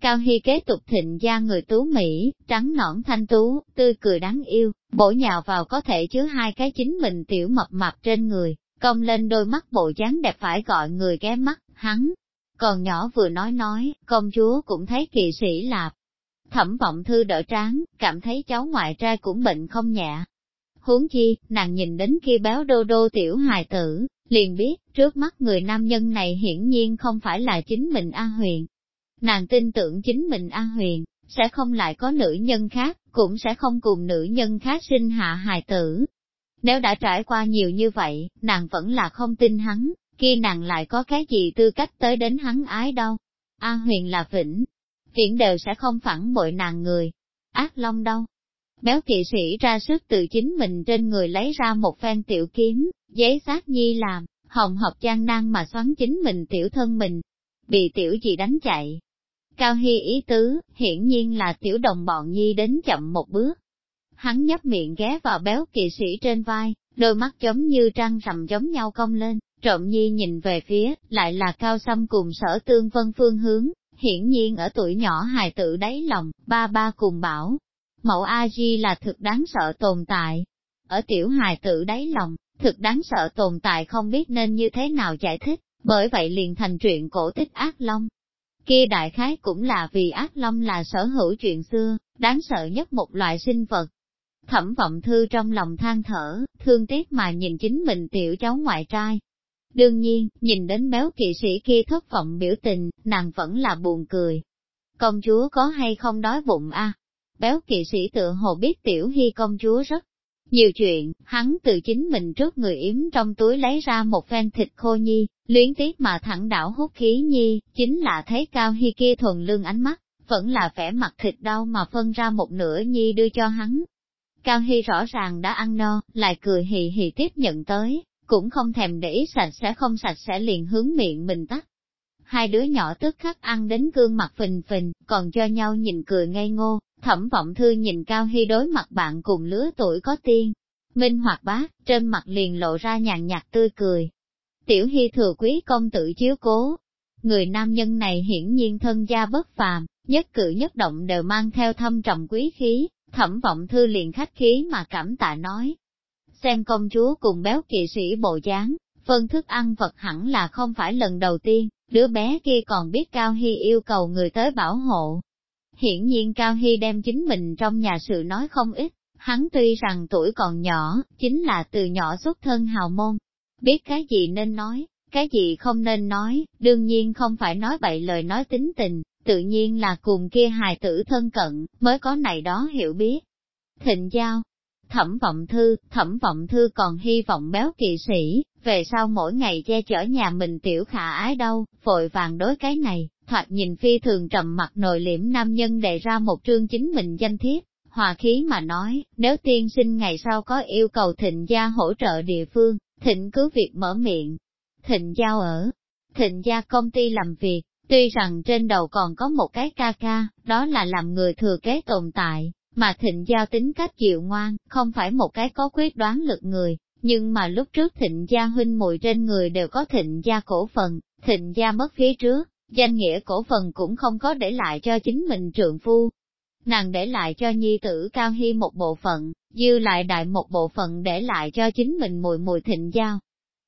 Cao Hy kế tục thịnh gia người tú Mỹ, trắng nõn thanh tú, tươi cười đáng yêu, bổ nhào vào có thể chứa hai cái chính mình tiểu mập mập trên người, cong lên đôi mắt bộ dáng đẹp phải gọi người ghé mắt, hắn. Còn nhỏ vừa nói nói, công chúa cũng thấy kỳ sĩ lạp. Thẩm vọng thư đỡ tráng, cảm thấy cháu ngoại trai cũng bệnh không nhẹ. Huống chi, nàng nhìn đến khi béo đô đô tiểu hài tử, liền biết, trước mắt người nam nhân này hiển nhiên không phải là chính mình A Huyền. Nàng tin tưởng chính mình A Huyền, sẽ không lại có nữ nhân khác, cũng sẽ không cùng nữ nhân khác sinh hạ hài tử. Nếu đã trải qua nhiều như vậy, nàng vẫn là không tin hắn, kia nàng lại có cái gì tư cách tới đến hắn ái đâu. A huyền là vĩnh, viễn đều sẽ không phản bội nàng người. Ác long đâu? Béo kỵ sĩ ra sức từ chính mình trên người lấy ra một phen tiểu kiếm, giấy sát nhi làm, hồng học gian nan mà xoắn chính mình tiểu thân mình. Bị tiểu gì đánh chạy, Cao Hy ý tứ, hiển nhiên là tiểu đồng bọn nhi đến chậm một bước. Hắn nhấp miệng ghé vào béo kỵ sĩ trên vai, đôi mắt giống như trăng rằm giống nhau cong lên, trộm nhi nhìn về phía, lại là cao Sâm cùng sở tương vân phương hướng, hiển nhiên ở tuổi nhỏ hài tử đáy lòng, ba ba cùng bảo. Mẫu A-di là thực đáng sợ tồn tại. Ở tiểu hài tử đáy lòng, thực đáng sợ tồn tại không biết nên như thế nào giải thích, bởi vậy liền thành truyện cổ tích ác long, Kia đại khái cũng là vì ác long là sở hữu chuyện xưa, đáng sợ nhất một loại sinh vật. Thẩm vọng thư trong lòng than thở, thương tiếc mà nhìn chính mình tiểu cháu ngoại trai. Đương nhiên, nhìn đến béo kỵ sĩ kia thất vọng biểu tình, nàng vẫn là buồn cười. Công chúa có hay không đói bụng a? Béo kỵ sĩ tự hồ biết tiểu hy công chúa rất nhiều chuyện, hắn từ chính mình trước người yếm trong túi lấy ra một phen thịt khô nhi, luyến tiếc mà thẳng đảo hút khí nhi, chính là thấy cao hy kia thuần lương ánh mắt, vẫn là vẻ mặt thịt đau mà phân ra một nửa nhi đưa cho hắn. Cao Hy rõ ràng đã ăn no, lại cười hì hì tiếp nhận tới, cũng không thèm để ý sạch sẽ không sạch sẽ liền hướng miệng mình tắt. Hai đứa nhỏ tức khắc ăn đến gương mặt phình phình, còn cho nhau nhìn cười ngây ngô, thẩm vọng thư nhìn Cao Hy đối mặt bạn cùng lứa tuổi có tiên. Minh Hoạt bác, trên mặt liền lộ ra nhàn nhạt tươi cười, Tiểu Hy thừa quý công tử chiếu cố. Người nam nhân này hiển nhiên thân gia bất phàm, nhất cử nhất động đều mang theo thâm trọng quý khí, thẩm vọng thư liền khách khí mà cảm tạ nói. Xem công chúa cùng béo kỵ sĩ bộ dáng, phân thức ăn vật hẳn là không phải lần đầu tiên, đứa bé kia còn biết Cao Hy yêu cầu người tới bảo hộ. Hiển nhiên Cao Hy đem chính mình trong nhà sự nói không ít, hắn tuy rằng tuổi còn nhỏ, chính là từ nhỏ xuất thân hào môn, biết cái gì nên nói, cái gì không nên nói, đương nhiên không phải nói bậy lời nói tính tình, tự nhiên là cùng kia hài tử thân cận, mới có này đó hiểu biết. Thịnh giao, thẩm vọng thư, thẩm vọng thư còn hy vọng béo kỵ sĩ, về sau mỗi ngày che chở nhà mình tiểu khả ái đâu, vội vàng đối cái này, thoạt nhìn phi thường trầm mặt nội liễm nam nhân đề ra một trương chính mình danh thiếp, hòa khí mà nói, nếu tiên sinh ngày sau có yêu cầu thịnh gia hỗ trợ địa phương, Thịnh cứ việc mở miệng. Thịnh giao ở. Thịnh gia công ty làm việc, tuy rằng trên đầu còn có một cái ca ca, đó là làm người thừa kế tồn tại, mà thịnh giao tính cách chịu ngoan, không phải một cái có quyết đoán lực người, nhưng mà lúc trước thịnh gia huynh muội trên người đều có thịnh gia cổ phần, thịnh gia mất phía trước, danh nghĩa cổ phần cũng không có để lại cho chính mình trượng phu. Nàng để lại cho nhi tử Cao Hy một bộ phận, dư lại đại một bộ phận để lại cho chính mình mùi mùi thịnh giao.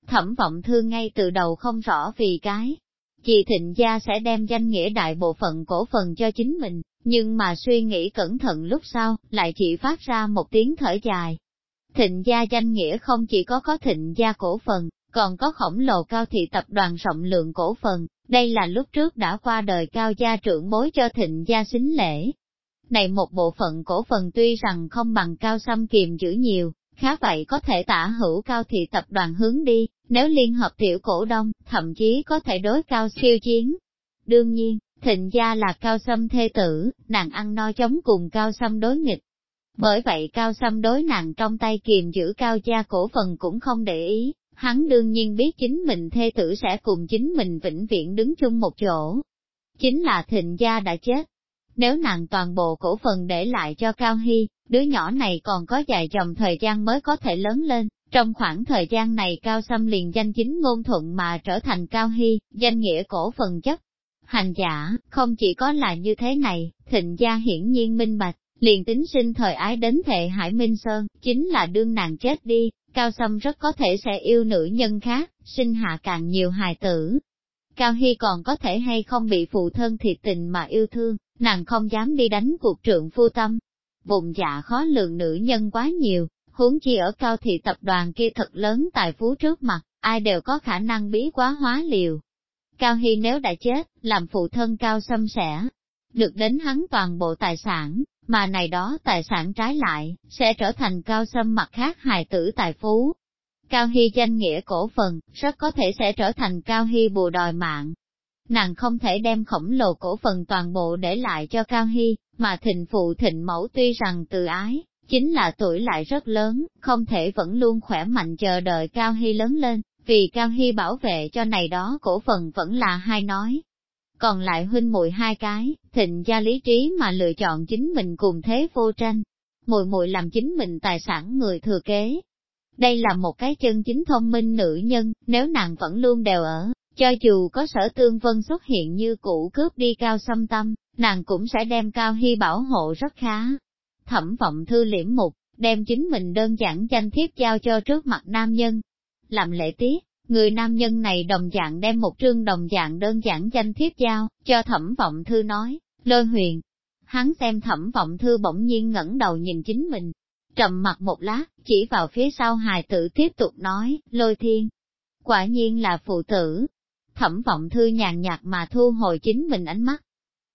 Thẩm vọng thương ngay từ đầu không rõ vì cái, chị thịnh gia sẽ đem danh nghĩa đại bộ phận cổ phần cho chính mình, nhưng mà suy nghĩ cẩn thận lúc sau, lại chỉ phát ra một tiếng thở dài. Thịnh gia danh nghĩa không chỉ có có thịnh gia cổ phần, còn có khổng lồ cao thị tập đoàn rộng lượng cổ phần, đây là lúc trước đã qua đời cao gia trưởng bối cho thịnh gia xính lễ, này một bộ phận cổ phần tuy rằng không bằng cao xăm kiềm giữ nhiều, khá vậy có thể tả hữu cao thị tập đoàn hướng đi, nếu liên hợp tiểu cổ đông, thậm chí có thể đối cao siêu chiến. Đương nhiên, thịnh gia là cao xâm thê tử, nàng ăn no chống cùng cao xâm đối nghịch. Bởi vậy cao xâm đối nàng trong tay kiềm giữ cao gia cổ phần cũng không để ý, hắn đương nhiên biết chính mình thê tử sẽ cùng chính mình vĩnh viễn đứng chung một chỗ. Chính là thịnh gia đã chết, nếu nàng toàn bộ cổ phần để lại cho Cao Hy, đứa nhỏ này còn có dài dòng thời gian mới có thể lớn lên. Trong khoảng thời gian này Cao Sâm liền danh chính ngôn thuận mà trở thành Cao Hy, danh nghĩa cổ phần chất. Hành giả, không chỉ có là như thế này, thịnh gia hiển nhiên minh bạch, liền tính sinh thời ái đến thệ Hải Minh Sơn, chính là đương nàng chết đi, Cao Sâm rất có thể sẽ yêu nữ nhân khác, sinh hạ càng nhiều hài tử. Cao Hy còn có thể hay không bị phụ thân thiệt tình mà yêu thương, nàng không dám đi đánh cuộc trượng phu tâm. Bụng dạ khó lường nữ nhân quá nhiều, huống chi ở cao thị tập đoàn kia thật lớn tài phú trước mặt, ai đều có khả năng bí quá hóa liều. Cao Hy nếu đã chết, làm phụ thân Cao Sâm sẽ được đến hắn toàn bộ tài sản, mà này đó tài sản trái lại, sẽ trở thành Cao Sâm mặt khác hài tử tài phú. Cao Hy danh nghĩa cổ phần, rất có thể sẽ trở thành Cao Hy bù đòi mạng. Nàng không thể đem khổng lồ cổ phần toàn bộ để lại cho Cao Hy, mà thịnh phụ thịnh mẫu tuy rằng từ ái, chính là tuổi lại rất lớn, không thể vẫn luôn khỏe mạnh chờ đợi Cao Hy lớn lên, vì Cao Hy bảo vệ cho này đó cổ phần vẫn là hai nói. Còn lại huynh muội hai cái, thịnh gia lý trí mà lựa chọn chính mình cùng thế vô tranh, muội muội làm chính mình tài sản người thừa kế. Đây là một cái chân chính thông minh nữ nhân, nếu nàng vẫn luôn đều ở, cho dù có sở tương vân xuất hiện như cũ cướp đi cao xâm tâm, nàng cũng sẽ đem cao hy bảo hộ rất khá. Thẩm vọng thư liễm mục, đem chính mình đơn giản danh thiếp giao cho trước mặt nam nhân, làm lễ tiết, người nam nhân này đồng dạng đem một trương đồng dạng đơn giản danh thiếp giao, cho thẩm vọng thư nói, lôi huyền. Hắn xem thẩm vọng thư bỗng nhiên ngẩng đầu nhìn chính mình, trầm mặt một lát, chỉ vào phía sau hài tử tiếp tục nói, lôi thiên. Quả nhiên là phụ tử. Thẩm vọng thư nhàn nhạt mà thu hồi chính mình ánh mắt.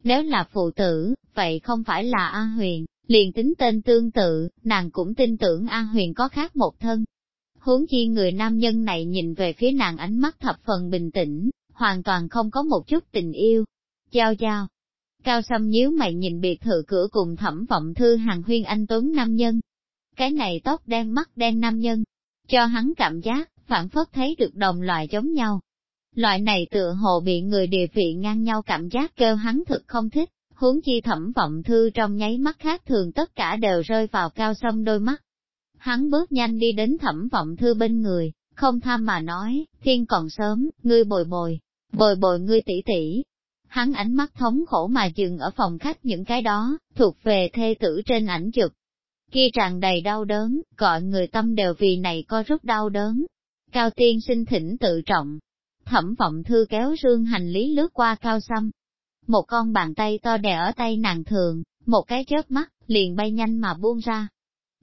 Nếu là phụ tử, vậy không phải là A Huyền, liền tính tên tương tự, nàng cũng tin tưởng A Huyền có khác một thân, Huống chi người nam nhân này nhìn về phía nàng ánh mắt thập phần bình tĩnh, hoàn toàn không có một chút tình yêu. Giao giao. Cao Sâm nhíu mày nhìn biệt thự cửa cùng thẩm vọng thư hàng huyên anh tuấn nam nhân. Cái này tóc đen mắt đen nam nhân, cho hắn cảm giác, phản phất thấy được đồng loại giống nhau. Loại này tựa hồ bị người địa vị ngang nhau cảm giác kêu hắn thực không thích, huống chi thẩm vọng thư trong nháy mắt khác thường tất cả đều rơi vào cao sâm đôi mắt. Hắn bước nhanh đi đến thẩm vọng thư bên người, không tham mà nói, thiên còn sớm, ngươi bồi bồi, bồi bồi ngươi tỷ tỷ. Hắn ánh mắt thống khổ mà dừng ở phòng khách những cái đó, thuộc về thê tử trên ảnh chụp. Kia tràn đầy đau đớn, gọi người tâm đều vì này có rất đau đớn. Cao tiên sinh thỉnh tự trọng. Thẩm vọng thư kéo rương hành lý lướt qua cao xăm. Một con bàn tay to đè ở tay nàng thường, một cái chớp mắt, liền bay nhanh mà buông ra.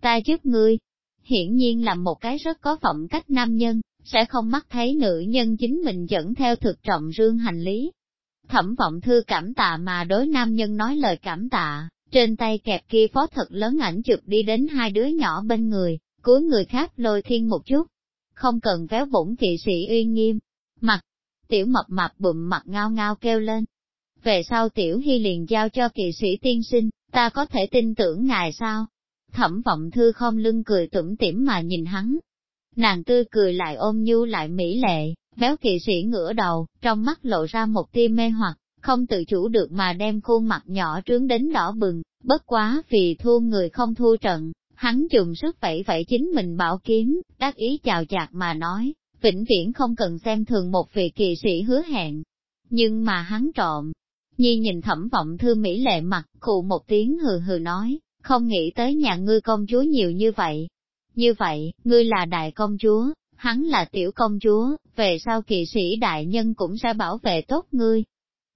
Ta giúp ngươi, hiển nhiên là một cái rất có phẩm cách nam nhân, sẽ không mắt thấy nữ nhân chính mình dẫn theo thực trọng rương hành lý. Thẩm vọng thư cảm tạ mà đối nam nhân nói lời cảm tạ, trên tay kẹp kia phó thật lớn ảnh chụp đi đến hai đứa nhỏ bên người, cuối người khác lôi thiên một chút. Không cần véo bụng kỵ sĩ uy nghiêm, mặt, tiểu mập mạp bụng mặt ngao ngao kêu lên. Về sau tiểu hy liền giao cho kỵ sĩ tiên sinh, ta có thể tin tưởng ngài sao? Thẩm vọng thư không lưng cười tủm tỉm mà nhìn hắn. Nàng tươi cười lại ôm nhu lại mỹ lệ, béo kỵ sĩ ngửa đầu, trong mắt lộ ra một tia mê hoặc, không tự chủ được mà đem khuôn mặt nhỏ trướng đến đỏ bừng, bất quá vì thua người không thua trận, hắn dùng sức vẫy vẫy chính mình bảo kiếm, đắc ý chào chạc mà nói, vĩnh viễn không cần xem thường một vị kỳ sĩ hứa hẹn. Nhưng mà hắn trộm, nhi nhìn thẩm vọng thư mỹ lệ mặt, cụ một tiếng hừ hừ nói, không nghĩ tới nhà ngươi công chúa nhiều như vậy. Như vậy, ngươi là đại công chúa, hắn là tiểu công chúa, về sau kỵ sĩ đại nhân cũng sẽ bảo vệ tốt ngươi.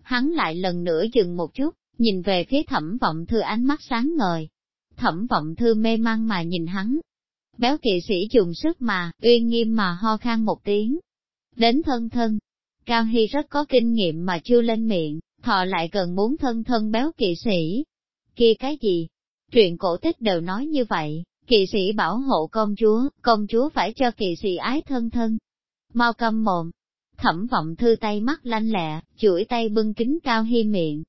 Hắn lại lần nữa dừng một chút, nhìn về phía thẩm vọng thư ánh mắt sáng ngời. Thẩm vọng thư mê mang mà nhìn hắn. Béo kỵ sĩ dùng sức mà, uy nghiêm mà ho khan một tiếng. Đến thân thân, Cao Hy rất có kinh nghiệm mà chưa lên miệng, thọ lại gần muốn thân thân béo kỵ sĩ. Kia cái gì, Truyện cổ tích đều nói như vậy, kỵ sĩ bảo hộ công chúa, công chúa phải cho kỵ sĩ ái thân thân. Mau câm mồm, thẩm vọng thư tay mắt lanh lẹ, chuỗi tay bưng kính Cao Hy miệng.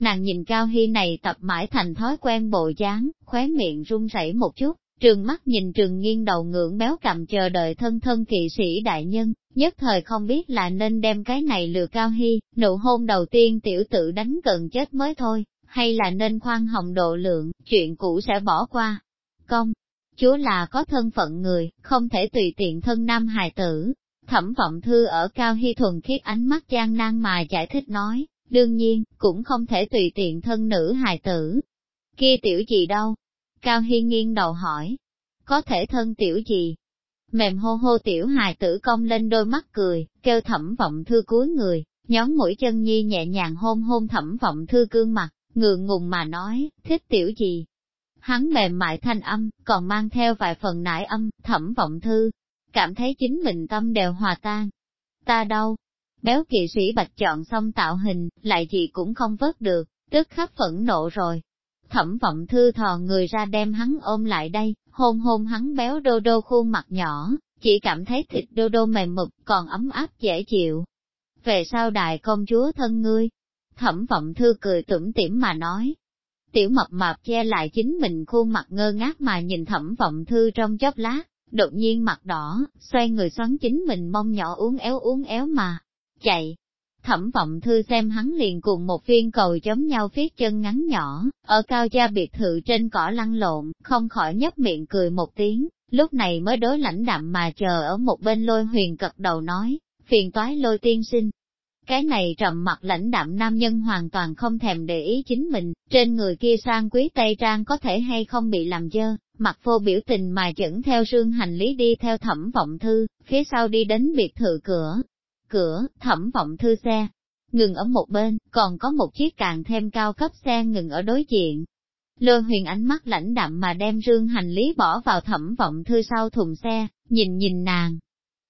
Nàng nhìn Cao Hy này tập mãi thành thói quen bộ dáng, khóe miệng run rẩy một chút, trường mắt nhìn trường nghiêng đầu ngưỡng béo cầm chờ đợi thân thân kỵ sĩ đại nhân, nhất thời không biết là nên đem cái này lừa Cao Hy, nụ hôn đầu tiên tiểu tự đánh gần chết mới thôi, hay là nên khoan hồng độ lượng, chuyện cũ sẽ bỏ qua. Công, chúa là có thân phận người, không thể tùy tiện thân nam hài tử. Thẩm vọng thư ở cao hy thuần khiết ánh mắt gian nan mà giải thích nói, đương nhiên, cũng không thể tùy tiện thân nữ hài tử. Kia tiểu gì đâu? Cao Hy nghiêng đầu hỏi. Có thể thân tiểu gì? Mềm hô hô tiểu hài tử cong lên đôi mắt cười, kêu thẩm vọng thư cuối người, nhón mũi chân nhi nhẹ nhàng hôn hôn thẩm vọng thư cương mặt, ngượng ngùng mà nói, thích tiểu gì? Hắn mềm mại thanh âm, còn mang theo vài phần nải âm, thẩm vọng thư, cảm thấy chính mình tâm đều hòa tan. Ta đâu? Béo kỵ sĩ bạch chọn xong tạo hình, lại gì cũng không vớt được, tức khắc phẫn nộ rồi. Thẩm vọng thư thò người ra đem hắn ôm lại đây, hôn hôn hắn béo đô đô khuôn mặt nhỏ, chỉ cảm thấy thịt đô đô mềm mực còn ấm áp dễ chịu. Về sau đại công chúa thân ngươi, thẩm vọng thư cười tủm tỉm mà nói. Tiểu mập mạp che lại chính mình khuôn mặt ngơ ngác mà nhìn thẩm vọng thư trong chốc lát, đột nhiên mặt đỏ, xoay người xoắn chính mình mông nhỏ uống éo uống éo mà, chạy. Thẩm vọng thư xem hắn liền cùng một viên cầu giống nhau phiết chân ngắn nhỏ, ở cao gia biệt thự trên cỏ lăn lộn, không khỏi nhấp miệng cười một tiếng, lúc này mới đối lãnh đạm mà chờ ở một bên lôi huyền cật đầu nói, phiền toái lôi tiên sinh. Cái này trầm mặt lãnh đạm nam nhân hoàn toàn không thèm để ý chính mình, trên người kia sang quý tây trang có thể hay không bị làm dơ, mặt vô biểu tình mà dẫn theo sương hành lý đi theo thẩm vọng thư, phía sau đi đến biệt thự cửa. Cửa, thẩm vọng thư xe, ngừng ở một bên, còn có một chiếc càng thêm cao cấp xe ngừng ở đối diện. Lôi huyền ánh mắt lãnh đạm mà đem rương hành lý bỏ vào thẩm vọng thư sau thùng xe, nhìn nhìn nàng.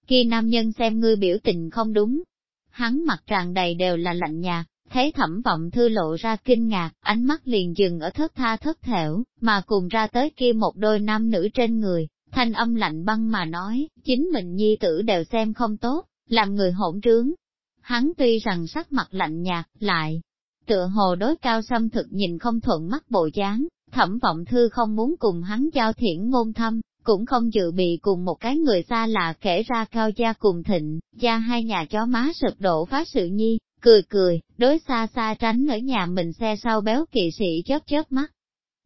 Khi nam nhân xem ngươi biểu tình không đúng, hắn mặt tràn đầy đều là lạnh nhạt, thấy thẩm vọng thư lộ ra kinh ngạc, ánh mắt liền dừng ở thất tha thất thểu, mà cùng ra tới kia một đôi nam nữ trên người, thanh âm lạnh băng mà nói, chính mình nhi tử đều xem không tốt, làm người hỗn trướng. Hắn tuy rằng sắc mặt lạnh nhạt, lại, tựa hồ đối cao xâm thực nhìn không thuận mắt bộ dáng, thẩm vọng thư không muốn cùng hắn giao thiển ngôn thâm, cũng không dự bị cùng một cái người xa lạ kể ra cao gia cùng thịnh, gia hai nhà chó má sụp đổ phá sự nhi, cười cười, đối xa xa tránh ở nhà mình xe sau béo kỵ sĩ chớp chớp mắt.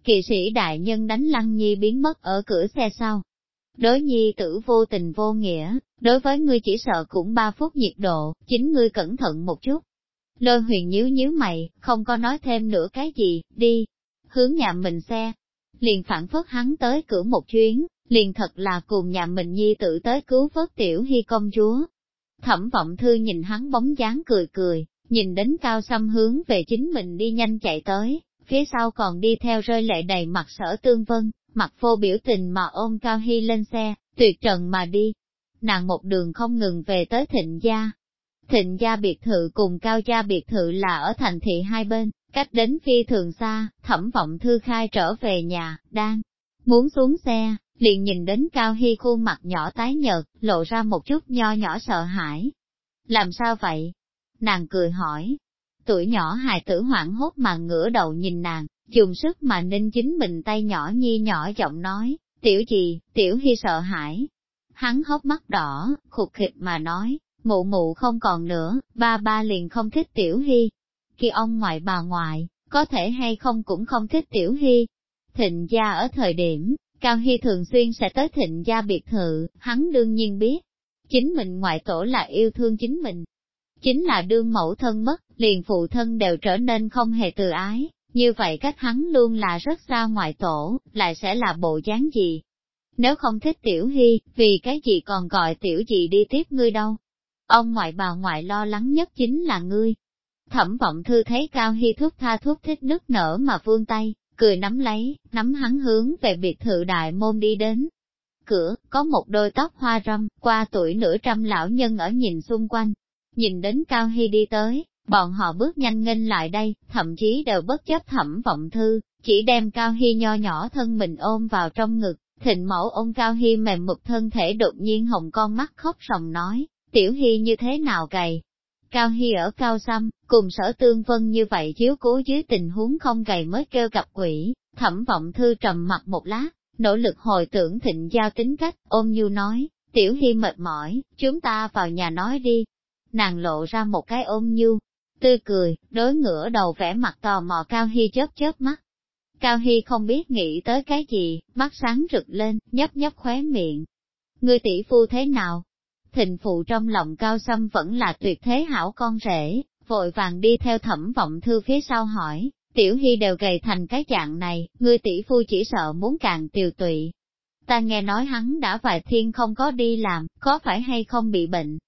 Kỵ sĩ đại nhân đánh lăng nhi biến mất ở cửa xe sau. Đối nhi tử vô tình vô nghĩa, đối với ngươi chỉ sợ cũng ba phút nhiệt độ, chính ngươi cẩn thận một chút. Lôi huyền nhíu nhíu mày, không có nói thêm nữa cái gì, đi, hướng nhà mình xe. Liền phản phất hắn tới cửa một chuyến, liền thật là cùng nhà mình nhi tử tới cứu vớt tiểu hy công chúa. Thẩm vọng thư nhìn hắn bóng dáng cười cười, nhìn đến cao xăm hướng về chính mình đi nhanh chạy tới, phía sau còn đi theo rơi lệ đầy mặt sở tương vân, mặt vô biểu tình mà ôm cao hy lên xe, tuyệt trần mà đi. Nàng một đường không ngừng về tới thịnh gia. Thịnh gia biệt thự cùng cao gia biệt thự là ở thành thị hai bên, cách đến phi thường xa, thẩm vọng thư khai trở về nhà, đang muốn xuống xe, liền nhìn đến Cao Hy khuôn mặt nhỏ tái nhợt, lộ ra một chút nho nhỏ sợ hãi. Làm sao vậy? Nàng cười hỏi. Tuổi nhỏ hài tử hoảng hốt mà ngửa đầu nhìn nàng, dùng sức mà ninh chính mình tay nhỏ nhi nhỏ giọng nói, tiểu gì, tiểu hy sợ hãi. Hắn hốc mắt đỏ, khục khịch mà nói, mụ mụ không còn nữa, ba ba liền không thích tiểu hy. Khi ông ngoại bà ngoại, có thể hay không cũng không thích tiểu hy. Thịnh gia ở thời điểm, Cao Hy thường xuyên sẽ tới thịnh gia biệt thự, hắn đương nhiên biết. Chính mình ngoại tổ là yêu thương chính mình. Chính là đương mẫu thân mất, liền phụ thân đều trở nên không hề từ ái, như vậy cách hắn luôn là rất xa ngoại tổ, lại sẽ là bộ dáng gì? Nếu không thích tiểu hy, vì cái gì còn gọi tiểu gì đi tiếp ngươi đâu? Ông ngoại bà ngoại lo lắng nhất chính là ngươi. Thẩm vọng thư thấy Cao Hy thuốc tha thuốc thích nức nở mà vương tay, cười nắm lấy, nắm hắn hướng về biệt thự đại môn đi đến. Cửa, có một đôi tóc hoa râm, qua tuổi nửa trăm lão nhân ở nhìn xung quanh. Nhìn đến Cao Hy đi tới, bọn họ bước nhanh nghênh lại đây, thậm chí đều bất chấp thẩm vọng thư, chỉ đem Cao Hy nho nhỏ thân mình ôm vào trong ngực. Thịnh mẫu ôm Cao Hy mềm mực thân thể đột nhiên hồng con mắt khóc sòng nói, tiểu Hy như thế nào gầy, Cao Hy ở Cao Xăm, cùng sở tương vân như vậy chiếu cố dưới tình huống không gầy mới kêu gặp quỷ, thẩm vọng thư trầm mặt một lát, nỗ lực hồi tưởng thịnh giao tính cách, ôm như nói, tiểu hy mệt mỏi, chúng ta vào nhà nói đi. Nàng lộ ra một cái ôm nhu, tươi cười, đối ngửa đầu vẽ mặt tò mò Cao Hy chớp chớp mắt. Cao Hy không biết nghĩ tới cái gì, mắt sáng rực lên, nhấp nhấp khóe miệng. Ngươi tỷ phu thế nào? Thịnh phụ trong lòng cao xâm vẫn là tuyệt thế hảo con rể, vội vàng đi theo thẩm vọng thư phía sau hỏi, Tiểu Hy đều gầy thành cái dạng này, ngươi tỷ phu chỉ sợ muốn càng tiều tụy. Ta nghe nói hắn đã vài thiên không có đi làm, có phải hay không bị bệnh?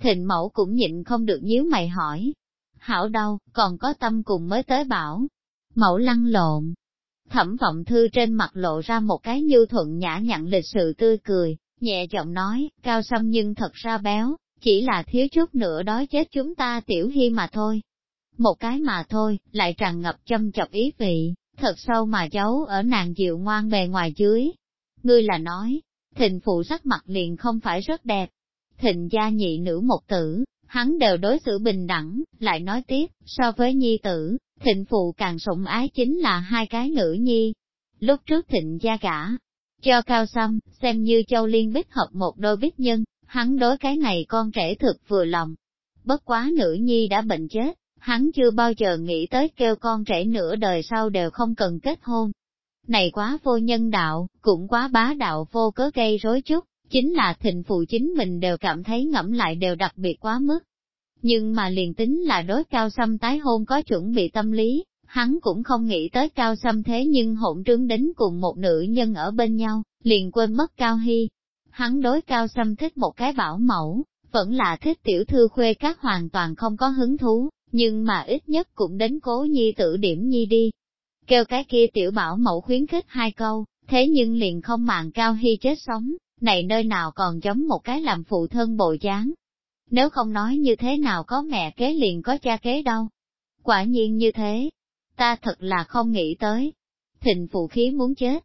Thịnh mẫu cũng nhịn không được nhíu mày hỏi. Hảo đâu, còn có tâm cùng mới tới bảo. Mẫu lăn lộn. Thẩm vọng thư trên mặt lộ ra một cái như thuận nhã nhặn lịch sự tươi cười, nhẹ giọng nói, cao xăm nhưng thật ra béo, chỉ là thiếu chút nữa đói chết chúng ta tiểu hy mà thôi. Một cái mà thôi, lại tràn ngập châm chọc ý vị, thật sâu mà giấu ở nàng dịu ngoan bề ngoài dưới. Ngươi là nói, thịnh phụ sắc mặt liền không phải rất đẹp. Thịnh gia nhị nữ một tử, hắn đều đối xử bình đẳng, lại nói tiếp, so với nhi tử, thịnh phụ càng sủng ái chính là hai cái nữ nhi. Lúc trước thịnh gia gả, cho cao xăm, xem như châu liên bích hợp một đôi bích nhân, hắn đối cái này con trẻ thực vừa lòng. Bất quá nữ nhi đã bệnh chết, hắn chưa bao giờ nghĩ tới kêu con trẻ nửa đời sau đều không cần kết hôn. Này quá vô nhân đạo, cũng quá bá đạo vô cớ gây rối chút, chính là thịnh phụ chính mình đều cảm thấy ngẫm lại đều đặc biệt quá mức. Nhưng mà liền tính là đối cao xâm tái hôn có chuẩn bị tâm lý, hắn cũng không nghĩ tới cao xâm thế nhưng hỗn trướng đến cùng một nữ nhân ở bên nhau, liền quên mất cao hy. Hắn đối cao xâm thích một cái bảo mẫu, vẫn là thích tiểu thư khuê các hoàn toàn không có hứng thú, nhưng mà ít nhất cũng đến cố nhi tử điểm nhi đi. Kêu cái kia tiểu bảo mẫu khuyến khích hai câu, thế nhưng liền không màng cao hy chết sống, này nơi nào còn giống một cái làm phụ thân bồi chán. Nếu không nói như thế nào có mẹ kế liền có cha kế đâu. Quả nhiên như thế, ta thật là không nghĩ tới. Thịnh phụ khí muốn chết.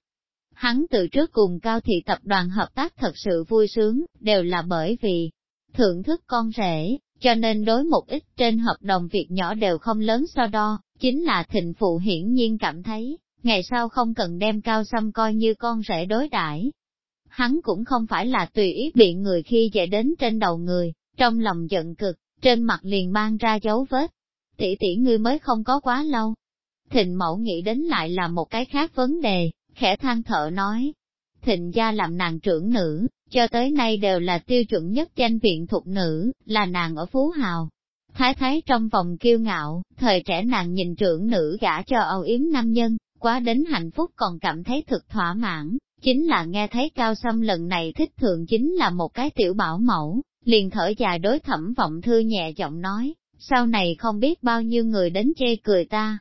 Hắn từ trước cùng cao thị tập đoàn hợp tác thật sự vui sướng, đều là bởi vì thưởng thức con rể, cho nên đối một ít trên hợp đồng việc nhỏ đều không lớn so đo, chính là thịnh phụ hiển nhiên cảm thấy, ngày sau không cần đem cao xăm coi như con rể đối đãi Hắn cũng không phải là tùy ý bị người khi dễ đến trên đầu người, trong lòng giận cực, trên mặt liền mang ra dấu vết. Tỷ tỷ ngươi mới không có quá lâu. Thịnh mẫu nghĩ đến lại là một cái khác vấn đề, khẽ than thở nói. Thịnh gia làm nàng trưởng nữ, cho tới nay đều là tiêu chuẩn nhất danh viện thuộc nữ, là nàng ở Phú Hào. Thái thái trong vòng kiêu ngạo, thời trẻ nàng nhìn trưởng nữ gả cho âu yếm nam nhân, quá đến hạnh phúc còn cảm thấy thực thỏa mãn, chính là nghe thấy cao xâm lần này thích thượng chính là một cái tiểu bảo mẫu, liền thở dài đối thẩm vọng thư nhẹ giọng nói, sau này không biết bao nhiêu người đến chê cười ta.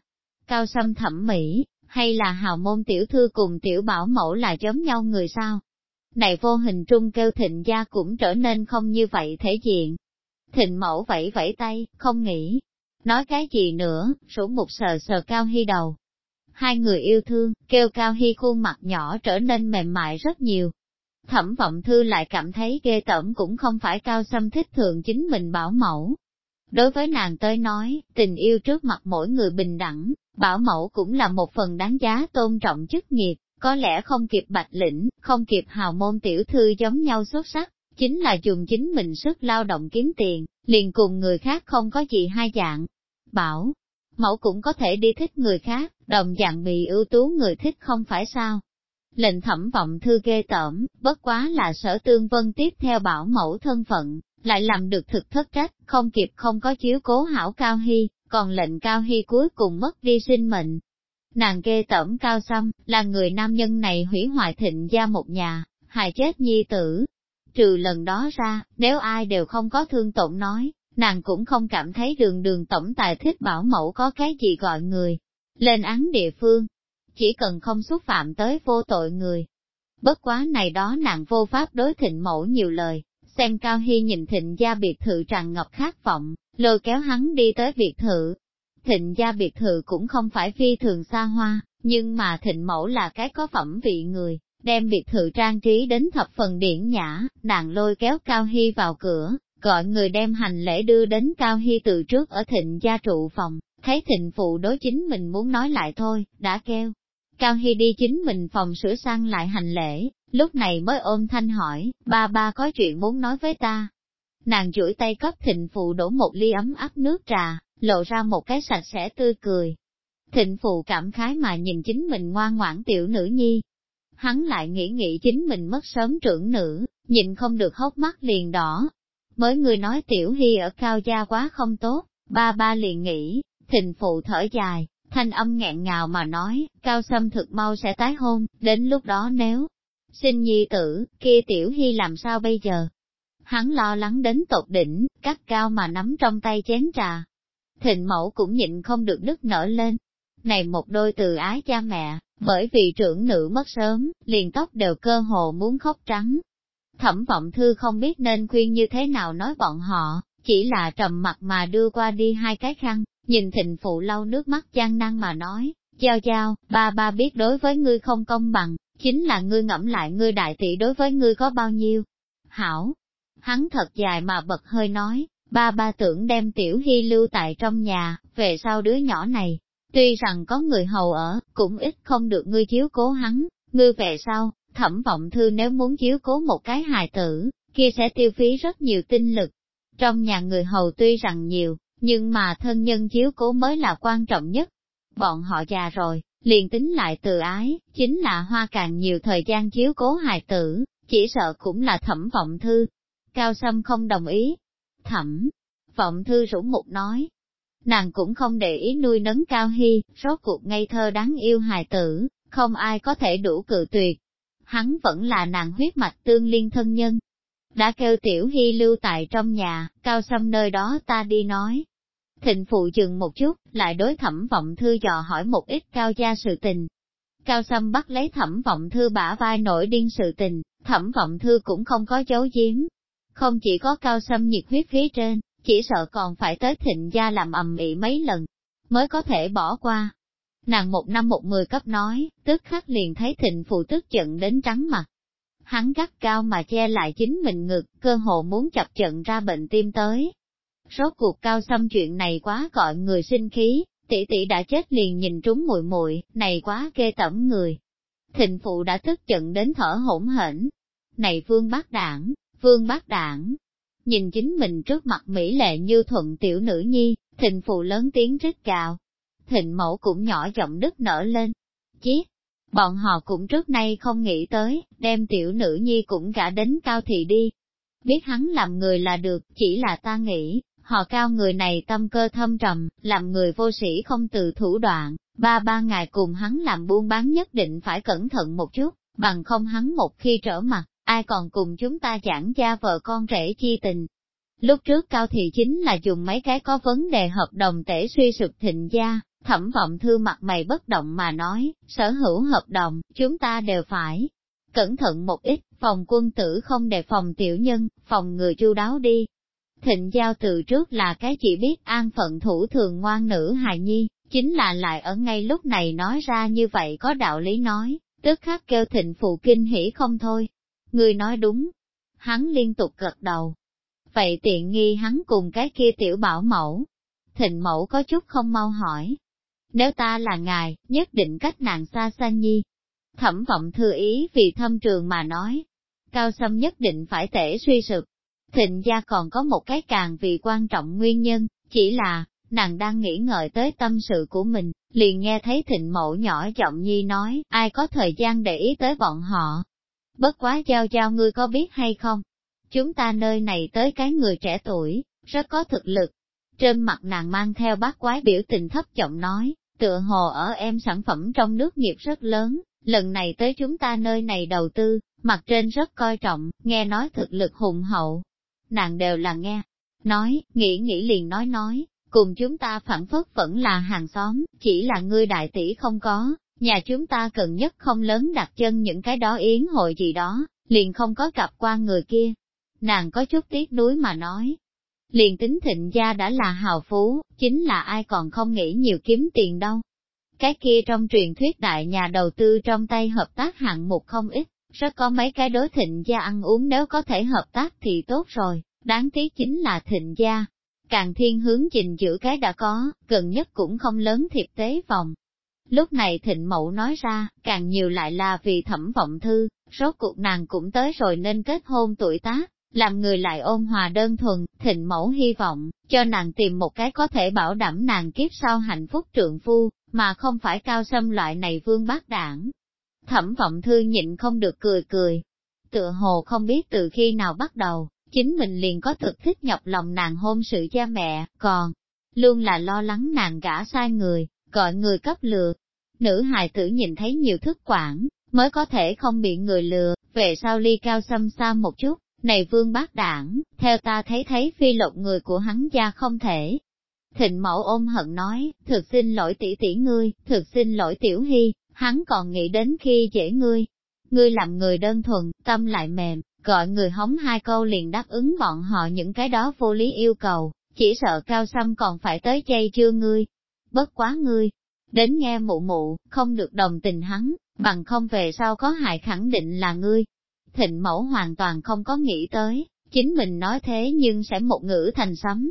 Cao xâm thẩm mỹ, hay là hào môn tiểu thư cùng tiểu bảo mẫu là giống nhau người sao? Này vô hình trung kêu thịnh gia cũng trở nên không như vậy thể diện. Thịnh mẫu vẫy vẫy tay, không nghĩ. Nói cái gì nữa, sủ một sờ sờ cao hy đầu. Hai người yêu thương, kêu cao hy khuôn mặt nhỏ trở nên mềm mại rất nhiều. Thẩm vọng thư lại cảm thấy ghê tởm cũng không phải cao xâm thích thường chính mình bảo mẫu. Đối với nàng tới nói, tình yêu trước mặt mỗi người bình đẳng, bảo mẫu cũng là một phần đáng giá tôn trọng chức nghiệp, có lẽ không kịp bạch lĩnh, không kịp hào môn tiểu thư giống nhau xuất sắc, chính là dùng chính mình sức lao động kiếm tiền, liền cùng người khác không có gì hai dạng. Bảo, mẫu cũng có thể đi thích người khác, đồng dạng bị ưu tú người thích không phải sao. Lệnh thẩm vọng thư ghê tởm, bất quá là sở tương vân tiếp theo bảo mẫu thân phận, lại làm được thực thất trách, không kịp không có chiếu cố hảo cao hy, còn lệnh cao hy cuối cùng mất đi sinh mệnh, Nàng ghê tẩm cao xăm, là người nam nhân này hủy hoại thịnh gia một nhà, hại chết nhi tử. Trừ lần đó ra, nếu ai đều không có thương tổn nói, nàng cũng không cảm thấy đường đường tổng tài thích bảo mẫu có cái gì gọi người. Lên án địa phương, chỉ cần không xúc phạm tới vô tội người. Bất quá này đó nàng vô pháp đối thịnh mẫu nhiều lời, xem Cao Hy nhìn thịnh gia biệt thự tràn ngập khát vọng, lôi kéo hắn đi tới biệt thự, Thịnh gia biệt thự cũng không phải phi thường xa hoa, nhưng mà thịnh mẫu là cái có phẩm vị người, đem biệt thự trang trí đến thập phần điển nhã, nàng lôi kéo Cao Hy vào cửa, gọi người đem hành lễ đưa đến Cao Hy từ trước ở thịnh gia trụ phòng, thấy thịnh phụ đối chính mình muốn nói lại thôi, đã kêu. Cao Hy đi chính mình phòng sửa sang lại hành lễ, lúc này mới ôm thanh hỏi, ba ba có chuyện muốn nói với ta. Nàng chuỗi tay cấp thịnh phụ đổ một ly ấm áp nước trà, lộ ra một cái sạch sẽ tươi cười. Thịnh phụ cảm khái mà nhìn chính mình ngoan ngoãn tiểu nữ nhi. Hắn lại nghĩ nghĩ chính mình mất sớm trưởng nữ, nhìn không được hốc mắt liền đỏ. Mới người nói tiểu hy ở cao gia quá không tốt, ba ba liền nghĩ, thịnh phụ thở dài, thanh âm nghẹn ngào mà nói, cao sâm thực mau sẽ tái hôn, đến lúc đó nếu sinh nhi tử, kia tiểu hy làm sao bây giờ? Hắn lo lắng đến tột đỉnh, cắt cao mà nắm trong tay chén trà. Thịnh mẫu cũng nhịn không được nức nở lên. Này một đôi từ ái cha mẹ, bởi vì trưởng nữ mất sớm, liền tóc đều cơ hồ muốn khóc trắng. Thẩm vọng thư không biết nên khuyên như thế nào nói bọn họ, chỉ là trầm mặt mà đưa qua đi hai cái khăn, nhìn thịnh phụ lau nước mắt gian năng mà nói, giao giao, ba ba biết đối với ngươi không công bằng, chính là ngươi ngẫm lại ngươi đại tỷ đối với ngươi có bao nhiêu. Hảo, hắn thật dài mà bật hơi nói, ba ba tưởng đem tiểu hy lưu tại trong nhà, về sau đứa nhỏ này, tuy rằng có người hầu ở, cũng ít không được ngươi chiếu cố hắn, ngươi về sau, thẩm vọng thư nếu muốn chiếu cố một cái hài tử, kia sẽ tiêu phí rất nhiều tinh lực. Trong nhà người hầu tuy rằng nhiều, nhưng mà thân nhân chiếu cố mới là quan trọng nhất. Bọn họ già rồi, liền tính lại từ ái, chính là hoa càng nhiều thời gian chiếu cố hài tử, chỉ sợ cũng là thẩm vọng thư. Cao Sâm không đồng ý. Thẩm, vọng thư rủ mục nói. Nàng cũng không để ý nuôi nấng Cao Hy, rốt cuộc ngây thơ đáng yêu hài tử, không ai có thể đủ cự tuyệt. Hắn vẫn là nàng huyết mạch tương liên thân nhân. Đã kêu Tiểu Hy lưu tại trong nhà, Cao Sâm nơi đó ta đi nói, Thịnh phụ dừng một chút, lại đối thẩm vọng thư dò hỏi một ít cao gia sự tình. Cao Sâm bắt lấy thẩm vọng thư bả vai nổi điên sự tình, thẩm vọng thư cũng không có giấu giếm. Không chỉ có cao Sâm nhiệt huyết phía trên, chỉ sợ còn phải tới thịnh gia làm ầm ĩ mấy lần, mới có thể bỏ qua. Nàng một năm một mười cấp nói, tức khắc liền thấy thịnh phụ tức giận đến trắng mặt. Hắn gắt cao mà che lại chính mình ngực, cơ hồ muốn chập trận ra bệnh tim tới, Rốt cuộc cao xâm chuyện này quá gọi người sinh khí, tỷ tỷ đã chết liền nhìn trúng muội muội, này quá ghê tẩm người. Thịnh phụ đã tức giận đến thở hỗn hển. Này vương bác đảng, vương bác đảng. Nhìn chính mình trước mặt Mỹ lệ như thuận tiểu nữ nhi, thịnh phụ lớn tiếng rít gào. Thịnh mẫu cũng nhỏ giọng đứt nở lên. Chết, bọn họ cũng trước nay không nghĩ tới, đem tiểu nữ nhi cũng gả đến cao thị đi. Biết hắn làm người là được, chỉ là ta nghĩ, họ cao người này tâm cơ thâm trầm, làm người vô sĩ không từ thủ đoạn, ba ba ngày cùng hắn làm buôn bán nhất định phải cẩn thận một chút, bằng không hắn một khi trở mặt, ai còn cùng chúng ta giảng gia vợ con rể chi tình. Lúc trước Cao Thị chính là dùng mấy cái có vấn đề hợp đồng tể suy sụp thịnh gia, thẩm vọng thư mặt mày bất động mà nói, sở hữu hợp đồng, chúng ta đều phải cẩn thận một ít, phòng quân tử không đề phòng tiểu nhân, phòng người chu đáo đi, Thịnh giao từ trước là cái chỉ biết an phận thủ thường ngoan nữ hài nhi, chính là lại ở ngay lúc này nói ra như vậy có đạo lý nói, tức khắc kêu thịnh phụ kinh hỉ không thôi. Người nói đúng. Hắn liên tục gật đầu. Vậy tiện nghi hắn cùng cái kia tiểu bảo mẫu. Thịnh mẫu có chút không mau hỏi. Nếu ta là ngài, nhất định cách nàng xa xa nhi. Thẩm vọng thư ý vì thâm trường mà nói. Cao sâm nhất định phải tể suy sụp, Thịnh gia còn có một cái càng vì quan trọng nguyên nhân, chỉ là, nàng đang nghĩ ngợi tới tâm sự của mình, liền nghe thấy thịnh mẫu nhỏ giọng nhi nói, ai có thời gian để ý tới bọn họ. Bất quá giao giao ngươi có biết hay không? Chúng ta nơi này tới cái người trẻ tuổi, rất có thực lực. Trên mặt nàng mang theo bác quái biểu tình thấp giọng nói, tựa hồ ở em sản phẩm trong nước nghiệp rất lớn, lần này tới chúng ta nơi này đầu tư, mặt trên rất coi trọng, nghe nói thực lực hùng hậu, nàng đều là nghe. Nói, nghĩ nghĩ liền nói nói, cùng chúng ta phản phất vẫn là hàng xóm, chỉ là ngươi đại tỷ không có, nhà chúng ta cần nhất không lớn đặt chân những cái đó yến hội gì đó, liền không có gặp qua người kia. Nàng có chút tiếc nuối mà nói. Liền tính thịnh gia đã là hào phú, chính là ai còn không nghĩ nhiều kiếm tiền đâu. Cái kia trong truyền thuyết đại nhà đầu tư trong tay hợp tác hạng mục không ít, rất có mấy cái đối thịnh gia ăn uống nếu có thể hợp tác thì tốt rồi, đáng tiếc chính là thịnh gia. Càng thiên hướng trình giữ cái đã có, gần nhất cũng không lớn thiệp tế vòng. Lúc này thịnh mẫu nói ra, càng nhiều lại là vì thẩm vọng thư, rốt cuộc nàng cũng tới rồi nên kết hôn tuổi tác, làm người lại ôn hòa đơn thuần, thịnh mẫu hy vọng, cho nàng tìm một cái có thể bảo đảm nàng kiếp sau hạnh phúc trượng phu, mà không phải cao xâm loại này vương bác đảng, Thẩm vọng thư nhịn không được cười cười. Tựa hồ không biết từ khi nào bắt đầu, chính mình liền có thực thích nhọc lòng nàng hôn sự cha mẹ, còn luôn là lo lắng nàng gả sai người, gọi người cấp lừa. Nữ hài tử nhìn thấy nhiều thức quản, mới có thể không bị người lừa, về sau ly cao xâm xa một chút, này vương bác đảng, theo ta thấy thấy phi lộc người của hắn gia không thể. Thịnh mẫu ôm hận nói, thực xin lỗi tỷ tỷ ngươi, thực xin lỗi tiểu hy, hắn còn nghĩ đến khi dễ ngươi. Ngươi làm người đơn thuần, tâm lại mềm, gọi người hóng hai câu liền đáp ứng bọn họ những cái đó vô lý yêu cầu, chỉ sợ cao xăm còn phải tới chay chưa ngươi. Bất quá ngươi, đến nghe mụ mụ, không được đồng tình hắn, bằng không về sau có hại khẳng định là ngươi. Thịnh mẫu hoàn toàn không có nghĩ tới, chính mình nói thế nhưng sẽ một ngữ thành sấm.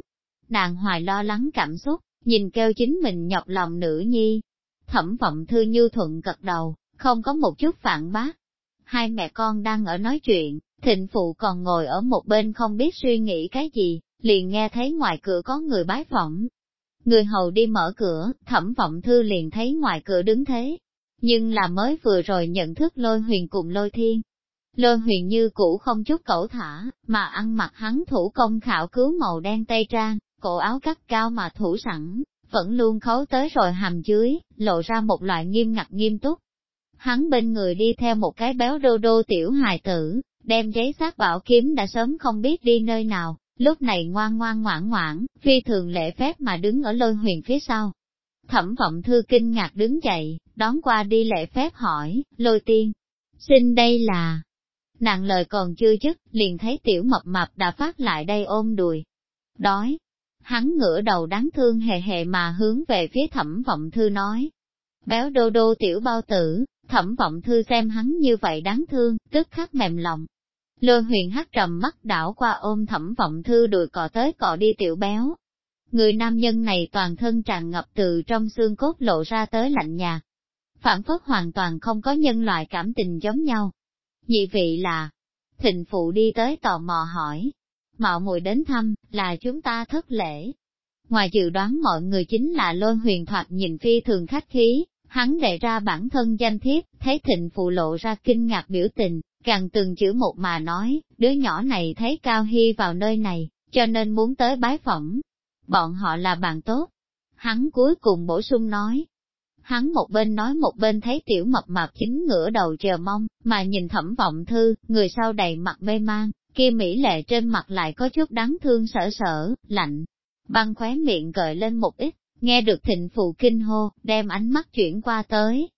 Nàng hoài lo lắng cảm xúc, nhìn kêu chính mình nhọc lòng nữ nhi. Thẩm vọng thư như thuận gật đầu, không có một chút phản bác. Hai mẹ con đang ở nói chuyện, thịnh phụ còn ngồi ở một bên không biết suy nghĩ cái gì, liền nghe thấy ngoài cửa có người bái phỏng. Người hầu đi mở cửa, thẩm vọng thư liền thấy ngoài cửa đứng thế. Nhưng là mới vừa rồi nhận thức lôi huyền cùng lôi thiên. Lôi huyền như cũ không chút cẩu thả, mà ăn mặc hắn thủ công khảo cứu màu đen tây trang, cổ áo cắt cao mà thủ sẵn, vẫn luôn khấu tới rồi hàm dưới, lộ ra một loại nghiêm ngặt nghiêm túc. Hắn bên người đi theo một cái béo đô đô tiểu hài tử, đem giấy xác bảo kiếm đã sớm không biết đi nơi nào, lúc này ngoan ngoan ngoãn ngoãn, phi thường lễ phép mà đứng ở lôi huyền phía sau. Thẩm vọng thư kinh ngạc đứng dậy, đón qua đi lễ phép hỏi, lôi tiên, xin đây là... Nàng lời còn chưa dứt, liền thấy tiểu mập mập đã phát lại đây ôm đùi. Đói, hắn ngửa đầu đáng thương hề hề mà hướng về phía thẩm vọng thư nói. Béo đô đô tiểu bao tử, thẩm vọng thư xem hắn như vậy đáng thương, tức khắc mềm lòng, Lôi huyền hắt trầm mắt đảo qua ôm thẩm vọng thư đùi cọ tới cọ đi tiểu béo. Người nam nhân này toàn thân tràn ngập từ trong xương cốt lộ ra tới lạnh nhạt. Phản phất hoàn toàn không có nhân loại cảm tình giống nhau. Nhị vị là, thịnh phụ đi tới tò mò hỏi, mạo muội đến thăm, là chúng ta thất lễ. Ngoài dự đoán mọi người chính là lôi huyền thoạt nhìn phi thường khách khí, hắn đề ra bản thân danh thiếp, thấy thịnh phụ lộ ra kinh ngạc biểu tình, càng từng chữ một mà nói, đứa nhỏ này thấy Cao Hy vào nơi này, cho nên muốn tới bái phỏng. Bọn họ là bạn tốt. Hắn cuối cùng bổ sung nói. Hắn một bên nói một bên thấy tiểu mập mạp chính ngửa đầu chờ mong, mà nhìn thẩm vọng thư, người sau đầy mặt mê mang, kia mỹ lệ trên mặt lại có chút đáng thương sở sở lạnh. Băng khóe miệng gợi lên một ít, nghe được thịnh phụ kinh hô, đem ánh mắt chuyển qua tới.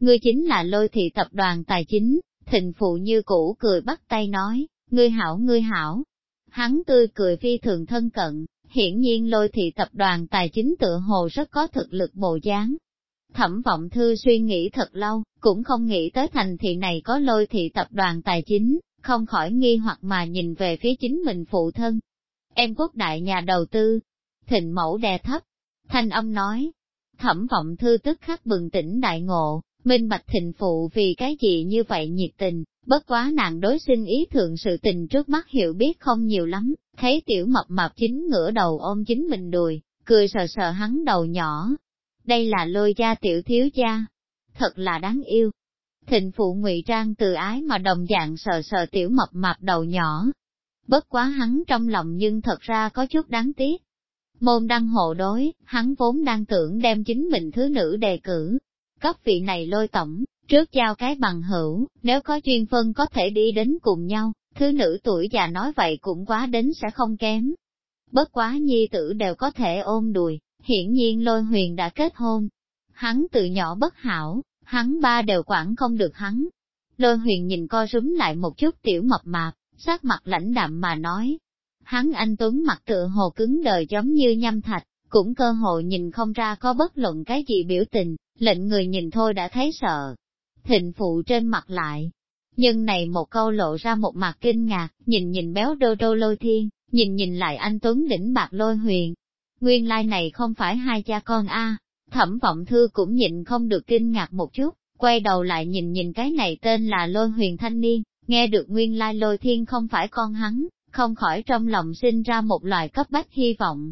Ngươi chính là lôi thị tập đoàn tài chính, Thịnh phụ như cũ cười bắt tay nói, ngươi hảo ngươi hảo. Hắn tươi cười phi thường thân cận, hiển nhiên lôi thị tập đoàn tài chính tựa hồ rất có thực lực bộ dáng. Thẩm vọng thư suy nghĩ thật lâu, cũng không nghĩ tới thành thị này có lôi thị tập đoàn tài chính, không khỏi nghi hoặc mà nhìn về phía chính mình phụ thân. Em quốc đại nhà đầu tư, thịnh mẫu đè thấp, thanh âm nói, thẩm vọng thư tức khắc bừng tỉnh đại ngộ, Minh Bạch Thịnh Phụ vì cái gì như vậy nhiệt tình, bất quá nàng đối sinh ý thượng sự tình trước mắt hiểu biết không nhiều lắm, thấy tiểu mập mập chính ngửa đầu ôm chính mình đùi, cười sờ sờ hắn đầu nhỏ. Đây là lôi gia tiểu thiếu gia, thật là đáng yêu. Thịnh phụ ngụy trang từ ái mà đồng dạng sờ sờ tiểu mập mập đầu nhỏ. Bất quá hắn trong lòng nhưng thật ra có chút đáng tiếc. Môn đăng hộ đối, hắn vốn đang tưởng đem chính mình thứ nữ đề cử, cấp vị này lôi tổng, trước giao cái bằng hữu, nếu có chuyên phân có thể đi đến cùng nhau, thứ nữ tuổi già nói vậy cũng quá đến sẽ không kém. Bất quá nhi tử đều có thể ôm đùi, hiển nhiên lôi huyền đã kết hôn. Hắn từ nhỏ bất hảo, hắn ba đều quản không được hắn. Lôi huyền nhìn co rúm lại một chút tiểu mập mạp, sát mặt lãnh đạm mà nói. Hắn anh Tuấn mặt tựa hồ cứng đời giống như nhâm thạch, cũng cơ hội nhìn không ra có bất luận cái gì biểu tình, lệnh người nhìn thôi đã thấy sợ. Thịnh phụ trên mặt lại, nhưng này một câu lộ ra một mặt kinh ngạc, nhìn nhìn béo đô đô lôi thiên, nhìn nhìn lại anh Tuấn đỉnh bạc lôi huyền. Nguyên lai like này không phải hai cha con a thẩm vọng thư cũng nhịn không được kinh ngạc một chút, quay đầu lại nhìn nhìn cái này tên là lôi huyền thanh niên, nghe được nguyên lai lôi thiên không phải con hắn, không khỏi trong lòng sinh ra một loài cấp bách hy vọng.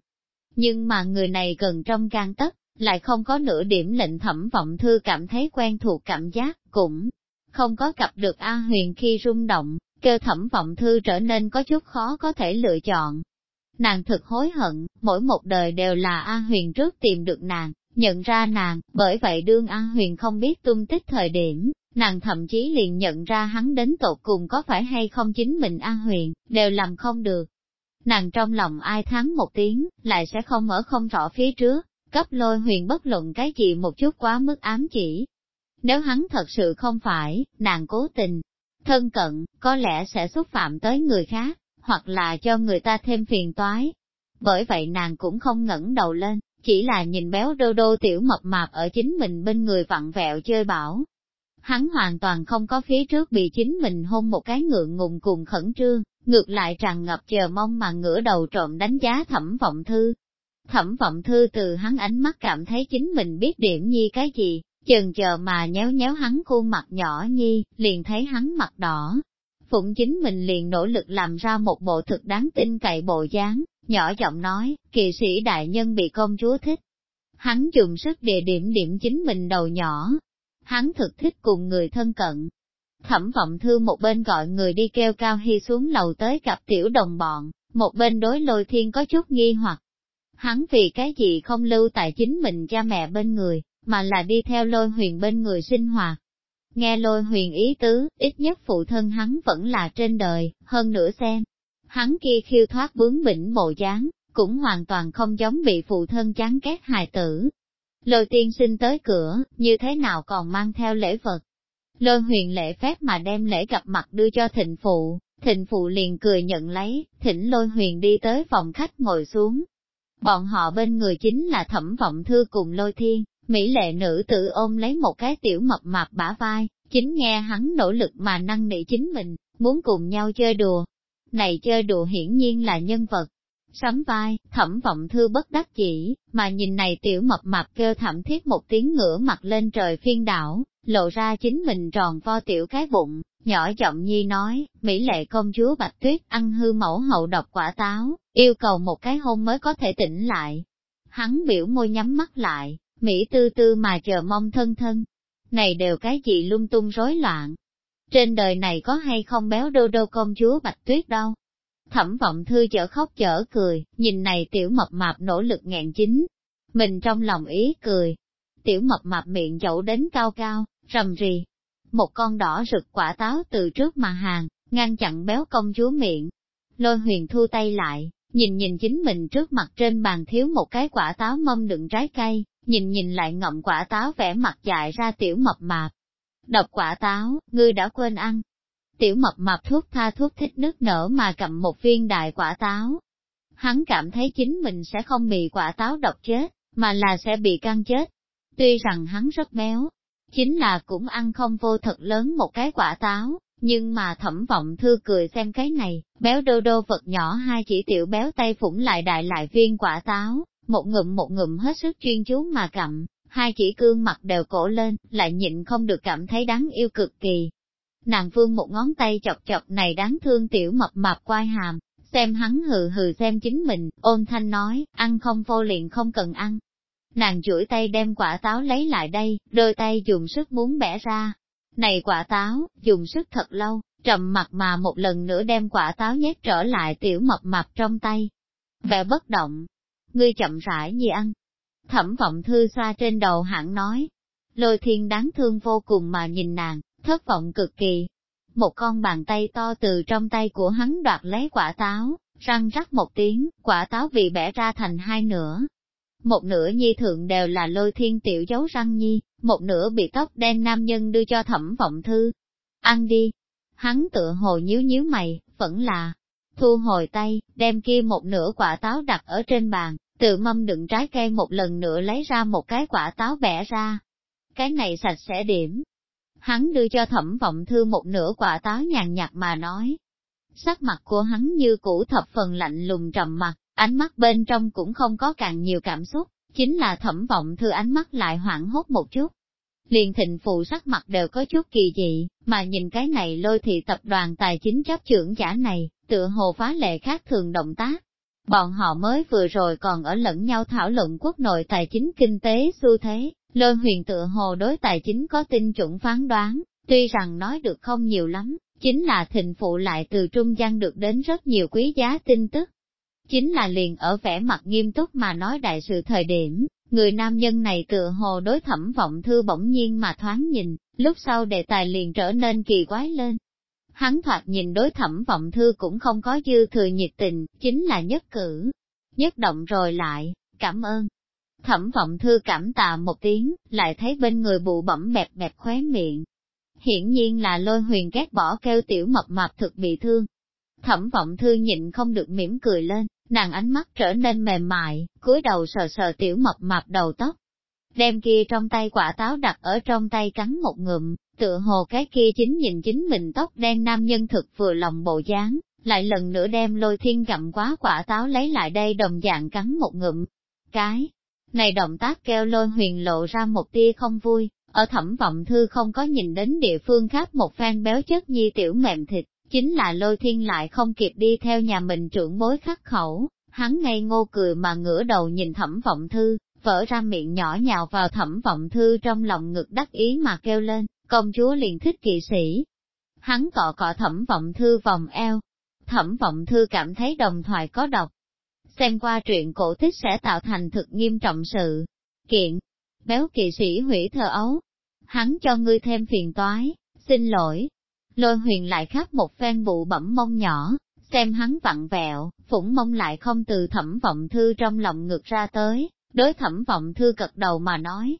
Nhưng mà người này gần trong gan tất, lại không có nửa điểm lệnh thẩm vọng thư cảm thấy quen thuộc cảm giác, cũng không có gặp được A Huyền khi rung động, kêu thẩm vọng thư trở nên có chút khó có thể lựa chọn. Nàng thực hối hận, mỗi một đời đều là A Huyền trước tìm được nàng, nhận ra nàng, bởi vậy đương a Huyền không biết tung tích thời điểm, nàng thậm chí liền nhận ra hắn đến tột cùng có phải hay không chính mình a Huyền, đều làm không được. Nàng trong lòng ai thắng một tiếng, lại sẽ không ở không rõ phía trước, cấp lôi huyền bất luận cái gì một chút quá mức ám chỉ. Nếu hắn thật sự không phải, nàng cố tình, thân cận, có lẽ sẽ xúc phạm tới người khác, hoặc là cho người ta thêm phiền toái. Bởi vậy nàng cũng không ngẩng đầu lên, chỉ là nhìn béo đô đô tiểu mập mạp ở chính mình bên người vặn vẹo chơi bảo. Hắn hoàn toàn không có phía trước bị chính mình hôn một cái ngượng ngùng cùng khẩn trương, ngược lại tràn ngập chờ mong mà ngửa đầu trộm đánh giá thẩm vọng thư. Thẩm vọng thư từ hắn ánh mắt cảm thấy chính mình biết điểm nhi cái gì, chừng chờ mà nhéo nhéo hắn khuôn mặt nhỏ nhi, liền thấy hắn mặt đỏ. Phụng chính mình liền nỗ lực làm ra một bộ thực đáng tin cậy bộ dáng, nhỏ giọng nói, kỳ sĩ đại nhân bị công chúa thích. Hắn dùng sức địa điểm điểm chính mình đầu nhỏ. Hắn thực thích cùng người thân cận. Thẩm vọng thư một bên gọi người đi kêu cao hy xuống lầu tới gặp tiểu đồng bọn, một bên đối lôi thiên có chút nghi hoặc. Hắn vì cái gì không lưu tại chính mình cha mẹ bên người, mà là đi theo lôi huyền bên người sinh hoạt. Nghe lôi huyền ý tứ, ít nhất phụ thân hắn vẫn là trên đời, hơn nữa xem. Hắn kia khiêu thoát bướng bỉnh bộ dáng, cũng hoàn toàn không giống bị phụ thân chán ghét hài tử. Lôi tiên sinh tới cửa, như thế nào còn mang theo lễ vật. Lôi huyền lễ phép mà đem lễ gặp mặt đưa cho thịnh phụ, thịnh phụ liền cười nhận lấy, thỉnh lôi huyền đi tới phòng khách ngồi xuống. Bọn họ bên người chính là thẩm vọng thư cùng lôi thiên, Mỹ lệ nữ tự ôm lấy một cái tiểu mập mạp bả vai, chính nghe hắn nỗ lực mà năng nỉ chính mình, muốn cùng nhau chơi đùa. Này chơi đùa hiển nhiên là nhân vật. Sắm vai, thẩm vọng thư bất đắc chỉ, mà nhìn này tiểu mập mạp kêu thảm thiết một tiếng ngửa mặt lên trời phiên đảo, lộ ra chính mình tròn vo tiểu cái bụng, nhỏ giọng nhi nói, Mỹ lệ công chúa Bạch Tuyết ăn hư mẫu hậu độc quả táo, yêu cầu một cái hôn mới có thể tỉnh lại. Hắn biểu môi nhắm mắt lại, Mỹ tư tư mà chờ mong thân thân. Này đều cái gì lung tung rối loạn. Trên đời này có hay không béo đô đô công chúa Bạch Tuyết đâu. Thẩm vọng thư chở khóc chở cười, nhìn này tiểu mập mạp nỗ lực ngàn chính. Mình trong lòng ý cười. Tiểu mập mạp miệng dẫu đến cao cao, rầm rì. Một con đỏ rực quả táo từ trước mà hàng, ngăn chặn béo công chúa miệng. Lôi huyền thu tay lại, nhìn nhìn chính mình trước mặt trên bàn thiếu một cái quả táo mâm đựng trái cây, nhìn nhìn lại ngậm quả táo vẻ mặt dại ra tiểu mập mạp. đọc quả táo, ngươi đã quên ăn. Tiểu mập mạp thuốc tha thuốc thích nước nở mà cầm một viên đại quả táo. Hắn cảm thấy chính mình sẽ không bị quả táo độc chết, mà là sẽ bị căng chết. Tuy rằng hắn rất béo, chính là cũng ăn không vô thật lớn một cái quả táo, nhưng mà thẩm vọng thư cười xem cái này, béo đô đô vật nhỏ hai chỉ tiểu béo tay phủng lại đại lại viên quả táo, một ngụm một ngụm hết sức chuyên chú mà cặm, hai chỉ cương mặt đều cổ lên, lại nhịn không được cảm thấy đáng yêu cực kỳ. Nàng vương một ngón tay chọc chọc này đáng thương tiểu mập mạp quai hàm, xem hắn hừ hừ xem chính mình, ôn thanh nói, ăn không vô liền không cần ăn. Nàng chuỗi tay đem quả táo lấy lại đây, đôi tay dùng sức muốn bẻ ra. Này quả táo, dùng sức thật lâu, trầm mặt mà một lần nữa đem quả táo nhét trở lại tiểu mập mạp trong tay. Vẻ bất động, ngươi chậm rãi gì ăn. Thẩm vọng thư xoa trên đầu hẳn nói. Lôi thiên đáng thương vô cùng mà nhìn nàng, thất vọng cực kỳ. Một con bàn tay to từ trong tay của hắn đoạt lấy quả táo, răng rắc một tiếng, quả táo bị bẻ ra thành hai nửa. Một nửa nhi thượng đều là lôi thiên tiểu dấu răng nhi, một nửa bị tóc đen nam nhân đưa cho thẩm vọng thư. Ăn đi. Hắn tựa hồ nhíu nhíu mày, vẫn là, thu hồi tay, đem kia một nửa quả táo đặt ở trên bàn, Tự mâm đựng trái cây một lần nữa lấy ra một cái quả táo bẻ ra. Cái này sạch sẽ điểm. Hắn đưa cho thẩm vọng thư một nửa quả táo nhàn nhạt mà nói. Sắc mặt của hắn như cũ thập phần lạnh lùng trầm mặt, ánh mắt bên trong cũng không có càng nhiều cảm xúc, chính là thẩm vọng thư ánh mắt lại hoảng hốt một chút. Liền thịnh phụ sắc mặt đều có chút kỳ dị, mà nhìn cái này lôi thị tập đoàn tài chính chấp trưởng giả này, tựa hồ phá lệ khác thường động tác, Bọn họ mới vừa rồi còn ở lẫn nhau thảo luận quốc nội tài chính kinh tế xu thế, lôi huyền tựa hồ đối tài chính có tinh chuẩn phán đoán, tuy rằng nói được không nhiều lắm, chính là thịnh phụ lại từ trung gian được đến rất nhiều quý giá tin tức. Chính là liền ở vẻ mặt nghiêm túc mà nói đại sự thời điểm, Người nam nhân này tựa hồ đối thẩm vọng thư bỗng nhiên mà thoáng nhìn, lúc sau đề tài liền trở nên kỳ quái lên. Hắn thoạt nhìn đối thẩm vọng thư cũng không có dư thừa nhiệt tình, chính là nhất cử. Nhất động rồi lại, cảm ơn. Thẩm vọng thư cảm tạ một tiếng, lại thấy bên người bụ bẩm bẹp bẹp khóe miệng. Hiển nhiên là lôi huyền ghét bỏ kêu tiểu mập mạp thực bị thương. Thẩm vọng thư nhịn không được mỉm cười lên, nàng ánh mắt trở nên mềm mại, cúi đầu sờ sờ tiểu mập mạp đầu tóc. Đem kia trong tay quả táo đặt ở trong tay cắn một ngụm, tựa hồ cái kia chính nhìn chính mình tóc đen nam nhân thực vừa lòng bộ dáng, lại lần nữa đem lôi thiên gặm quá quả táo lấy lại đây đồng dạng cắn một ngụm. Cái này động tác kêu lôi huyền lộ ra một tia không vui, ở thẩm vọng thư không có nhìn đến địa phương khác một phen béo chất nhi tiểu mềm thịt, chính là lôi thiên lại không kịp đi theo nhà mình trưởng bối khắc khẩu, hắn ngây ngô cười mà ngửa đầu nhìn thẩm vọng thư, vỡ ra miệng nhỏ nhào vào thẩm vọng thư trong lòng ngực đắc ý mà kêu lên, công chúa liền thích kỵ sĩ. Hắn cọ cọ thẩm vọng thư vòng eo, thẩm vọng thư cảm thấy đồng thoại có độc. Xem qua truyện cổ tích sẽ tạo thành thực nghiêm trọng sự. Kiện, béo kỵ sĩ hủy thờ ấu, hắn cho ngươi thêm phiền toái, xin lỗi. Lôi huyền lại khắp một phen bụ bẩm mông nhỏ, xem hắn vặn vẹo, phủng mông lại không từ thẩm vọng thư trong lòng ngược ra tới, đối thẩm vọng thư cật đầu mà nói.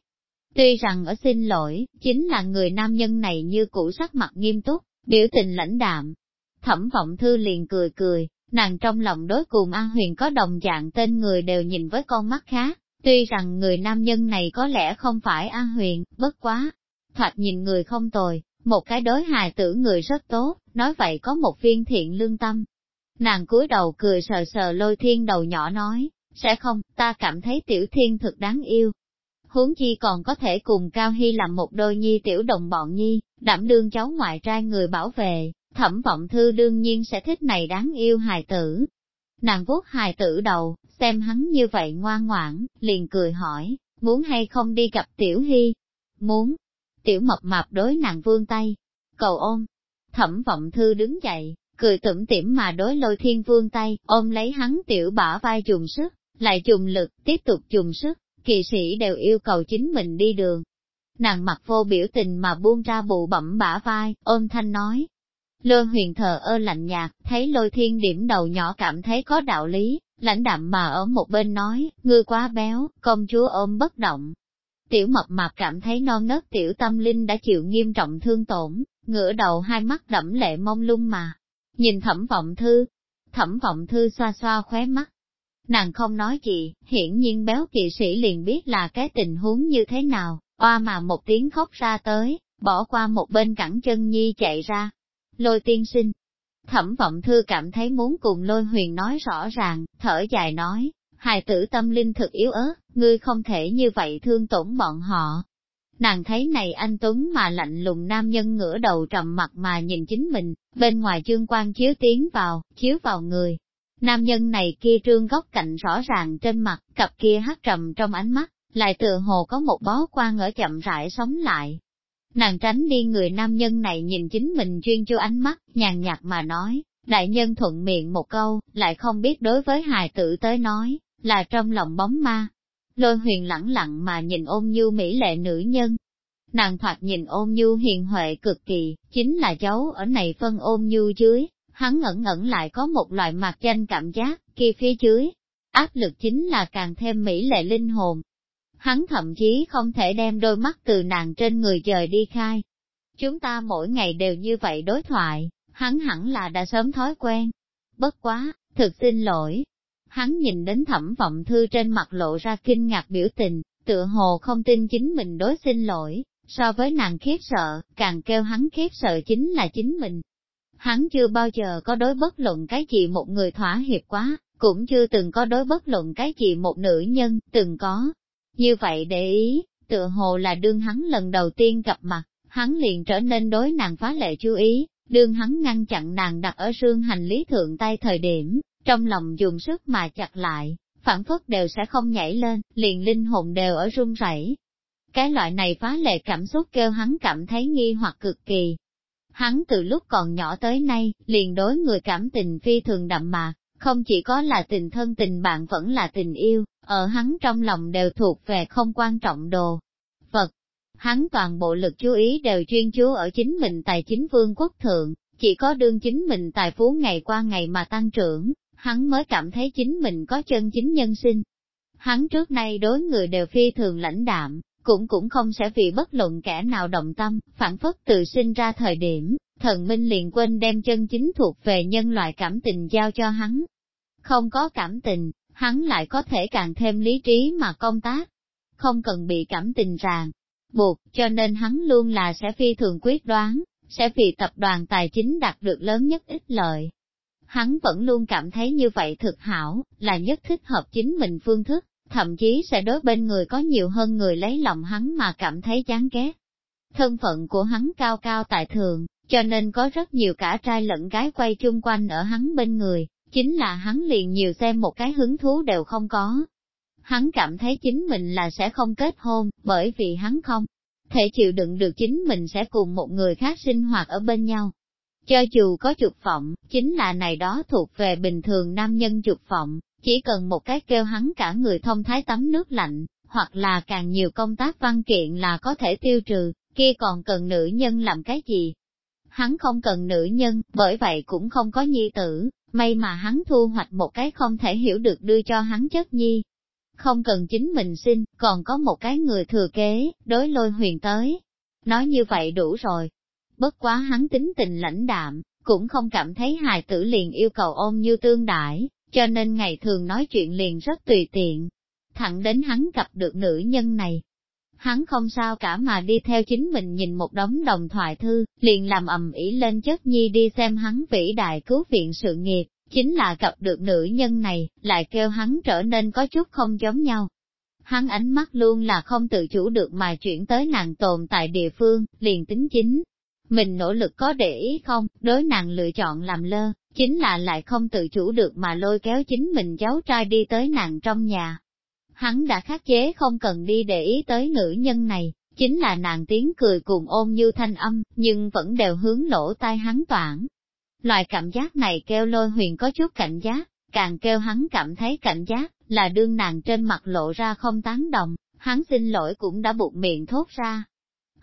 Tuy rằng ở xin lỗi, chính là người nam nhân này như cũ sắc mặt nghiêm túc, biểu tình lãnh đạm. Thẩm vọng thư liền cười cười, nàng trong lòng đối cùng An Huyền có đồng dạng tên người đều nhìn với con mắt khác, tuy rằng người nam nhân này có lẽ không phải An Huyền, bất quá. Thoạt nhìn người không tồi, một cái đối hài tử người rất tốt, nói vậy có một viên thiện lương tâm, Nàng cúi đầu cười sờ sờ lôi thiên đầu nhỏ nói, sẽ không, ta cảm thấy tiểu thiên thực đáng yêu. Huống chi còn có thể cùng Cao Hy làm một đôi nhi tiểu đồng bọn nhi, đảm đương cháu ngoại trai người bảo vệ, thẩm vọng thư đương nhiên sẽ thích này đáng yêu hài tử. Nàng vuốt hài tử đầu, xem hắn như vậy ngoan ngoãn, liền cười hỏi, muốn hay không đi gặp tiểu hy? Muốn. Tiểu mập mạp đối nàng vương tay, cầu ôm. Thẩm vọng thư đứng dậy, cười tủm tỉm mà đối lôi thiên vương tay, ôm lấy hắn tiểu bả vai dùng sức, lại dùng lực, tiếp tục dùng sức, kỳ sĩ đều yêu cầu chính mình đi đường. Nàng mặt vô biểu tình mà buông ra bụ bẩm bả vai, ôm thanh nói. Lôi huyền thờ ơ lạnh nhạt, thấy lôi thiên điểm đầu nhỏ cảm thấy có đạo lý, lãnh đạm mà ở một bên nói, ngươi quá béo, công chúa ôm bất động. Tiểu mập mạp cảm thấy non nớt tiểu tâm linh đã chịu nghiêm trọng thương tổn, ngửa đầu hai mắt đẫm lệ mông lung mà, Nhìn thẩm vọng thư, thẩm vọng thư xoa xoa khóe mắt. Nàng không nói gì, hiển nhiên béo kỵ sĩ liền biết là cái tình huống như thế nào, oa mà một tiếng khóc ra tới, bỏ qua một bên cẳng chân nhi chạy ra. Lôi tiên sinh. Thẩm vọng thư cảm thấy muốn cùng lôi huyền nói rõ ràng, thở dài nói, hài tử tâm linh thực yếu ớt, ngươi không thể như vậy thương tổn bọn họ, Nàng thấy này anh Tuấn mà lạnh lùng nam nhân ngửa đầu trầm mặt mà nhìn chính mình, bên ngoài chương quan chiếu tiến vào, chiếu vào người. Nam nhân này kia trương góc cạnh rõ ràng trên mặt, cặp kia hát trầm trong ánh mắt, lại tựa hồ có một bó quan ở chậm rãi sống lại. Nàng tránh đi người nam nhân này nhìn chính mình chuyên cho ánh mắt, nhàn nhạt mà nói, đại nhân thuận miệng một câu, lại không biết đối với hài tử tới nói, là trong lòng bóng ma, Lôi huyền lẳng lặng mà nhìn ôm nhu mỹ lệ nữ nhân. Nàng thoạt nhìn ôm nhu hiền huệ cực kỳ, chính là cháu ở này phân ôm nhu dưới, hắn ngẩn ngẩn lại có một loại mặt danh cảm giác, kia phía dưới. Áp lực chính là càng thêm mỹ lệ linh hồn. Hắn thậm chí không thể đem đôi mắt từ nàng trên người trời đi khai. Chúng ta mỗi ngày đều như vậy đối thoại, hắn hẳn là đã sớm thói quen. Bất quá, thực xin lỗi, Hắn nhìn đến thẩm vọng thư trên mặt lộ ra kinh ngạc biểu tình, tựa hồ không tin chính mình đối xin lỗi, so với nàng khiếp sợ, càng kêu hắn khiếp sợ chính là chính mình. Hắn chưa bao giờ có đối bất luận cái gì một người thỏa hiệp quá, cũng chưa từng có đối bất luận cái gì một nữ nhân, từng có. Như vậy để ý, tựa hồ là đương hắn lần đầu tiên gặp mặt, hắn liền trở nên đối nàng phá lệ chú ý, đương hắn ngăn chặn nàng đặt ở xương hành lý thượng tay thời điểm, trong lòng dùng sức mà chặt lại, phản phất đều sẽ không nhảy lên, liền linh hồn đều ở run rẩy. Cái loại này phá lệ cảm xúc kêu hắn cảm thấy nghi hoặc cực kỳ. Hắn từ lúc còn nhỏ tới nay, liền đối người cảm tình phi thường đậm mạc, không chỉ có là tình thân tình bạn vẫn là tình yêu, ở hắn trong lòng đều thuộc về không quan trọng đồ. Vật, hắn toàn bộ lực chú ý đều chuyên chú ở chính mình tài chính vương quốc thượng, chỉ có đương chính mình tài phú ngày qua ngày mà tăng trưởng, hắn mới cảm thấy chính mình có chân chính nhân sinh. Hắn trước nay đối người đều phi thường lãnh đạm, cũng cũng không sẽ vì bất luận kẻ nào động tâm, phản phất tự sinh ra thời điểm, thần minh liền quên đem chân chính thuộc về nhân loại cảm tình giao cho hắn. Không có cảm tình, hắn lại có thể càng thêm lý trí mà công tác, không cần bị cảm tình ràng, buộc, cho nên hắn luôn là sẽ phi thường quyết đoán, sẽ vì tập đoàn tài chính đạt được lớn nhất ích lợi. Hắn vẫn luôn cảm thấy như vậy thực hảo, là nhất thích hợp chính mình phương thức, thậm chí sẽ đối bên người có nhiều hơn người lấy lòng hắn mà cảm thấy chán ghét. Thân phận của hắn cao cao tại thường, cho nên có rất nhiều cả trai lẫn gái quay chung quanh ở hắn bên người, chính là hắn liền nhiều xem một cái hứng thú đều không có. Hắn cảm thấy chính mình là sẽ không kết hôn, bởi vì hắn không thể chịu đựng được chính mình sẽ cùng một người khác sinh hoạt ở bên nhau. Cho dù có trục vọng, chính là này đó thuộc về bình thường nam nhân trục vọng, chỉ cần một cái kêu hắn cả người thông thái tắm nước lạnh, hoặc là càng nhiều công tác văn kiện là có thể tiêu trừ, kia còn cần nữ nhân làm cái gì? Hắn không cần nữ nhân, bởi vậy cũng không có nhi tử, may mà hắn thu hoạch một cái không thể hiểu được đưa cho hắn chất nhi. Không cần chính mình xin còn có một cái người thừa kế, đối lôi huyền tới. Nói như vậy đủ rồi. Bất quá hắn tính tình lãnh đạm, cũng không cảm thấy hài tử liền yêu cầu ôm như tương đại, cho nên ngày thường nói chuyện liền rất tùy tiện. Thẳng đến hắn gặp được nữ nhân này. Hắn không sao cả mà đi theo chính mình nhìn một đống đồng thoại thư, liền làm ầm ĩ lên chất nhi đi xem hắn vĩ đại cứu viện sự nghiệp, chính là gặp được nữ nhân này, lại kêu hắn trở nên có chút không giống nhau. Hắn ánh mắt luôn là không tự chủ được mà chuyển tới nàng tồn tại địa phương, liền tính chính. Mình nỗ lực có để ý không, đối nàng lựa chọn làm lơ, chính là lại không tự chủ được mà lôi kéo chính mình cháu trai đi tới nàng trong nhà. Hắn đã khắc chế không cần đi để ý tới nữ nhân này, chính là nàng tiếng cười cùng ôm như thanh âm, nhưng vẫn đều hướng lỗ tai hắn toảng. Loại cảm giác này kêu lôi huyền có chút cảnh giác, càng kêu hắn cảm thấy cảnh giác, là đương nàng trên mặt lộ ra không tán đồng, hắn xin lỗi cũng đã buộc miệng thốt ra.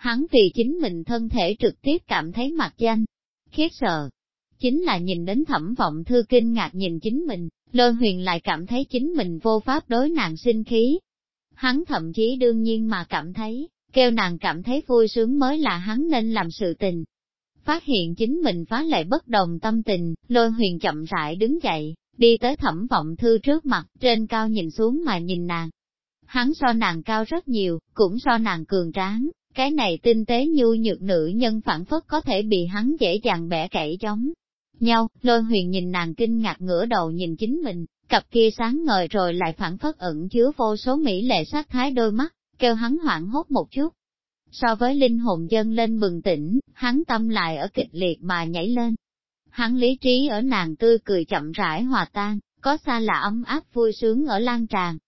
Hắn vì chính mình thân thể trực tiếp cảm thấy mặt danh, khiết sợ, chính là nhìn đến thẩm vọng thư kinh ngạc nhìn chính mình, lôi huyền lại cảm thấy chính mình vô pháp đối nàng sinh khí. Hắn thậm chí đương nhiên mà cảm thấy, kêu nàng cảm thấy vui sướng mới là hắn nên làm sự tình. Phát hiện chính mình phá lệ bất đồng tâm tình, lôi huyền chậm rãi đứng dậy, đi tới thẩm vọng thư trước mặt, trên cao nhìn xuống mà nhìn nàng. Hắn so nàng cao rất nhiều, cũng so nàng cường tráng, cái này tinh tế nhu nhược nữ nhân phản phất có thể bị hắn dễ dàng bẻ cậy giống nhau, lôi huyền nhìn nàng kinh ngạc ngửa đầu nhìn chính mình, cặp kia sáng ngời rồi lại phản phất ẩn chứa vô số mỹ lệ sát thái đôi mắt, kêu hắn hoảng hốt một chút. So với linh hồn dân lên bừng tỉnh, hắn tâm lại ở kịch liệt mà nhảy lên. Hắn lý trí ở nàng tươi cười chậm rãi hòa tan, có xa là ấm áp vui sướng ở lan tràn.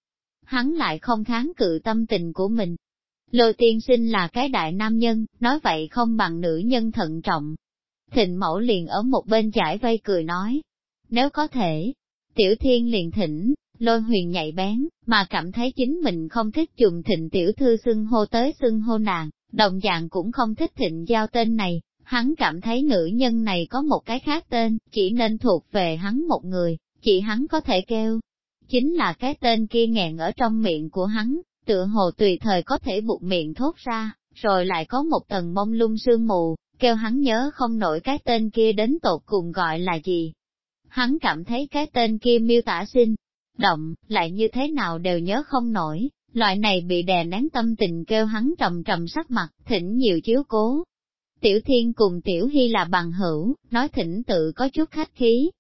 Hắn lại không kháng cự tâm tình của mình. Lôi tiên sinh là cái đại nam nhân, nói vậy không bằng nữ nhân thận trọng, Thịnh mẫu liền ở một bên giải vây cười nói, nếu có thể, tiểu thiên liền thỉnh, lôi huyền nhạy bén, mà cảm thấy chính mình không thích dùng thịnh tiểu thư xưng hô tới xưng hô nàng, đồng dạng cũng không thích thịnh giao tên này, hắn cảm thấy nữ nhân này có một cái khác tên, chỉ nên thuộc về hắn một người, chỉ hắn có thể kêu. Chính là cái tên kia nghẹn ở trong miệng của hắn, tựa hồ tùy thời có thể buộc miệng thốt ra, rồi lại có một tầng mông lung sương mù, kêu hắn nhớ không nổi cái tên kia đến tột cùng gọi là gì. Hắn cảm thấy cái tên kia miêu tả sinh, động, lại như thế nào đều nhớ không nổi, loại này bị đè nén tâm tình kêu hắn trầm trầm sắc mặt, thỉnh nhiều chiếu cố. Tiểu Thiên cùng Tiểu Hy là bằng hữu, nói thỉnh tự có chút khách khí.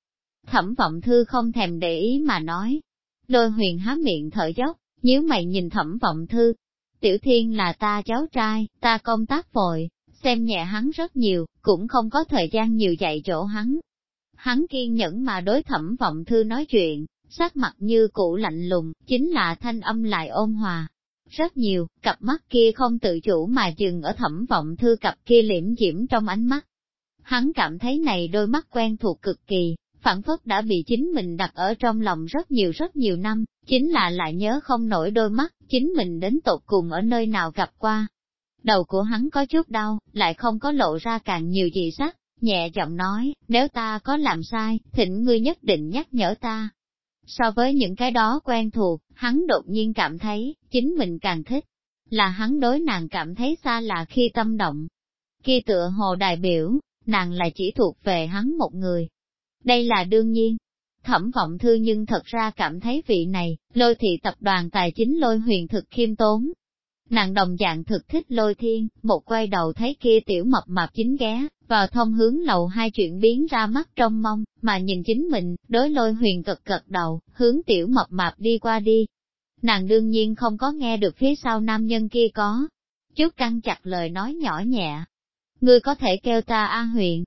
Thẩm vọng thư không thèm để ý mà nói. Lôi huyền há miệng thở dốc, nếu mày nhìn thẩm vọng thư. Tiểu Thiên là ta cháu trai, ta công tác vội, xem nhẹ hắn rất nhiều, cũng không có thời gian nhiều dạy chỗ hắn. Hắn kiên nhẫn mà đối thẩm vọng thư nói chuyện, sắc mặt như cũ lạnh lùng, chính là thanh âm lại ôn hòa. Rất nhiều, cặp mắt kia không tự chủ mà dừng ở thẩm vọng thư cặp kia liễm diễm trong ánh mắt. Hắn cảm thấy này đôi mắt quen thuộc cực kỳ, phản phất đã bị chính mình đặt ở trong lòng rất nhiều rất nhiều năm, chính là lại nhớ không nổi đôi mắt, chính mình đến tột cùng ở nơi nào gặp qua. Đầu của hắn có chút đau, lại không có lộ ra càng nhiều gì sắc, nhẹ giọng nói, nếu ta có làm sai, thỉnh ngươi nhất định nhắc nhở ta. So với những cái đó quen thuộc, hắn đột nhiên cảm thấy, chính mình càng thích, là hắn đối nàng cảm thấy xa là khi tâm động. Khi tựa hồ đại biểu, nàng là chỉ thuộc về hắn một người. Đây là đương nhiên. Thẩm vọng thư nhưng thật ra cảm thấy vị này, lôi thị tập đoàn tài chính lôi huyền thực khiêm tốn. Nàng đồng dạng thực thích lôi thiên, một quay đầu thấy kia tiểu mập mạp chính ghé, vào thông hướng lầu hai chuyện biến ra mắt trong mong, mà nhìn chính mình, đối lôi huyền cực cật đầu, hướng tiểu mập mạp đi qua đi. Nàng đương nhiên không có nghe được phía sau nam nhân kia có. Chút căng chặt lời nói nhỏ nhẹ. Ngươi có thể kêu ta A huyền.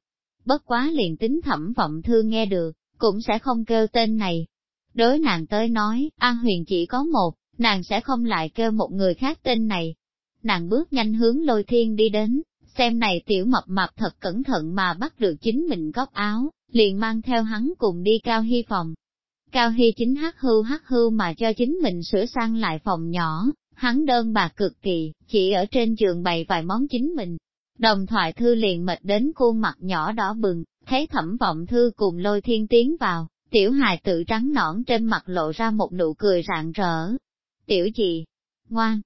Bất quá liền tính thẩm vọng thư nghe được, cũng sẽ không kêu tên này. Đối nàng tới nói, an huyền chỉ có một, nàng sẽ không lại kêu một người khác tên này. Nàng bước nhanh hướng lôi thiên đi đến, xem này tiểu mập mạp thật cẩn thận mà bắt được chính mình góc áo, liền mang theo hắn cùng đi Cao Hy phòng. Cao Hy chính hắc hưu hắc hưu mà cho chính mình sửa sang lại phòng nhỏ, hắn đơn bạc cực kỳ, chỉ ở trên giường bày vài món chính mình. Đồng thoại thư liền mệt đến khuôn mặt nhỏ đỏ bừng, thấy thẩm vọng thư cùng lôi thiên tiến vào, tiểu hài tự trắng nõn trên mặt lộ ra một nụ cười rạng rỡ. Tiểu gì? Ngoan,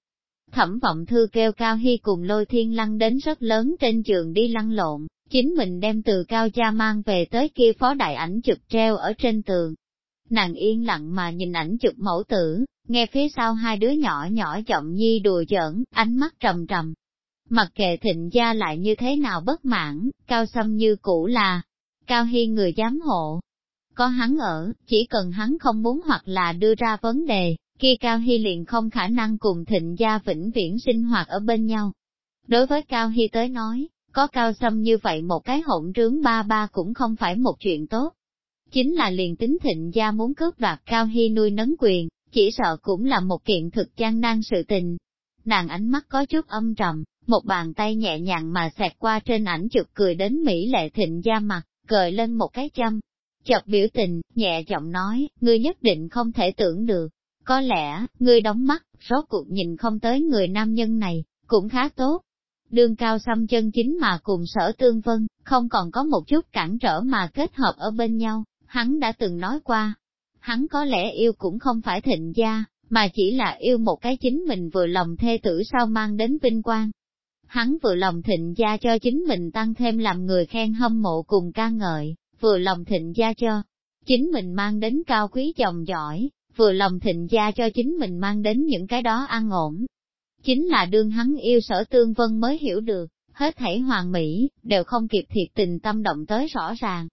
Thẩm vọng thư kêu Cao Hy cùng lôi thiên lăn đến rất lớn trên trường đi lăn lộn, chính mình đem từ Cao Cha mang về tới kia phó đại ảnh chụp treo ở trên tường. Nàng yên lặng mà nhìn ảnh chụp mẫu tử, nghe phía sau hai đứa nhỏ nhỏ giọng nhi đùa giỡn, ánh mắt trầm trầm. Mặc kệ thịnh gia lại như thế nào bất mãn, cao xâm như cũ là, cao hy người giám hộ. Có hắn ở, chỉ cần hắn không muốn hoặc là đưa ra vấn đề, kia Cao Hy liền không khả năng cùng thịnh gia vĩnh viễn sinh hoạt ở bên nhau. Đối với Cao Hy tới nói, có cao xâm như vậy một cái hỗn trướng ba ba cũng không phải một chuyện tốt. Chính là liền tính thịnh gia muốn cướp đoạt Cao Hy nuôi nấng quyền, chỉ sợ cũng là một kiện thực gian nan sự tình. Nàng ánh mắt có chút âm trầm, một bàn tay nhẹ nhàng mà xẹt qua trên ảnh chụp cười đến Mỹ lệ thịnh gia mặt, cười lên một cái châm. Chọc biểu tình, nhẹ giọng nói, ngươi nhất định không thể tưởng được, có lẽ, ngươi đóng mắt, rốt cuộc nhìn không tới người nam nhân này, cũng khá tốt. Đường cao xăm chân chính mà cùng sở tương vân, không còn có một chút cản trở mà kết hợp ở bên nhau, hắn đã từng nói qua. Hắn có lẽ yêu cũng không phải thịnh gia, mà chỉ là yêu một cái chính mình vừa lòng thê tử sao mang đến vinh quang. Hắn vừa lòng thịnh gia cho chính mình tăng thêm làm người khen hâm mộ cùng ca ngợi, vừa lòng thịnh gia cho chính mình mang đến cao quý chồng giỏi, vừa lòng thịnh gia cho chính mình mang đến những cái đó an ổn. Chính là đương hắn yêu sở tương vân mới hiểu được, hết thảy hoàng mỹ, đều không kịp thiệt tình tâm động tới rõ ràng.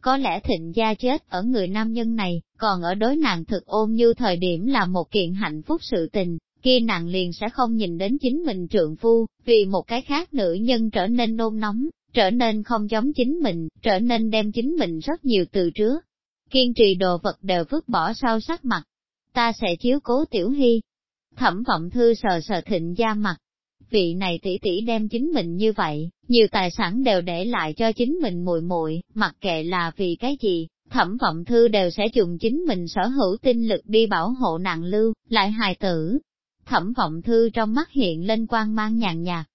Có lẽ thịnh gia chết ở người nam nhân này, còn ở đối nàng thực ôm như thời điểm là một kiện hạnh phúc sự tình, kia nàng liền sẽ không nhìn đến chính mình trượng phu, vì một cái khác nữ nhân trở nên nôn nóng, trở nên không giống chính mình, trở nên đem chính mình rất nhiều từ trước, kiên trì đồ vật đều vứt bỏ sau sắc mặt. Ta sẽ chiếu cố tiểu hy. Thẩm vọng thư sờ sờ thịnh gia mặt. Vị này tỷ tỷ đem chính mình như vậy, nhiều tài sản đều để lại cho chính mình muội muội, mặc kệ là vì cái gì, thẩm vọng thư đều sẽ dùng chính mình sở hữu tinh lực đi bảo hộ nạn lưu, lại hài tử. Thẩm vọng thư trong mắt hiện lên quang mang nhàn nhạt,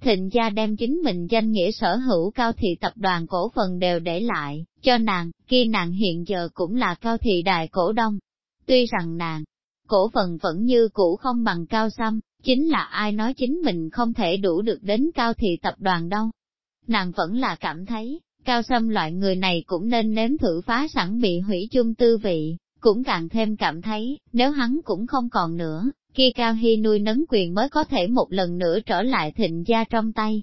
Thịnh gia đem chính mình danh nghĩa sở hữu cao thị tập đoàn cổ phần đều để lại, cho nàng, khi nàng hiện giờ cũng là cao thị đại cổ đông. Tuy rằng nàng, cổ phần vẫn như cũ không bằng cao xăm, chính là ai nói chính mình không thể đủ được đến cao thị tập đoàn đâu. Nàng vẫn là cảm thấy, cao xâm loại người này cũng nên nếm thử phá sẵn bị hủy chung tư vị, cũng càng thêm cảm thấy, nếu hắn cũng không còn nữa, kia Cao Hy nuôi nấng quyền mới có thể một lần nữa trở lại thịnh gia trong tay.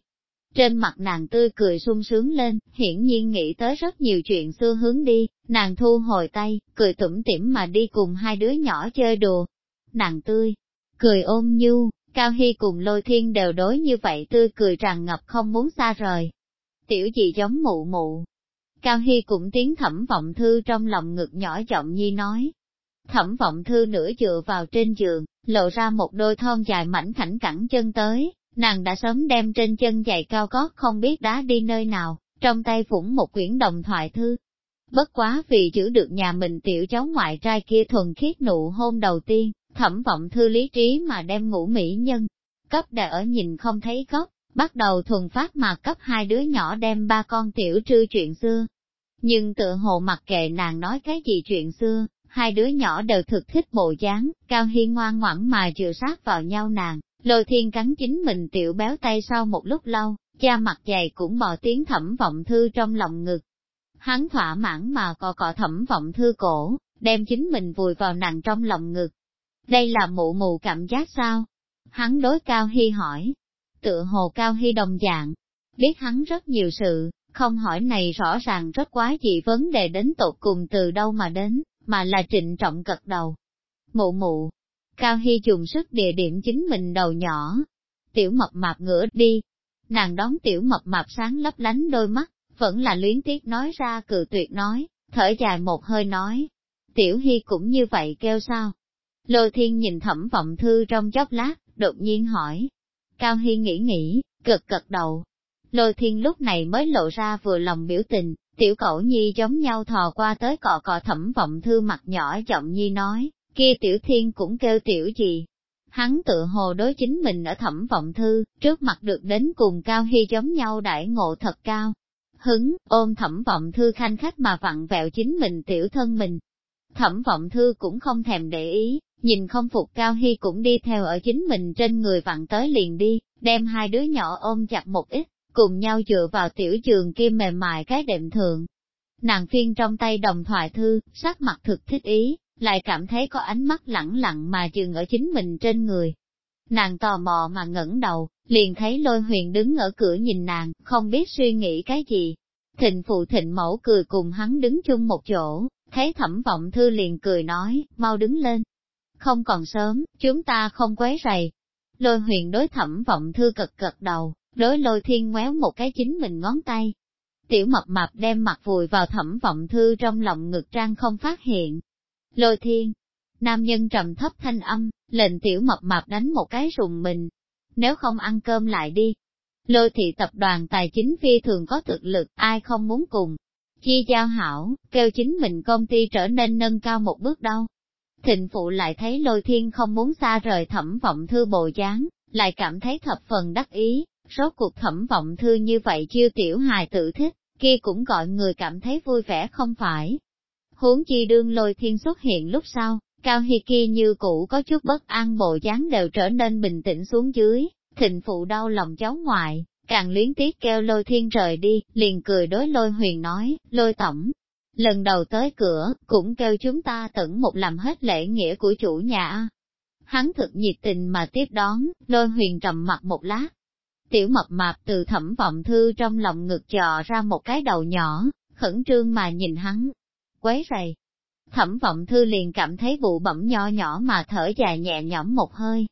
Trên mặt nàng tươi cười sung sướng lên, hiển nhiên nghĩ tới rất nhiều chuyện xưa hướng đi, nàng thu hồi tay, cười tủm tỉm mà đi cùng hai đứa nhỏ chơi đùa. Nàng tươi, cười ôm nhu, Cao Hy cùng lôi thiên đều đối như vậy tươi cười tràn ngập không muốn xa rời. Tiểu gì giống mụ mụ. Cao Hy cũng tiếng thẩm vọng thư trong lòng ngực nhỏ giọng nhi nói, Thẩm vọng thư nửa dựa vào trên giường, lộ ra một đôi thon dài mảnh khảnh cẳng chân tới, nàng đã sớm đem trên chân giày cao gót không biết đá đi nơi nào, trong tay phủng một quyển đồng thoại thư. Bất quá vì giữ được nhà mình tiểu cháu ngoại trai kia thuần khiết nụ hôn đầu tiên, thẩm vọng thư lý trí mà đem ngũ mỹ nhân, cấp đã ở nhìn không thấy góc, bắt đầu thuần phát mà cấp hai đứa nhỏ đem ba con tiểu trư chuyện xưa. Nhưng tự hồ mặc kệ nàng nói cái gì chuyện xưa, hai đứa nhỏ đều thực thích bộ dáng, cao hiên ngoan ngoãn mà chừa sát vào nhau nàng, lôi thiên cắn chính mình tiểu béo tay sau một lúc lâu, cha mặt dày cũng bò tiếng thẩm vọng thư trong lòng ngực. Hắn thỏa mãn mà cọ cọ thẩm vọng thư cổ, đem chính mình vùi vào nàng trong lòng ngực. Đây là mụ mụ cảm giác sao? Hắn đối Cao Hy hỏi. Tựa hồ Cao Hy đồng dạng, biết hắn rất nhiều sự, không hỏi này rõ ràng rất quá dị vấn đề đến tột cùng từ đâu mà đến, mà là trịnh trọng cật đầu. Mụ mụ, Cao Hy dùng sức địa điểm chính mình đầu nhỏ. Tiểu mập mạp ngửa đi. Nàng đón tiểu mập mạp sáng lấp lánh đôi mắt, vẫn là luyến tiếc nói ra cự tuyệt nói, thở dài một hơi nói. Tiểu Hy cũng như vậy kêu sao? Lôi thiên nhìn thẩm vọng thư trong chốc lát, đột nhiên hỏi. Cao Hy nghĩ nghĩ, cực cật đầu. Lôi thiên lúc này mới lộ ra vừa lòng biểu tình, tiểu cẩu nhi giống nhau thò qua tới cọ cọ thẩm vọng thư mặt nhỏ giọng nhi nói, kia tiểu thiên cũng kêu tiểu gì. Hắn tự hồ đối chính mình ở thẩm vọng thư, trước mặt được đến cùng cao hy giống nhau đại ngộ thật cao. Hứng, ôm thẩm vọng thư khanh khách mà vặn vẹo chính mình tiểu thân mình. Thẩm vọng thư cũng không thèm để ý, nhìn không phục cao hy cũng đi theo ở chính mình trên người vặn tới liền đi, đem hai đứa nhỏ ôm chặt một ít, cùng nhau dựa vào tiểu trường kim mềm mại cái đệm thường. Nàng phiên trong tay đồng thoại thư, sắc mặt thực thích ý, lại cảm thấy có ánh mắt lẳng lặng mà dừng ở chính mình trên người. Nàng tò mò mà ngẩng đầu, liền thấy lôi huyền đứng ở cửa nhìn nàng, không biết suy nghĩ cái gì. Thịnh phụ thịnh mẫu cười cùng hắn đứng chung một chỗ, thấy thẩm vọng thư liền cười nói, mau đứng lên. Không còn sớm, chúng ta không quấy rầy. Lôi huyền đối thẩm vọng thư cật cật đầu, đối lôi thiên ngoéo một cái chính mình ngón tay. Tiểu mập mạp đem mặt vùi vào thẩm vọng thư trong lòng ngực trang không phát hiện, Lôi thiên, nam nhân trầm thấp thanh âm, lệnh tiểu mập mạp đánh một cái rùng mình. Nếu không ăn cơm lại đi. Lôi thị tập đoàn tài chính phi thường có thực lực, ai không muốn cùng. Chi giao hảo, kêu chính mình công ty trở nên nâng cao một bước đâu. Thịnh phụ lại thấy lôi thiên không muốn xa rời thẩm vọng thư bồ dáng, lại cảm thấy thập phần đắc ý, rốt cuộc thẩm vọng thư như vậy chiêu tiểu hài tự thích, kia cũng gọi người cảm thấy vui vẻ không phải huống chi đương lôi thiên xuất hiện lúc sau, Cao Hi kia như cũ có chút bất an bộ dáng đều trở nên bình tĩnh xuống dưới, thịnh phụ đau lòng cháu ngoại, càng luyến tiếc kêu lôi thiên rời đi, liền cười đối lôi huyền nói, lôi tổng. Lần đầu tới cửa, cũng kêu chúng ta tận một làm hết lễ nghĩa của chủ nhà. Hắn thực nhiệt tình mà tiếp đón, lôi huyền trầm mặt một lát. Tiểu mập mạp từ thẩm vọng thư trong lòng ngực trò ra một cái đầu nhỏ, khẩn trương mà nhìn hắn, quấy rầy. Thẩm vọng thư liền cảm thấy bụ bẩm nho nhỏ mà thở dài nhẹ nhõm một hơi.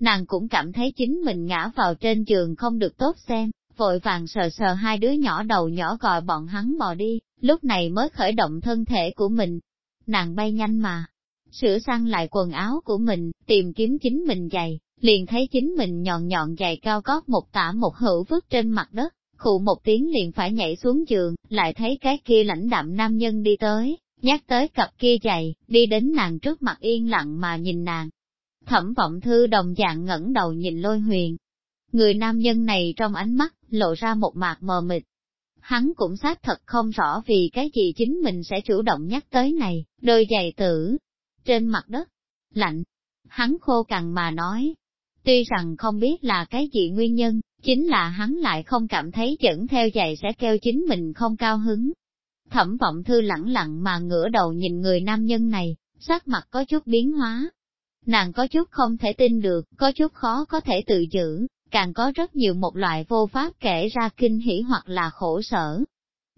Nàng cũng cảm thấy chính mình ngã vào trên giường không được tốt xem, vội vàng sờ sờ hai đứa nhỏ đầu nhỏ gọi bọn hắn bò đi, lúc này mới khởi động thân thể của mình. Nàng bay nhanh mà, sửa sang lại quần áo của mình, tìm kiếm chính mình giày, liền thấy chính mình nhọn nhọn giày cao gót một tả một hữu vứt trên mặt đất, khụ một tiếng liền phải nhảy xuống giường, lại thấy cái kia lãnh đạm nam nhân đi tới, nhắc tới cặp kia giày, đi đến nàng trước mặt yên lặng mà nhìn nàng. Thẩm vọng thư đồng dạng ngẩng đầu nhìn lôi huyền. Người nam nhân này trong ánh mắt, lộ ra một mạc mờ mịt. Hắn cũng xác thật không rõ vì cái gì chính mình sẽ chủ động nhắc tới này, đôi giày tử. Trên mặt đất, lạnh, hắn khô cằn mà nói. Tuy rằng không biết là cái gì nguyên nhân, chính là hắn lại không cảm thấy dẫn theo giày sẽ kêu chính mình không cao hứng. Thẩm vọng thư lẳng lặng mà ngửa đầu nhìn người nam nhân này, sắc mặt có chút biến hóa. Nàng có chút không thể tin được, có chút khó có thể tự giữ, càng có rất nhiều một loại vô pháp kể ra kinh hỉ hoặc là khổ sở.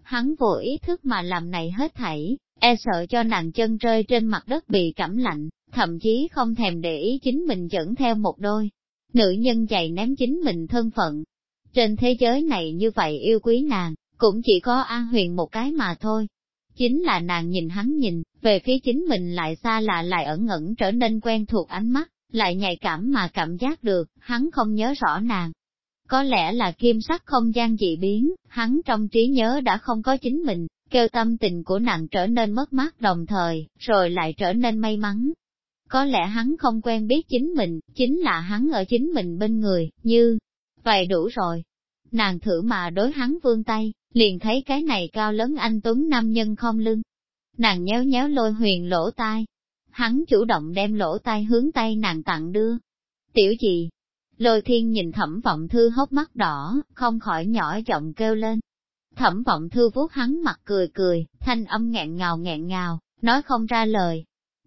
Hắn vô ý thức mà làm này hết thảy, e sợ cho nàng chân rơi trên mặt đất bị cảm lạnh, thậm chí không thèm để ý chính mình dẫn theo một đôi, nữ nhân chạy ném chính mình thân phận. Trên thế giới này như vậy yêu quý nàng, cũng chỉ có An Huyền một cái mà thôi. Chính là nàng nhìn hắn nhìn, về phía chính mình lại xa lạ lại ẩn ẩn trở nên quen thuộc ánh mắt, lại nhạy cảm mà cảm giác được, hắn không nhớ rõ nàng. Có lẽ là kim sắc không gian dị biến, hắn trong trí nhớ đã không có chính mình, kêu tâm tình của nàng trở nên mất mát đồng thời, rồi lại trở nên may mắn. Có lẽ hắn không quen biết chính mình, chính là hắn ở chính mình bên người, như, vậy đủ rồi. Nàng thử mà đối hắn vương tay, liền thấy cái này cao lớn anh Tuấn nam nhân không lưng. Nàng nhéo nhéo lôi huyền lỗ tai. Hắn chủ động đem lỗ tai hướng tay nàng tặng đưa. Tiểu gì? Lôi thiên nhìn thẩm vọng thư hốc mắt đỏ, không khỏi nhỏ giọng kêu lên. Thẩm vọng thư vuốt hắn mặt cười cười, thanh âm nghẹn ngào nghẹn ngào, nói không ra lời.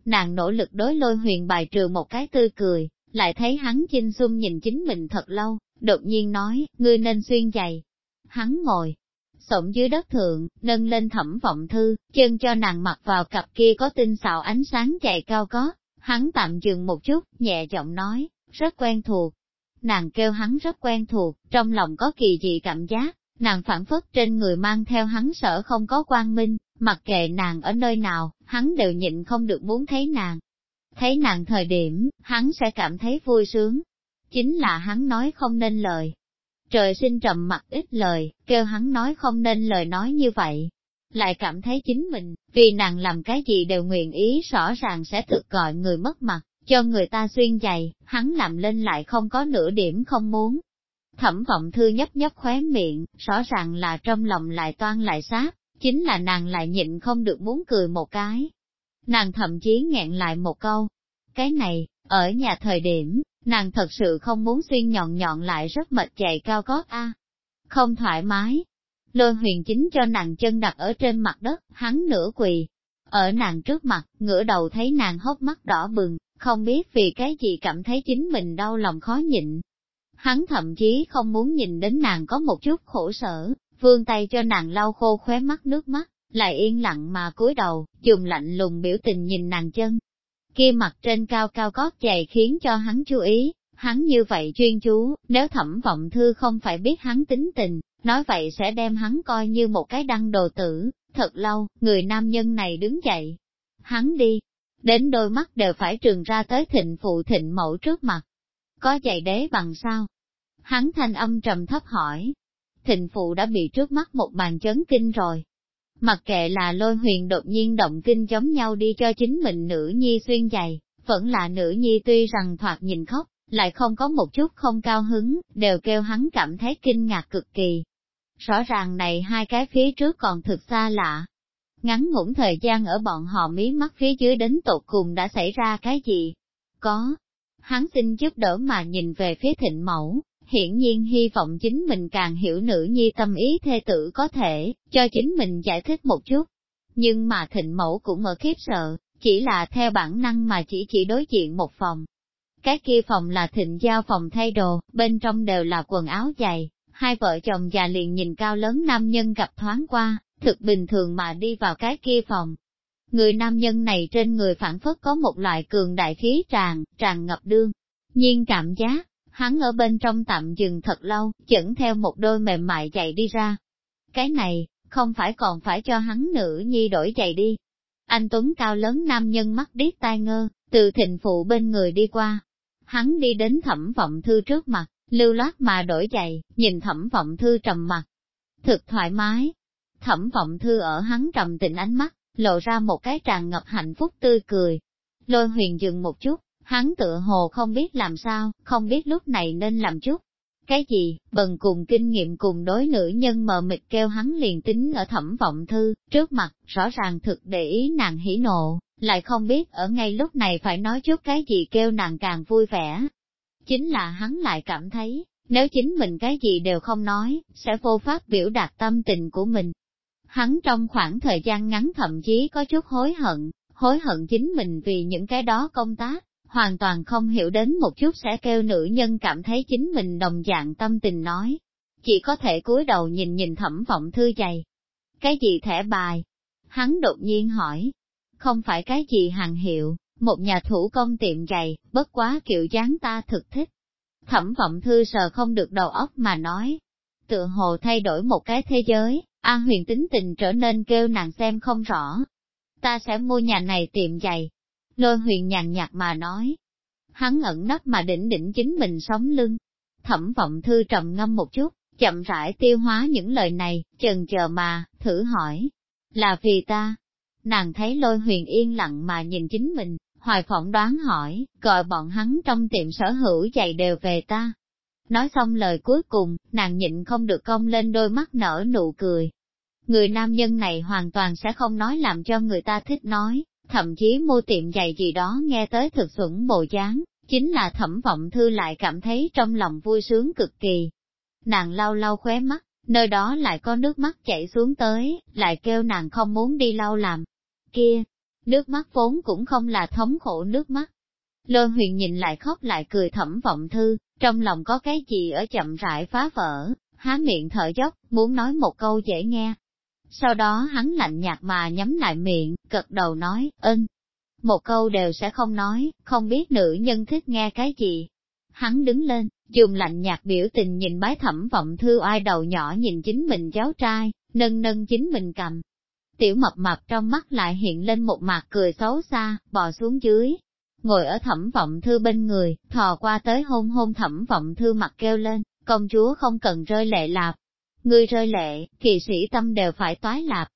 Nàng nỗ lực đối lôi huyền bài trừ một cái tươi cười, lại thấy hắn chinh xung nhìn chính mình thật lâu, đột nhiên nói, ngươi nên xuyên giày. Hắn ngồi, sổng dưới đất thượng, nâng lên thẩm vọng thư, chân cho nàng mặc vào cặp kia có tinh xạo ánh sáng chạy cao có. Hắn tạm dừng một chút, nhẹ giọng nói, rất quen thuộc. Nàng kêu hắn rất quen thuộc, trong lòng có kỳ dị cảm giác, nàng phản phất trên người mang theo hắn sợ không có quang minh, mặc kệ nàng ở nơi nào, hắn đều nhịn không được muốn thấy nàng. Thấy nàng thời điểm, hắn sẽ cảm thấy vui sướng. Chính là hắn nói không nên lời, Trời sinh trầm mặt ít lời, kêu hắn nói không nên lời nói như vậy. Lại cảm thấy chính mình, vì nàng làm cái gì đều nguyện ý rõ ràng sẽ thực gọi người mất mặt, cho người ta xuyên giày, hắn làm lên lại không có nửa điểm không muốn. Thẩm vọng thư nhấp nhấp khóe miệng, rõ ràng là trong lòng lại toan lại sát, chính là nàng lại nhịn không được muốn cười một cái. Nàng thậm chí nghẹn lại một câu. Cái này, ở nhà thời điểm, nàng thật sự không muốn xuyên nhọn nhọn lại rất mệt chạy cao gót a Không thoải mái. Lôi huyền chính cho nàng chân đặt ở trên mặt đất, hắn nửa quỳ. Ở nàng trước mặt, ngửa đầu thấy nàng hốc mắt đỏ bừng, không biết vì cái gì cảm thấy chính mình đau lòng khó nhịn. Hắn thậm chí không muốn nhìn đến nàng có một chút khổ sở, vươn tay cho nàng lau khô khóe mắt nước mắt, lại yên lặng mà cúi đầu, dùng lạnh lùng biểu tình nhìn nàng chân, kia mặt trên cao cao gót giày khiến cho hắn chú ý, hắn như vậy chuyên chú, nếu thẩm vọng thư không phải biết hắn tính tình, nói vậy sẽ đem hắn coi như một cái đăng đồ tử, thật lâu, người nam nhân này đứng dậy. Hắn đi, đến đôi mắt đều phải trường ra tới thịnh phụ thịnh mẫu trước mặt. Có giày đế bằng sao? Hắn thanh âm trầm thấp hỏi. Thịnh phụ đã bị trước mắt một màn chấn kinh rồi, Mặc kệ là lôi huyền đột nhiên động kinh giống nhau đi cho chính mình nữ nhi xuyên giày, vẫn là nữ nhi tuy rằng thoạt nhìn khóc, lại không có một chút không cao hứng, đều kêu hắn cảm thấy kinh ngạc cực kỳ. Rõ ràng này hai cái phía trước còn thực xa lạ. Ngắn ngủn thời gian ở bọn họ mí mắt phía dưới đến tột cùng đã xảy ra cái gì? Có. Hắn xin giúp đỡ mà nhìn về phía thịnh mẫu, hiển nhiên hy vọng chính mình càng hiểu nữ nhi tâm ý thê tử có thể, cho chính mình giải thích một chút. Nhưng mà thịnh mẫu cũng ở khiếp sợ, chỉ là theo bản năng mà chỉ chỉ đối diện một phòng. Cái kia phòng là thịnh giao phòng thay đồ, bên trong đều là quần áo dày, hai vợ chồng già liền nhìn cao lớn nam nhân gặp thoáng qua, thực bình thường mà đi vào cái kia phòng. Người nam nhân này trên người phản phất có một loại cường đại khí tràn, tràn ngập đương, nhiên cảm giác, Hắn ở bên trong tạm dừng thật lâu, dẫn theo một đôi mềm mại chạy đi ra. Cái này, không phải còn phải cho hắn nữ nhi đổi giày đi. Anh Tuấn cao lớn nam nhân mắt điếc tai ngơ, từ thịnh phụ bên người đi qua. Hắn đi đến thẩm vọng thư trước mặt, lưu loát mà đổi giày, nhìn thẩm vọng thư trầm mặt. Thực thoải mái. Thẩm vọng thư ở hắn trầm tình ánh mắt, lộ ra một cái tràn ngập hạnh phúc tươi cười. Lôi huyền dừng một chút, Hắn tựa hồ không biết làm sao, không biết lúc này nên làm chút. Cái gì, bần cùng kinh nghiệm cùng đối nữ nhân mờ mịt kêu hắn liền tính ở thẩm vọng thư, trước mặt, rõ ràng thực để ý nàng hỉ nộ, lại không biết ở ngay lúc này phải nói chút cái gì kêu nàng càng vui vẻ. Chính là hắn lại cảm thấy, nếu chính mình cái gì đều không nói, sẽ vô pháp biểu đạt tâm tình của mình. Hắn trong khoảng thời gian ngắn thậm chí có chút hối hận, hối hận chính mình vì những cái đó công tác, hoàn toàn không hiểu đến một chút sẽ kêu nữ nhân cảm thấy chính mình đồng dạng tâm tình nói. Chỉ có thể cúi đầu nhìn nhìn thẩm vọng thư dày. Cái gì thẻ bài? Hắn đột nhiên hỏi. Không phải cái gì hàng hiệu, một nhà thủ công tiệm giày, bất quá kiểu dáng ta thực thích. Thẩm vọng thư sờ không được đầu óc mà nói. Tựa hồ thay đổi một cái thế giới, An huyền tính tình trở nên kêu nàng xem không rõ. Ta sẽ mua nhà này tiệm giày, Lôi huyền nhàn nhạt mà nói. Hắn ẩn nấp mà đỉnh đỉnh chính mình sống lưng. Thẩm vọng thư trầm ngâm một chút, chậm rãi tiêu hóa những lời này, chần chờ mà, thử hỏi. là vì ta. Nàng thấy lôi huyền yên lặng mà nhìn chính mình, hoài phỏng đoán hỏi, gọi bọn hắn trong tiệm sở hữu giày đều về ta. Nói xong lời cuối cùng, nàng nhịn không được cong lên đôi mắt nở nụ cười. Người nam nhân này hoàn toàn sẽ không nói làm cho người ta thích nói, thậm chí mua tiệm giày gì đó nghe tới thực xuẩn bộ dáng, chính là thẩm vọng thư lại cảm thấy trong lòng vui sướng cực kỳ. Nàng lau lau khóe mắt, nơi đó lại có nước mắt chảy xuống tới, lại kêu nàng không muốn đi lau làm. Kia, nước mắt vốn cũng không là thống khổ nước mắt. Lôi huyền nhìn lại khóc lại cười thẩm vọng thư, trong lòng có cái gì ở chậm rãi phá vỡ, há miệng thở dốc, muốn nói một câu dễ nghe. Sau đó hắn lạnh nhạt mà nhắm lại miệng, cật đầu nói, ơn. Một câu đều sẽ không nói, không biết nữ nhân thích nghe cái gì. Hắn đứng lên, dùng lạnh nhạt biểu tình nhìn bái thẩm vọng thư ai đầu nhỏ nhìn chính mình cháu trai, nâng nâng chính mình cầm. Tiểu mập mập trong mắt lại hiện lên một mặt cười xấu xa, bò xuống dưới, ngồi ở thẩm vọng thư bên người, thò qua tới hôn hôn thẩm vọng thư mặt kêu lên, công chúa không cần rơi lệ lạp. Ngươi rơi lệ, kỳ sĩ tâm đều phải toái lạp.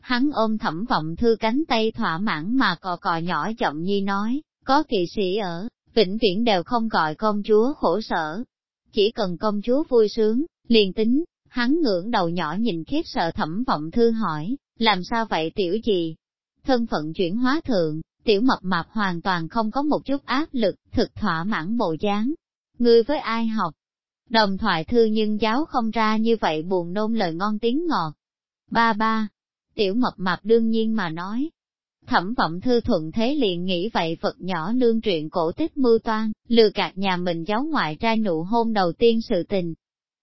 Hắn ôm thẩm vọng thư cánh tay thỏa mãn mà cò cò nhỏ giọng nhi nói, có kỳ sĩ ở, vĩnh viễn đều không gọi công chúa khổ sở. Chỉ cần công chúa vui sướng, liền tính, hắn ngưỡng đầu nhỏ nhìn khiếp sợ thẩm vọng thư hỏi, làm sao vậy tiểu gì? Thân phận chuyển hóa thượng, tiểu mập mạp hoàn toàn không có một chút áp lực, thực thỏa mãn bộ dáng. Ngươi với ai học? Đồng thoại thư nhưng giáo không ra như vậy buồn nôn lời ngon tiếng ngọt. Ba ba, tiểu mập mạp đương nhiên mà nói. Thẩm vọng thư thuận thế liền nghĩ vậy vật nhỏ nương truyện cổ tích mưu toan, lừa gạt nhà mình giáo ngoại ra nụ hôn đầu tiên sự tình.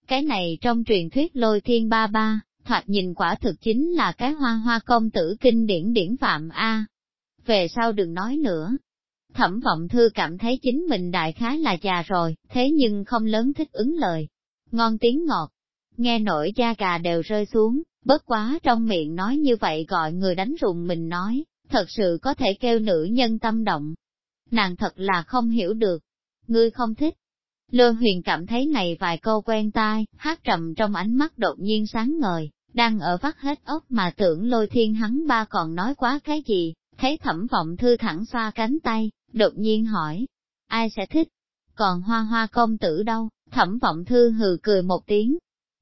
Cái này trong truyền thuyết lôi thiên ba ba, thoạt nhìn quả thực chính là cái hoa hoa công tử kinh điển điển phạm A về sau đừng nói nữa. Thẩm vọng thư cảm thấy chính mình đại khái là già rồi, thế nhưng không lớn thích ứng lời. Ngon tiếng ngọt, nghe nổi da gà đều rơi xuống, bất quá trong miệng nói như vậy gọi người đánh rùng mình nói, thật sự có thể kêu nữ nhân tâm động. Nàng thật là không hiểu được. Ngươi không thích. Lôi huyền cảm thấy này vài câu quen tai, hát trầm trong ánh mắt đột nhiên sáng ngời, đang ở vắt hết ốc mà tưởng lôi thiên hắn ba còn nói quá cái gì, thấy thẩm vọng thư thẳng xoa cánh tay, đột nhiên hỏi, ai sẽ thích? Còn hoa hoa công tử đâu? Thẩm vọng thư hừ cười một tiếng,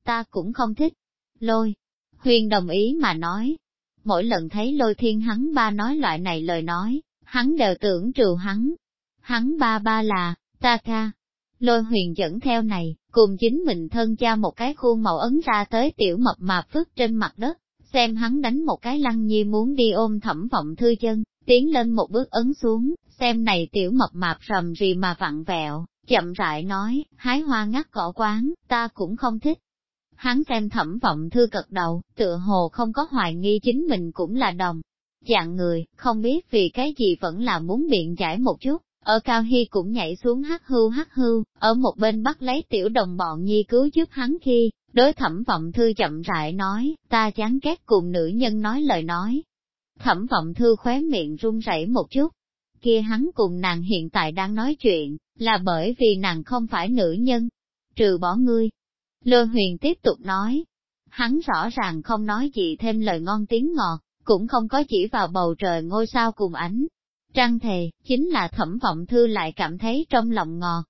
ta cũng không thích. Lôi, huyền đồng ý mà nói. Mỗi lần thấy lôi thiên hắn ba nói loại này lời nói, hắn đều tưởng trừ hắn. Hắn ba ba là, ta ca. Lôi huyền dẫn theo này, cùng chính mình thân cha một cái khuôn màu ấn ra tới tiểu mập mạp phức trên mặt đất, xem hắn đánh một cái lăng nhi muốn đi ôm thẩm vọng thư chân, tiến lên một bước ấn xuống, xem này tiểu mập mạp rầm rì mà vặn vẹo, chậm rãi nói, hái hoa ngắt cỏ quán, ta cũng không thích. Hắn xem thẩm vọng thư cật đầu, tựa hồ không có hoài nghi chính mình cũng là đồng. Dạng người, không biết vì cái gì vẫn là muốn biện giải một chút, ở Cao Hy cũng nhảy xuống hát hưu hát hưu, ở một bên bắt lấy tiểu đồng bọn nhi cứu giúp hắn khi, Đối thẩm vọng thư chậm rãi nói, ta chán ghét cùng nữ nhân nói lời nói. Thẩm vọng thư khóe miệng run rẩy một chút. Kia hắn cùng nàng hiện tại đang nói chuyện, là bởi vì nàng không phải nữ nhân. Trừ bỏ ngươi. Lôi huyền tiếp tục nói. Hắn rõ ràng không nói gì thêm lời ngon tiếng ngọt, cũng không có chỉ vào bầu trời ngôi sao cùng ánh. Trăng thề, chính là thẩm vọng thư lại cảm thấy trong lòng ngọt.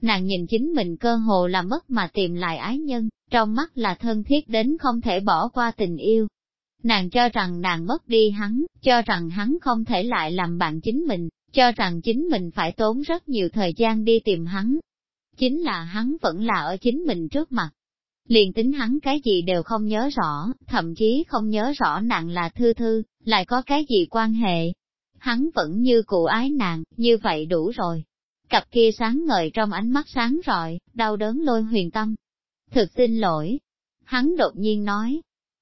Nàng nhìn chính mình cơ hồ là mất mà tìm lại ái nhân, trong mắt là thân thiết đến không thể bỏ qua tình yêu. Nàng cho rằng nàng mất đi hắn, cho rằng hắn không thể lại làm bạn chính mình, cho rằng chính mình phải tốn rất nhiều thời gian đi tìm hắn. Chính là hắn vẫn là ở chính mình trước mặt. Liền tính hắn cái gì đều không nhớ rõ, thậm chí không nhớ rõ nàng là thư thư, lại có cái gì quan hệ. Hắn vẫn như cụ ái nàng, như vậy đủ rồi. Cặp kia sáng ngời trong ánh mắt sáng rọi, đau đớn lôi huyền tâm, Thực xin lỗi. Hắn đột nhiên nói.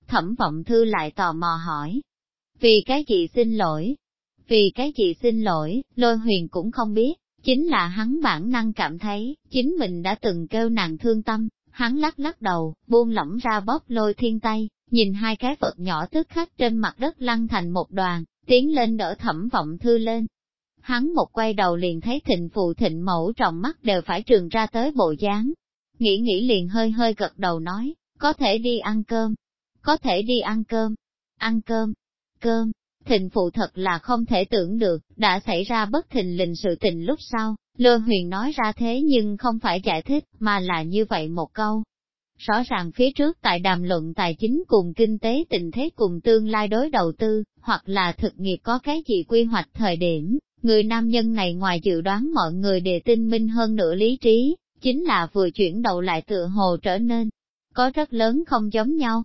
Thẩm vọng thư lại tò mò hỏi. Vì cái gì xin lỗi? Vì cái gì xin lỗi, lôi huyền cũng không biết, chính là hắn bản năng cảm thấy, chính mình đã từng kêu nàng thương tâm, hắn lắc lắc đầu, buông lỏng ra bóp lôi thiên tay, nhìn hai cái vật nhỏ tức khắc trên mặt đất lăn thành một đoàn, tiến lên đỡ thẩm vọng thư lên. Hắn một quay đầu liền thấy thịnh phụ thịnh mẫu trong mắt đều phải trường ra tới bộ dáng, Nghĩ nghĩ liền hơi hơi gật đầu nói, có thể đi ăn cơm, có thể đi ăn cơm. Ăn cơm, cơm, thịnh phụ thật là không thể tưởng được, đã xảy ra bất thình lình sự tình lúc sau, Lô Huyền nói ra thế nhưng không phải giải thích, mà là như vậy một câu. Rõ ràng phía trước tại đàm luận tài chính cùng kinh tế tình thế cùng tương lai đối đầu tư, hoặc là thực nghiệp có cái gì quy hoạch thời điểm, người nam nhân này ngoài dự đoán mọi người đều tinh minh hơn nửa lý trí, chính là vừa chuyển đầu lại tựa hồ trở nên, có rất lớn không giống nhau.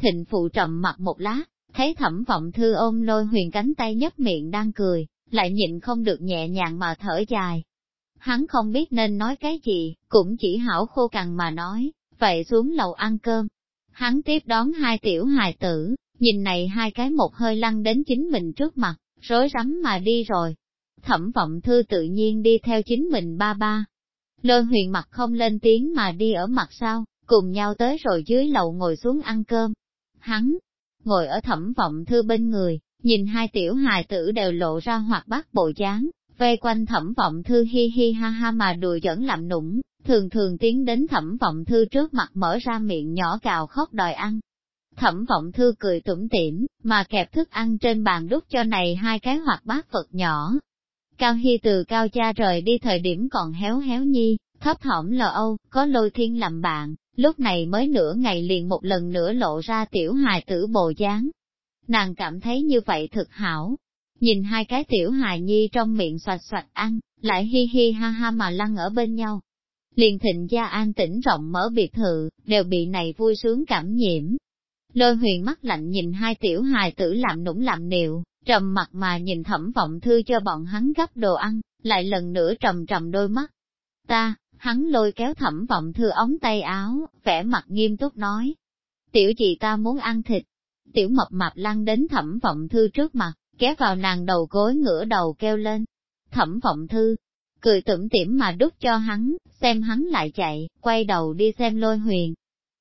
Thịnh phụ trầm mặt một lát, thấy thẩm vọng thư ôm lôi huyền cánh tay nhấp miệng đang cười, lại nhịn không được nhẹ nhàng mà thở dài. Hắn không biết nên nói cái gì, cũng chỉ hảo khô cằn mà nói, vậy xuống lầu ăn cơm. Hắn tiếp đón hai tiểu hài tử, nhìn này hai cái một hơi lăn đến chính mình trước mặt, rối rắm mà đi rồi. Thẩm vọng thư tự nhiên đi theo chính mình ba ba. Lôi huyền mặt không lên tiếng mà đi ở mặt sau, cùng nhau tới rồi dưới lầu ngồi xuống ăn cơm. Hắn, ngồi ở thẩm vọng thư bên người, nhìn hai tiểu hài tử đều lộ ra hoạt bát bộ dáng, vây quanh thẩm vọng thư hi hi ha ha mà đùa dẫn làm nũng, thường thường tiến đến thẩm vọng thư trước mặt mở ra miệng nhỏ cào khóc đòi ăn. Thẩm vọng thư cười tủm tỉm, mà kẹp thức ăn trên bàn đút cho này hai cái hoạt bát vật nhỏ. Cao Hy từ cao cha rời đi thời điểm còn héo héo nhi, thấp thỏm lờ âu, có lôi thiên làm bạn, lúc này mới nửa ngày liền một lần nữa lộ ra tiểu hài tử bồ dáng. Nàng cảm thấy như vậy thực hảo. Nhìn hai cái tiểu hài nhi trong miệng xoạch xoạch ăn, lại hi hi ha ha mà lăn ở bên nhau. Liền thịnh gia an tĩnh rộng mở biệt thự, đều bị này vui sướng cảm nhiễm. Lôi huyền mắt lạnh nhìn hai tiểu hài tử làm nũng làm niệu, trầm mặt mà nhìn thẩm vọng thư cho bọn hắn gấp đồ ăn, lại lần nữa trầm trầm đôi mắt. Ta, hắn lôi kéo thẩm vọng thư ống tay áo, vẻ mặt nghiêm túc nói. Tiểu chị ta muốn ăn thịt. Tiểu mập mạp lăn đến thẩm vọng thư trước mặt, kéo vào nàng đầu gối ngửa đầu kêu lên. Thẩm vọng thư, cười tủm tỉm mà đút cho hắn, xem hắn lại chạy, quay đầu đi xem lôi huyền.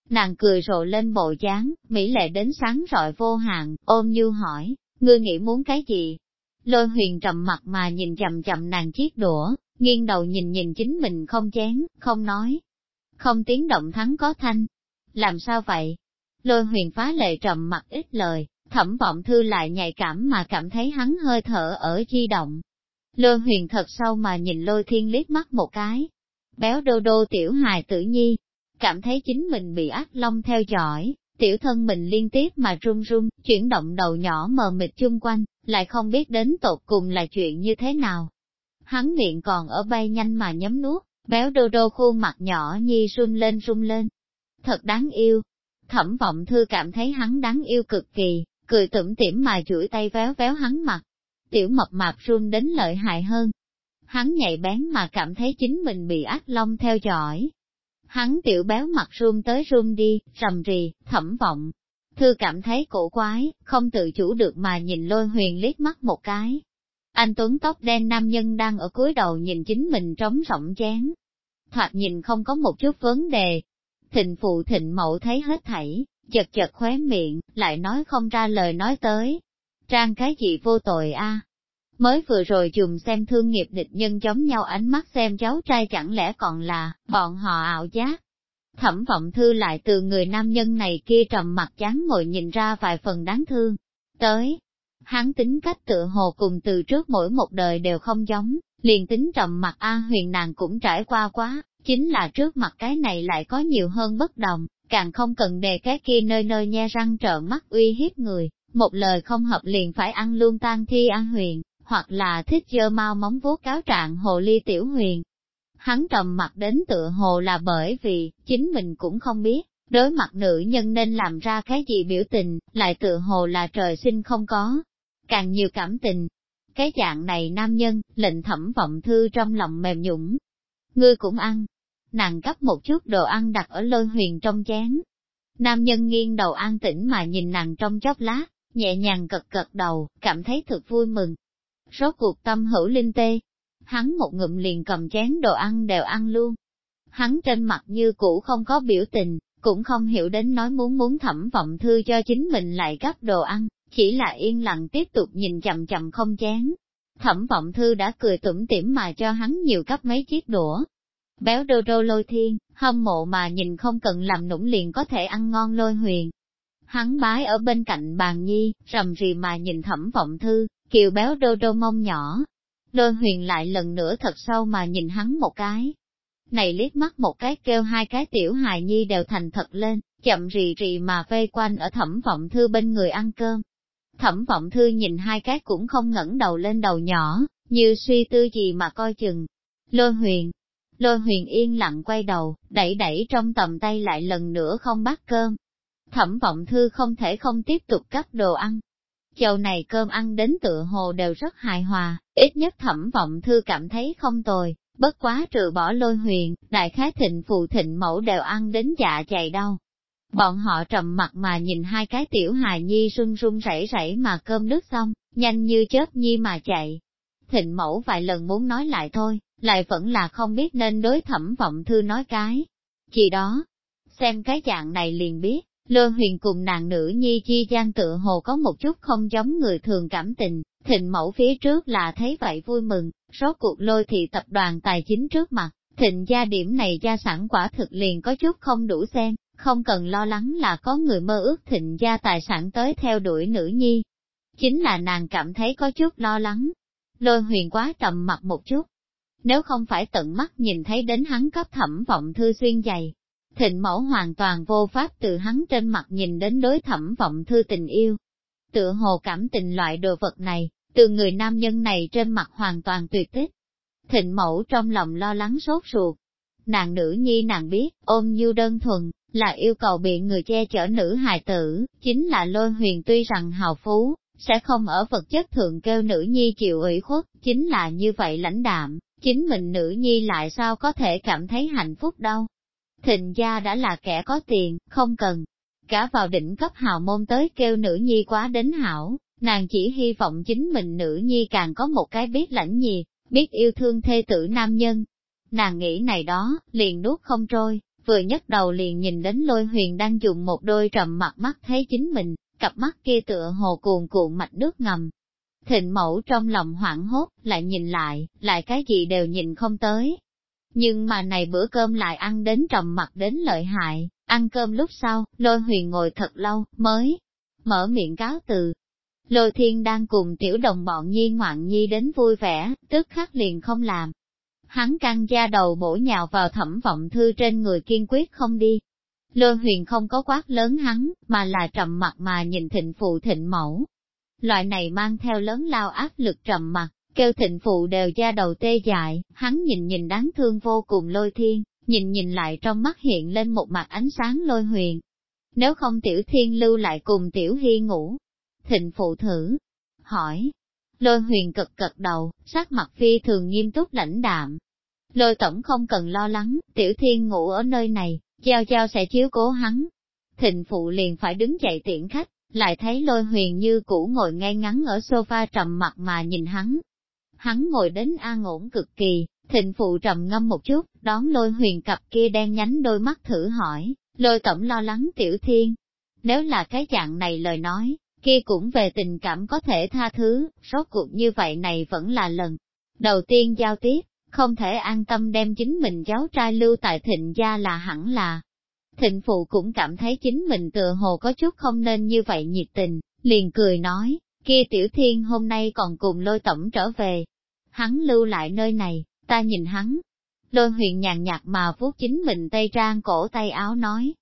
Nàng cười rộ lên bộ dáng, mỹ lệ đến sáng rọi vô hạn, ôm như hỏi, ngươi nghĩ muốn cái gì? Lôi huyền trầm mặt mà nhìn chậm chậm nàng chiếc đũa, nghiêng đầu nhìn nhìn chính mình không chén, không nói. Không tiếng động thắng có thanh. Làm sao vậy? Lôi huyền phá lệ trầm mặt ít lời, thẩm vọng thư lại nhạy cảm mà cảm thấy hắn hơi thở ở di động. Lôi huyền thật sâu mà nhìn lôi thiên liếc mắt một cái. Béo đô đô tiểu hài tử nhi, cảm thấy chính mình bị ác long theo dõi, tiểu thân mình liên tiếp mà run run, chuyển động đầu nhỏ mờ mịt chung quanh, lại không biết đến tột cùng là chuyện như thế nào hắn miệng còn ở bay nhanh mà nhấm nuốt, béo đô đô khuôn mặt nhỏ nhi run lên run lên. Thật đáng yêu. Thẩm vọng thư cảm thấy hắn đáng yêu cực kỳ, cười tủm tỉm mà chuỗi tay véo véo hắn mặt. Tiểu mập mạp run đến lợi hại hơn. Hắn nhạy bén mà cảm thấy chính mình bị ác long theo dõi. Hắn tiểu béo mặt run tới run đi, rầm rì, thẩm vọng. Thư cảm thấy cổ quái, không tự chủ được mà nhìn lôi huyền liếc mắt một cái. Anh Tuấn tóc đen nam nhân đang ở cuối đầu nhìn chính mình trống rộng chán. Thoạt nhìn không có một chút vấn đề. Thịnh phụ thịnh mẫu thấy hết thảy, chật chật khóe miệng, lại nói không ra lời nói tới. Trang cái gì vô tội a? Mới vừa rồi dùng xem thương nghiệp địch nhân giống nhau ánh mắt xem cháu trai chẳng lẽ còn là, bọn họ ảo giác. Thẩm vọng thư lại từ người nam nhân này kia trầm mặt chán ngồi nhìn ra vài phần đáng thương. Tới, Hắn tính cách tựa hồ cùng từ trước mỗi một đời đều không giống, liền tính trầm mặt A huyền nàng cũng trải qua quá, chính là trước mặt cái này lại có nhiều hơn bất đồng, càng không cần đề cái kia nơi nơi nhe răng trợn mắt uy hiếp người, một lời không hợp liền phải ăn luôn tan thi A huyền, hoặc là thích dơ mau móng vuốt cáo trạng hồ ly tiểu huyền. Hắn trầm mặt đến tựa hồ là bởi vì, chính mình cũng không biết, đối mặt nữ nhân nên làm ra cái gì biểu tình, lại tựa hồ là trời sinh không có, càng nhiều cảm tình. Cái dạng này nam nhân, lệnh thẩm vọng thư trong lòng mềm nhũng. Ngươi cũng ăn. Nàng gấp một chút đồ ăn đặt ở lôi huyền trong chén. Nam nhân nghiêng đầu an tĩnh mà nhìn nàng trong chốc lát, nhẹ nhàng cật cật đầu, cảm thấy thật vui mừng. Rốt cuộc tâm hữu linh tê. Hắn một ngụm liền cầm chén đồ ăn đều ăn luôn. Hắn trên mặt như cũ không có biểu tình, cũng không hiểu đến nói muốn muốn thẩm vọng thư cho chính mình lại gấp đồ ăn, chỉ là yên lặng tiếp tục nhìn chậm chậm không chán. Thẩm vọng thư đã cười tủm tỉm mà cho hắn nhiều cấp mấy chiếc đũa. Béo đô đô lôi thiên, hâm mộ mà nhìn không cần làm nũng liền có thể ăn ngon lôi huyền. Hắn bái ở bên cạnh bàn nhi, rầm rì mà nhìn thẩm vọng thư, kiều béo đô đô mông nhỏ. Lôi huyền lại lần nữa thật sâu mà nhìn hắn một cái. Này liếc mắt một cái kêu hai cái tiểu hài nhi đều thành thật lên, chậm rì rì mà vây quanh ở thẩm vọng thư bên người ăn cơm. Thẩm vọng thư nhìn hai cái cũng không ngẩng đầu lên đầu nhỏ, như suy tư gì mà coi chừng. Lôi huyền, lôi huyền yên lặng quay đầu, đẩy đẩy trong tầm tay lại lần nữa không bắt cơm. Thẩm vọng thư không thể không tiếp tục cắt đồ ăn. Chầu này cơm ăn đến tựa hồ đều rất hài hòa, ít nhất thẩm vọng thư cảm thấy không tồi, bất quá trừ bỏ lôi huyền, đại khái thịnh phụ thịnh mẫu đều ăn đến dạ dày đau. Bọn họ trầm mặt mà nhìn hai cái tiểu hài nhi run run rẩy rẩy mà cơm nước xong, nhanh như chớp nhi mà chạy. Thịnh mẫu vài lần muốn nói lại thôi, lại vẫn là không biết nên đối thẩm vọng thư nói cái. Chỉ đó, xem cái dạng này liền biết, lơ huyền cùng nàng nữ nhi chi gian tự hồ có một chút không giống người thường cảm tình, thịnh mẫu phía trước là thấy vậy vui mừng, rốt cuộc lôi thị tập đoàn tài chính trước mặt, thịnh gia điểm này gia sản quả thực liền có chút không đủ xem, không cần lo lắng là có người mơ ước thịnh gia tài sản tới theo đuổi nữ nhi. Chính là nàng cảm thấy có chút lo lắng. Lôi huyền quá trầm mặt một chút. Nếu không phải tận mắt nhìn thấy đến hắn cấp thẩm vọng thư xuyên dày, thịnh mẫu hoàn toàn vô pháp từ hắn trên mặt nhìn đến đối thẩm vọng thư tình yêu. Tựa hồ cảm tình loại đồ vật này, từ người nam nhân này trên mặt hoàn toàn tuyệt tích. Thịnh mẫu trong lòng lo lắng sốt ruột. Nàng nữ nhi nàng biết, ôm như đơn thuần, là yêu cầu bị người che chở nữ hài tử, chính là lôi huyền tuy rằng hào phú, sẽ không ở vật chất thượng kêu nữ nhi chịu ủy khuất, chính là như vậy lãnh đạm, chính mình nữ nhi lại sao có thể cảm thấy hạnh phúc đâu. Thịnh gia đã là kẻ có tiền, không cần, cả vào đỉnh cấp hào môn tới kêu nữ nhi quá đến hảo, nàng chỉ hy vọng chính mình nữ nhi càng có một cái biết lãnh nhì, biết yêu thương thê tử nam nhân. Nàng nghĩ này đó, liền nuốt không trôi, vừa nhấc đầu liền nhìn đến lôi huyền đang dùng một đôi trầm mặt mắt thấy chính mình, cặp mắt kia tựa hồ cuồn cuộn mạch nước ngầm. Thịnh mẫu trong lòng hoảng hốt, lại nhìn lại, lại cái gì đều nhìn không tới. Nhưng mà này bữa cơm lại ăn đến trầm mặt đến lợi hại, ăn cơm lúc sau, lôi huyền ngồi thật lâu, mới mở miệng cáo từ. Lôi thiên đang cùng tiểu đồng bọn nhi ngoạn nhi đến vui vẻ, tức khắc liền không làm, hắn căng da đầu bổ nhào vào thẩm vọng thư trên người kiên quyết không đi. Lôi huyền không có quát lớn hắn, mà là trầm mặt mà nhìn thịnh phụ thịnh mẫu. Loại này mang theo lớn lao áp lực trầm mặt, kêu thịnh phụ đều da đầu tê dại, hắn nhìn nhìn đáng thương vô cùng lôi thiên, nhìn nhìn lại trong mắt hiện lên một mặt ánh sáng lôi huyền. Nếu không tiểu thiên lưu lại cùng tiểu hy ngủ, thịnh phụ thử, hỏi, Lôi huyền cực cực đầu, sắc mặt phi thường nghiêm túc lãnh đạm. Lôi tổng không cần lo lắng, tiểu thiên ngủ ở nơi này, giao giao sẽ chiếu cố hắn. Thịnh phụ liền phải đứng dậy tiễn khách, lại thấy lôi huyền như cũ ngồi ngay ngắn ở sofa trầm mặt mà nhìn hắn. Hắn ngồi đến an ổn cực kỳ, thịnh phụ trầm ngâm một chút, đón lôi huyền cặp kia đen nhánh đôi mắt thử hỏi, lôi tổng lo lắng tiểu thiên. Nếu là cái dạng này lời nói, kia cũng về tình cảm có thể tha thứ, rốt cuộc như vậy này vẫn là lần đầu tiên giao tiếp, không thể an tâm đem chính mình cháu trai lưu tại thịnh gia là hẳn là. Thịnh phụ cũng cảm thấy chính mình tựa hồ có chút không nên như vậy nhiệt tình, liền cười nói, kia tiểu thiên hôm nay còn cùng lôi tổng trở về. Hắn lưu lại nơi này, ta nhìn hắn. Lôi huyền nhàn nhạt mà vuốt chính mình tay trang cổ tay áo nói.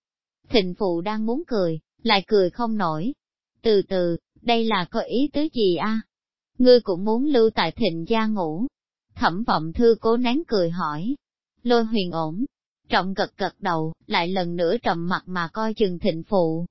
Thịnh phụ đang muốn cười, lại cười không nổi, từ từ, đây là có ý tứ gì a? Ngươi cũng muốn lưu tại thịnh gia ngủ. Thẩm vọng thư cố nén cười hỏi. Lôi huyền ổn, trọng gật gật đầu, lại lần nữa trầm mặt mà coi chừng thịnh phụ.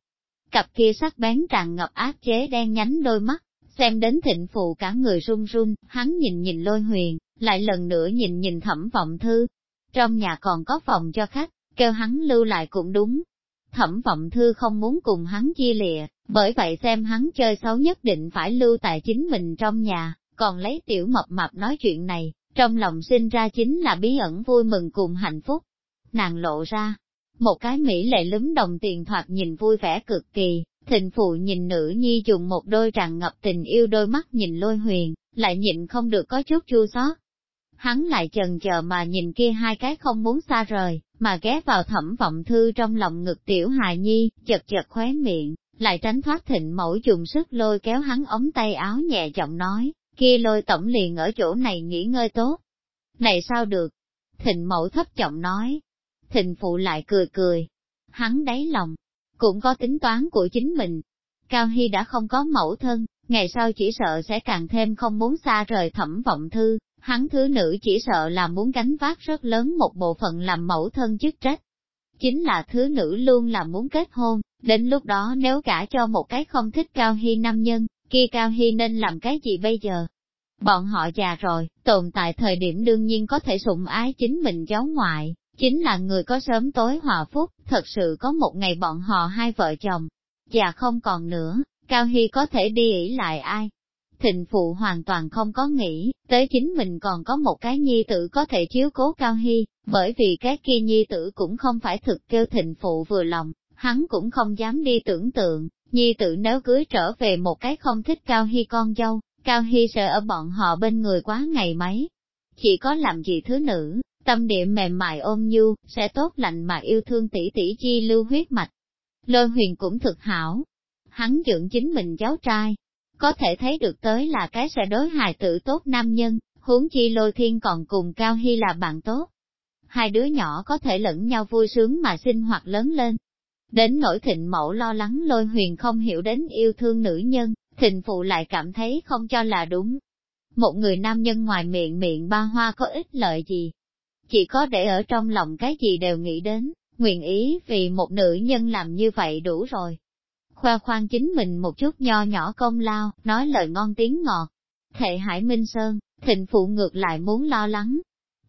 Cặp kia sắc bén tràn ngập ác chế đen nhánh đôi mắt, xem đến thịnh phụ cả người run run, hắn nhìn nhìn lôi huyền, lại lần nữa nhìn nhìn thẩm vọng thư. Trong nhà còn có phòng cho khách, kêu hắn lưu lại cũng đúng, Thẩm vọng thư không muốn cùng hắn chia lìa, bởi vậy xem hắn chơi xấu nhất định phải lưu tại chính mình trong nhà, còn lấy tiểu mập mập nói chuyện này, trong lòng sinh ra chính là bí ẩn vui mừng cùng hạnh phúc. Nàng lộ ra, một cái mỹ lệ lúm đồng tiền thoạt nhìn vui vẻ cực kỳ, thịnh phụ nhìn nữ nhi dùng một đôi tràn ngập tình yêu đôi mắt nhìn lôi huyền, lại nhịn không được có chút chua xót, hắn lại chần chờ mà nhìn kia hai cái không muốn xa rời, mà ghé vào thẩm vọng thư trong lòng ngực tiểu hài nhi, chật chật khóe miệng, lại tránh thoát thịnh mẫu dùng sức lôi kéo hắn ống tay áo nhẹ giọng nói, kia lôi tổng liền ở chỗ này nghỉ ngơi tốt. Này sao được? Thịnh mẫu thấp giọng nói. Thịnh phụ lại cười cười. Hắn đáy lòng, cũng có tính toán của chính mình. Cao Hy đã không có mẫu thân, ngày sau chỉ sợ sẽ càng thêm không muốn xa rời thẩm vọng thư, hắn thứ nữ chỉ sợ là muốn gánh vác rất lớn một bộ phận làm mẫu thân chức trách. Chính là thứ nữ luôn là muốn kết hôn, đến lúc đó nếu cả cho một cái không thích Cao Hy nam nhân, kia Cao Hy nên làm cái gì bây giờ? Bọn họ già rồi, tồn tại thời điểm đương nhiên có thể sủng ái chính mình cháu ngoại, chính là người có sớm tối hòa phúc, thật sự có một ngày bọn họ hai vợ chồng, già không còn nữa, Cao Hy có thể đi ỉ lại ai? Thịnh phụ hoàn toàn không có nghĩ, tới chính mình còn có một cái nhi tử có thể chiếu cố Cao Hy, bởi vì cái kia nhi tử cũng không phải thực kêu thịnh phụ vừa lòng, hắn cũng không dám đi tưởng tượng, nhi tử nếu cưới trở về một cái không thích Cao Hy con dâu, Cao Hy sợ ở bọn họ bên người quá ngày mấy. Chỉ có làm gì thứ nữ, tâm địa mềm mại ôm nhu, sẽ tốt lạnh mà yêu thương tỷ tỷ chi lưu huyết mạch. Lôi huyền cũng thực hảo. Hắn dưỡng chính mình cháu trai, có thể thấy được tới là cái sẽ đối hài tử tốt nam nhân, huống chi lôi thiên còn cùng Cao Hy là bạn tốt. Hai đứa nhỏ có thể lẫn nhau vui sướng mà sinh hoạt lớn lên. Đến nỗi thịnh mẫu lo lắng lôi huyền không hiểu đến yêu thương nữ nhân, thịnh phụ lại cảm thấy không cho là đúng. Một người nam nhân ngoài miệng miệng ba hoa có ích lợi gì? Chỉ có để ở trong lòng cái gì đều nghĩ đến, nguyện ý vì một nữ nhân làm như vậy đủ rồi khoe khoan chính mình một chút nho nhỏ công lao, nói lời ngon tiếng ngọt. Thệ Hải Minh Sơn, thịnh phụ ngược lại muốn lo lắng.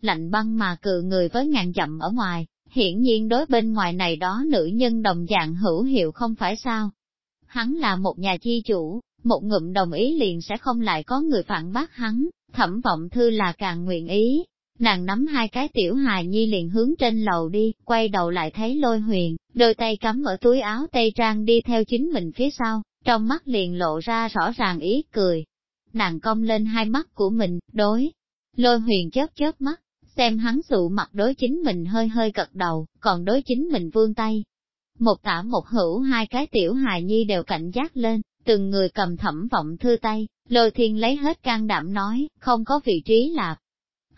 Lạnh băng mà cự người với ngàn dặm ở ngoài, hiển nhiên đối bên ngoài này đó nữ nhân đồng dạng hữu hiệu không phải sao. Hắn là một nhà chi chủ, một ngụm đồng ý liền sẽ không lại có người phản bác hắn, thẩm vọng thư là càng nguyện ý. Nàng nắm hai cái tiểu hài nhi liền hướng trên lầu đi, quay đầu lại thấy lôi huyền, đôi tay cắm ở túi áo tây trang đi theo chính mình phía sau, trong mắt liền lộ ra rõ ràng ý cười. Nàng cong lên hai mắt của mình, đối. Lôi huyền chớp chớp mắt, xem hắn sụ mặt đối chính mình hơi hơi cật đầu, còn đối chính mình vương tay. Một tả một hữu hai cái tiểu hài nhi đều cảnh giác lên, từng người cầm thẩm vọng thư tay, lôi thiên lấy hết can đảm nói, không có vị trí lạp.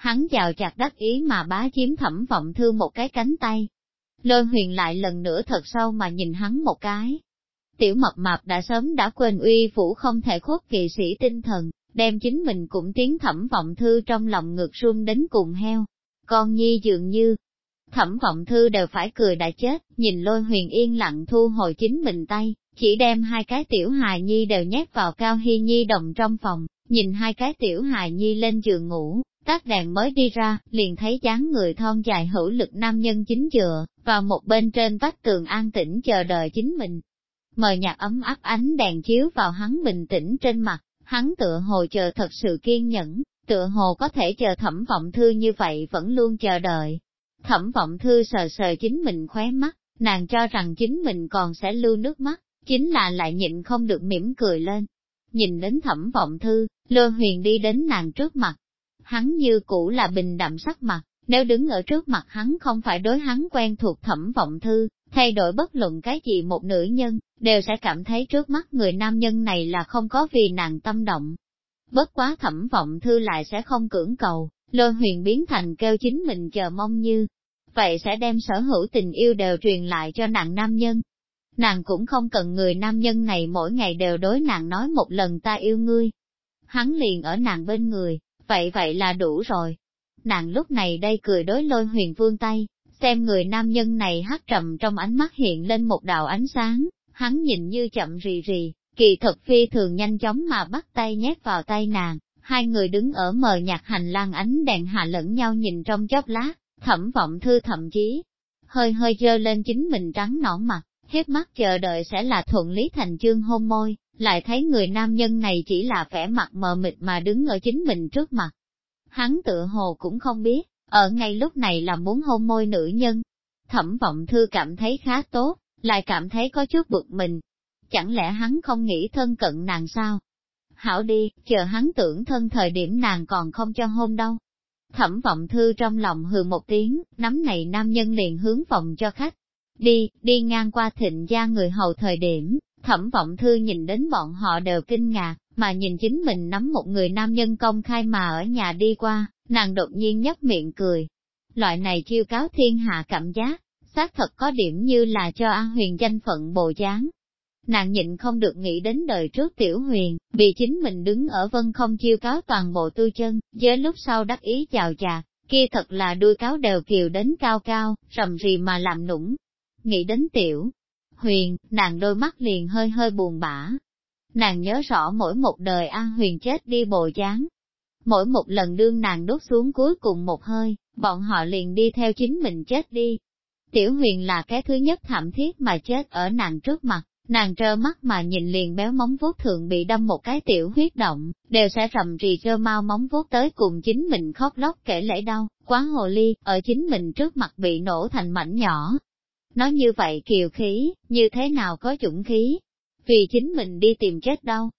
Hắn chào chặt đắc ý mà bá chiếm thẩm vọng thư một cái cánh tay. Lôi huyền lại lần nữa thật sâu mà nhìn hắn một cái. Tiểu mập mạp đã sớm đã quên uy phủ không thể khuất kỳ sĩ tinh thần, đem chính mình cũng tiến thẩm vọng thư trong lòng ngược run đến cùng heo. Con nhi dường như, thẩm vọng thư đều phải cười đã chết, nhìn lôi huyền yên lặng thu hồi chính mình tay, chỉ đem hai cái tiểu hài nhi đều nhét vào cao hy nhi đồng trong phòng, nhìn hai cái tiểu hài nhi lên giường ngủ, tắt đèn mới đi ra, liền thấy dáng người thon dài hữu lực nam nhân chính dựa, vào một bên trên vách tường an tĩnh chờ đợi chính mình. Mời nhạc ấm áp ánh đèn chiếu vào hắn bình tĩnh trên mặt, hắn tựa hồ chờ thật sự kiên nhẫn, tựa hồ có thể chờ thẩm vọng thư như vậy vẫn luôn chờ đợi. Thẩm vọng thư sờ sờ chính mình khóe mắt, nàng cho rằng chính mình còn sẽ lưu nước mắt, chính là lại nhịn không được mỉm cười lên. Nhìn đến thẩm vọng thư, lơ huyền đi đến nàng trước mặt. Hắn như cũ là bình đạm sắc mặt, nếu đứng ở trước mặt hắn không phải đối hắn quen thuộc thẩm vọng thư, thay đổi bất luận cái gì một nữ nhân, đều sẽ cảm thấy trước mắt người nam nhân này là không có vì nàng tâm động. Bất quá thẩm vọng thư lại sẽ không cưỡng cầu, lôi huyền biến thành kêu chính mình chờ mong như, vậy sẽ đem sở hữu tình yêu đều truyền lại cho nàng nam nhân, nàng cũng không cần người nam nhân này mỗi ngày đều đối nàng nói một lần ta yêu ngươi. Hắn liền ở nàng bên người, vậy vậy là đủ rồi. Nàng lúc này đây cười đối lôi huyền vương tay, xem người nam nhân này hát trầm trong ánh mắt hiện lên một đạo ánh sáng, hắn nhìn như chậm rì rì, kỳ thật phi thường nhanh chóng mà bắt tay nhét vào tay nàng, hai người đứng ở mờ nhạt hành lang ánh đèn hạ lẫn nhau nhìn trong chốc lát, thẩm vọng thư thậm chí, hơi hơi dơ lên chính mình trắng nõn mặt, hiếp mắt chờ đợi sẽ là thuận lý thành chương hôn môi, lại thấy người nam nhân này chỉ là vẻ mặt mờ mịt mà đứng ở chính mình trước mặt. Hắn tự hồ cũng không biết, ở ngay lúc này là muốn hôn môi nữ nhân. Thẩm vọng thư cảm thấy khá tốt, lại cảm thấy có chút bực mình. Chẳng lẽ hắn không nghĩ thân cận nàng sao? Hảo đi, chờ hắn tưởng thân thời điểm nàng còn không cho hôn đâu. Thẩm vọng thư trong lòng hừ một tiếng, nắm này nam nhân liền hướng phòng cho khách, Đi, đi ngang qua thịnh gia người hầu thời điểm, Thẩm vọng thư nhìn đến bọn họ đều kinh ngạc, mà nhìn chính mình nắm một người nam nhân công khai mà ở nhà đi qua, nàng đột nhiên nhấp miệng cười. Loại này chiêu cáo thiên hạ cảm giác, xác thật có điểm như là cho An Huyền danh phận bộ dáng. Nàng nhịn không được nghĩ đến đời trước tiểu huyền, vì chính mình đứng ở vân không chiêu cáo toàn bộ tư chân, với lúc sau đắc ý chào chạc, kia thật là đuôi cáo đều kiều đến cao cao, rầm rì mà làm nũng. Nghĩ đến tiểu huyền, nàng đôi mắt liền hơi hơi buồn bã. Nàng nhớ rõ mỗi một đời An Huyền chết đi bộ dáng. Mỗi một lần đương nàng đốt xuống cuối cùng một hơi, bọn họ liền đi theo chính mình chết đi, Tiểu huyền là cái thứ nhất thảm thiết mà chết ở nàng trước mặt, nàng trơ mắt mà nhìn liền béo móng vuốt thượng bị đâm một cái tiểu huyết động, đều sẽ rầm rì trơ mau móng vuốt tới cùng chính mình khóc lóc kể lễ đau, quá hồ ly, ở chính mình trước mặt bị nổ thành mảnh nhỏ. Nói như vậy kiều khí, như thế nào có dũng khí, vì chính mình đi tìm chết đâu.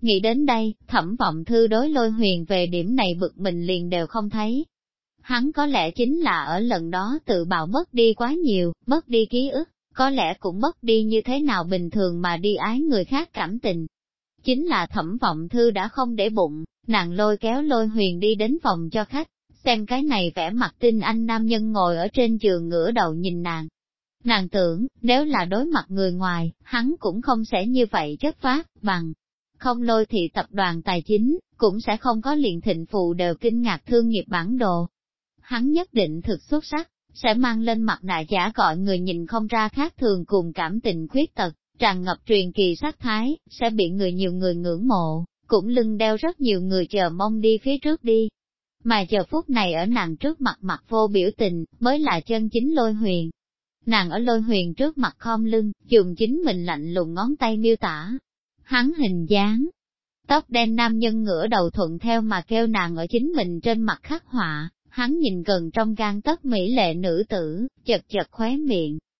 Nghĩ đến đây, thẩm vọng thư đối lôi huyền về điểm này bực mình liền đều không thấy, hắn có lẽ chính là ở lần đó tự bạo mất đi quá nhiều, mất đi ký ức, có lẽ cũng mất đi như thế nào bình thường mà đi ái người khác cảm tình. Chính là thẩm vọng thư đã không để bụng, nàng lôi kéo lôi huyền đi đến phòng cho khách, xem cái này vẻ mặt tinh anh nam nhân ngồi ở trên giường ngửa đầu nhìn nàng. Nàng tưởng, nếu là đối mặt người ngoài, hắn cũng không sẽ như vậy chất phát, bằng không lôi thị tập đoàn tài chính, cũng sẽ không có liền thịnh phụ đều kinh ngạc thương nghiệp bản đồ, hắn nhất định thực xuất sắc, sẽ mang lên mặt nạ giả gọi người nhìn không ra khác thường cùng cảm tình khuyết tật, tràn ngập truyền kỳ sắc thái, sẽ bị người nhiều người ngưỡng mộ, cũng lưng đeo rất nhiều người chờ mong đi phía trước đi. Mà giờ phút này ở nàng trước mặt mặt vô biểu tình, mới là chân chính lôi huyền. Nàng ở lôi huyền trước mặt khom lưng, dùng chính mình lạnh lùng ngón tay miêu tả. Hắn hình dáng, tóc đen nam nhân ngửa đầu thuận theo mà kêu nàng ở chính mình trên mặt khắc họa, Hắn nhìn gần trong gan tất mỹ lệ nữ tử, chật chật khóe miệng,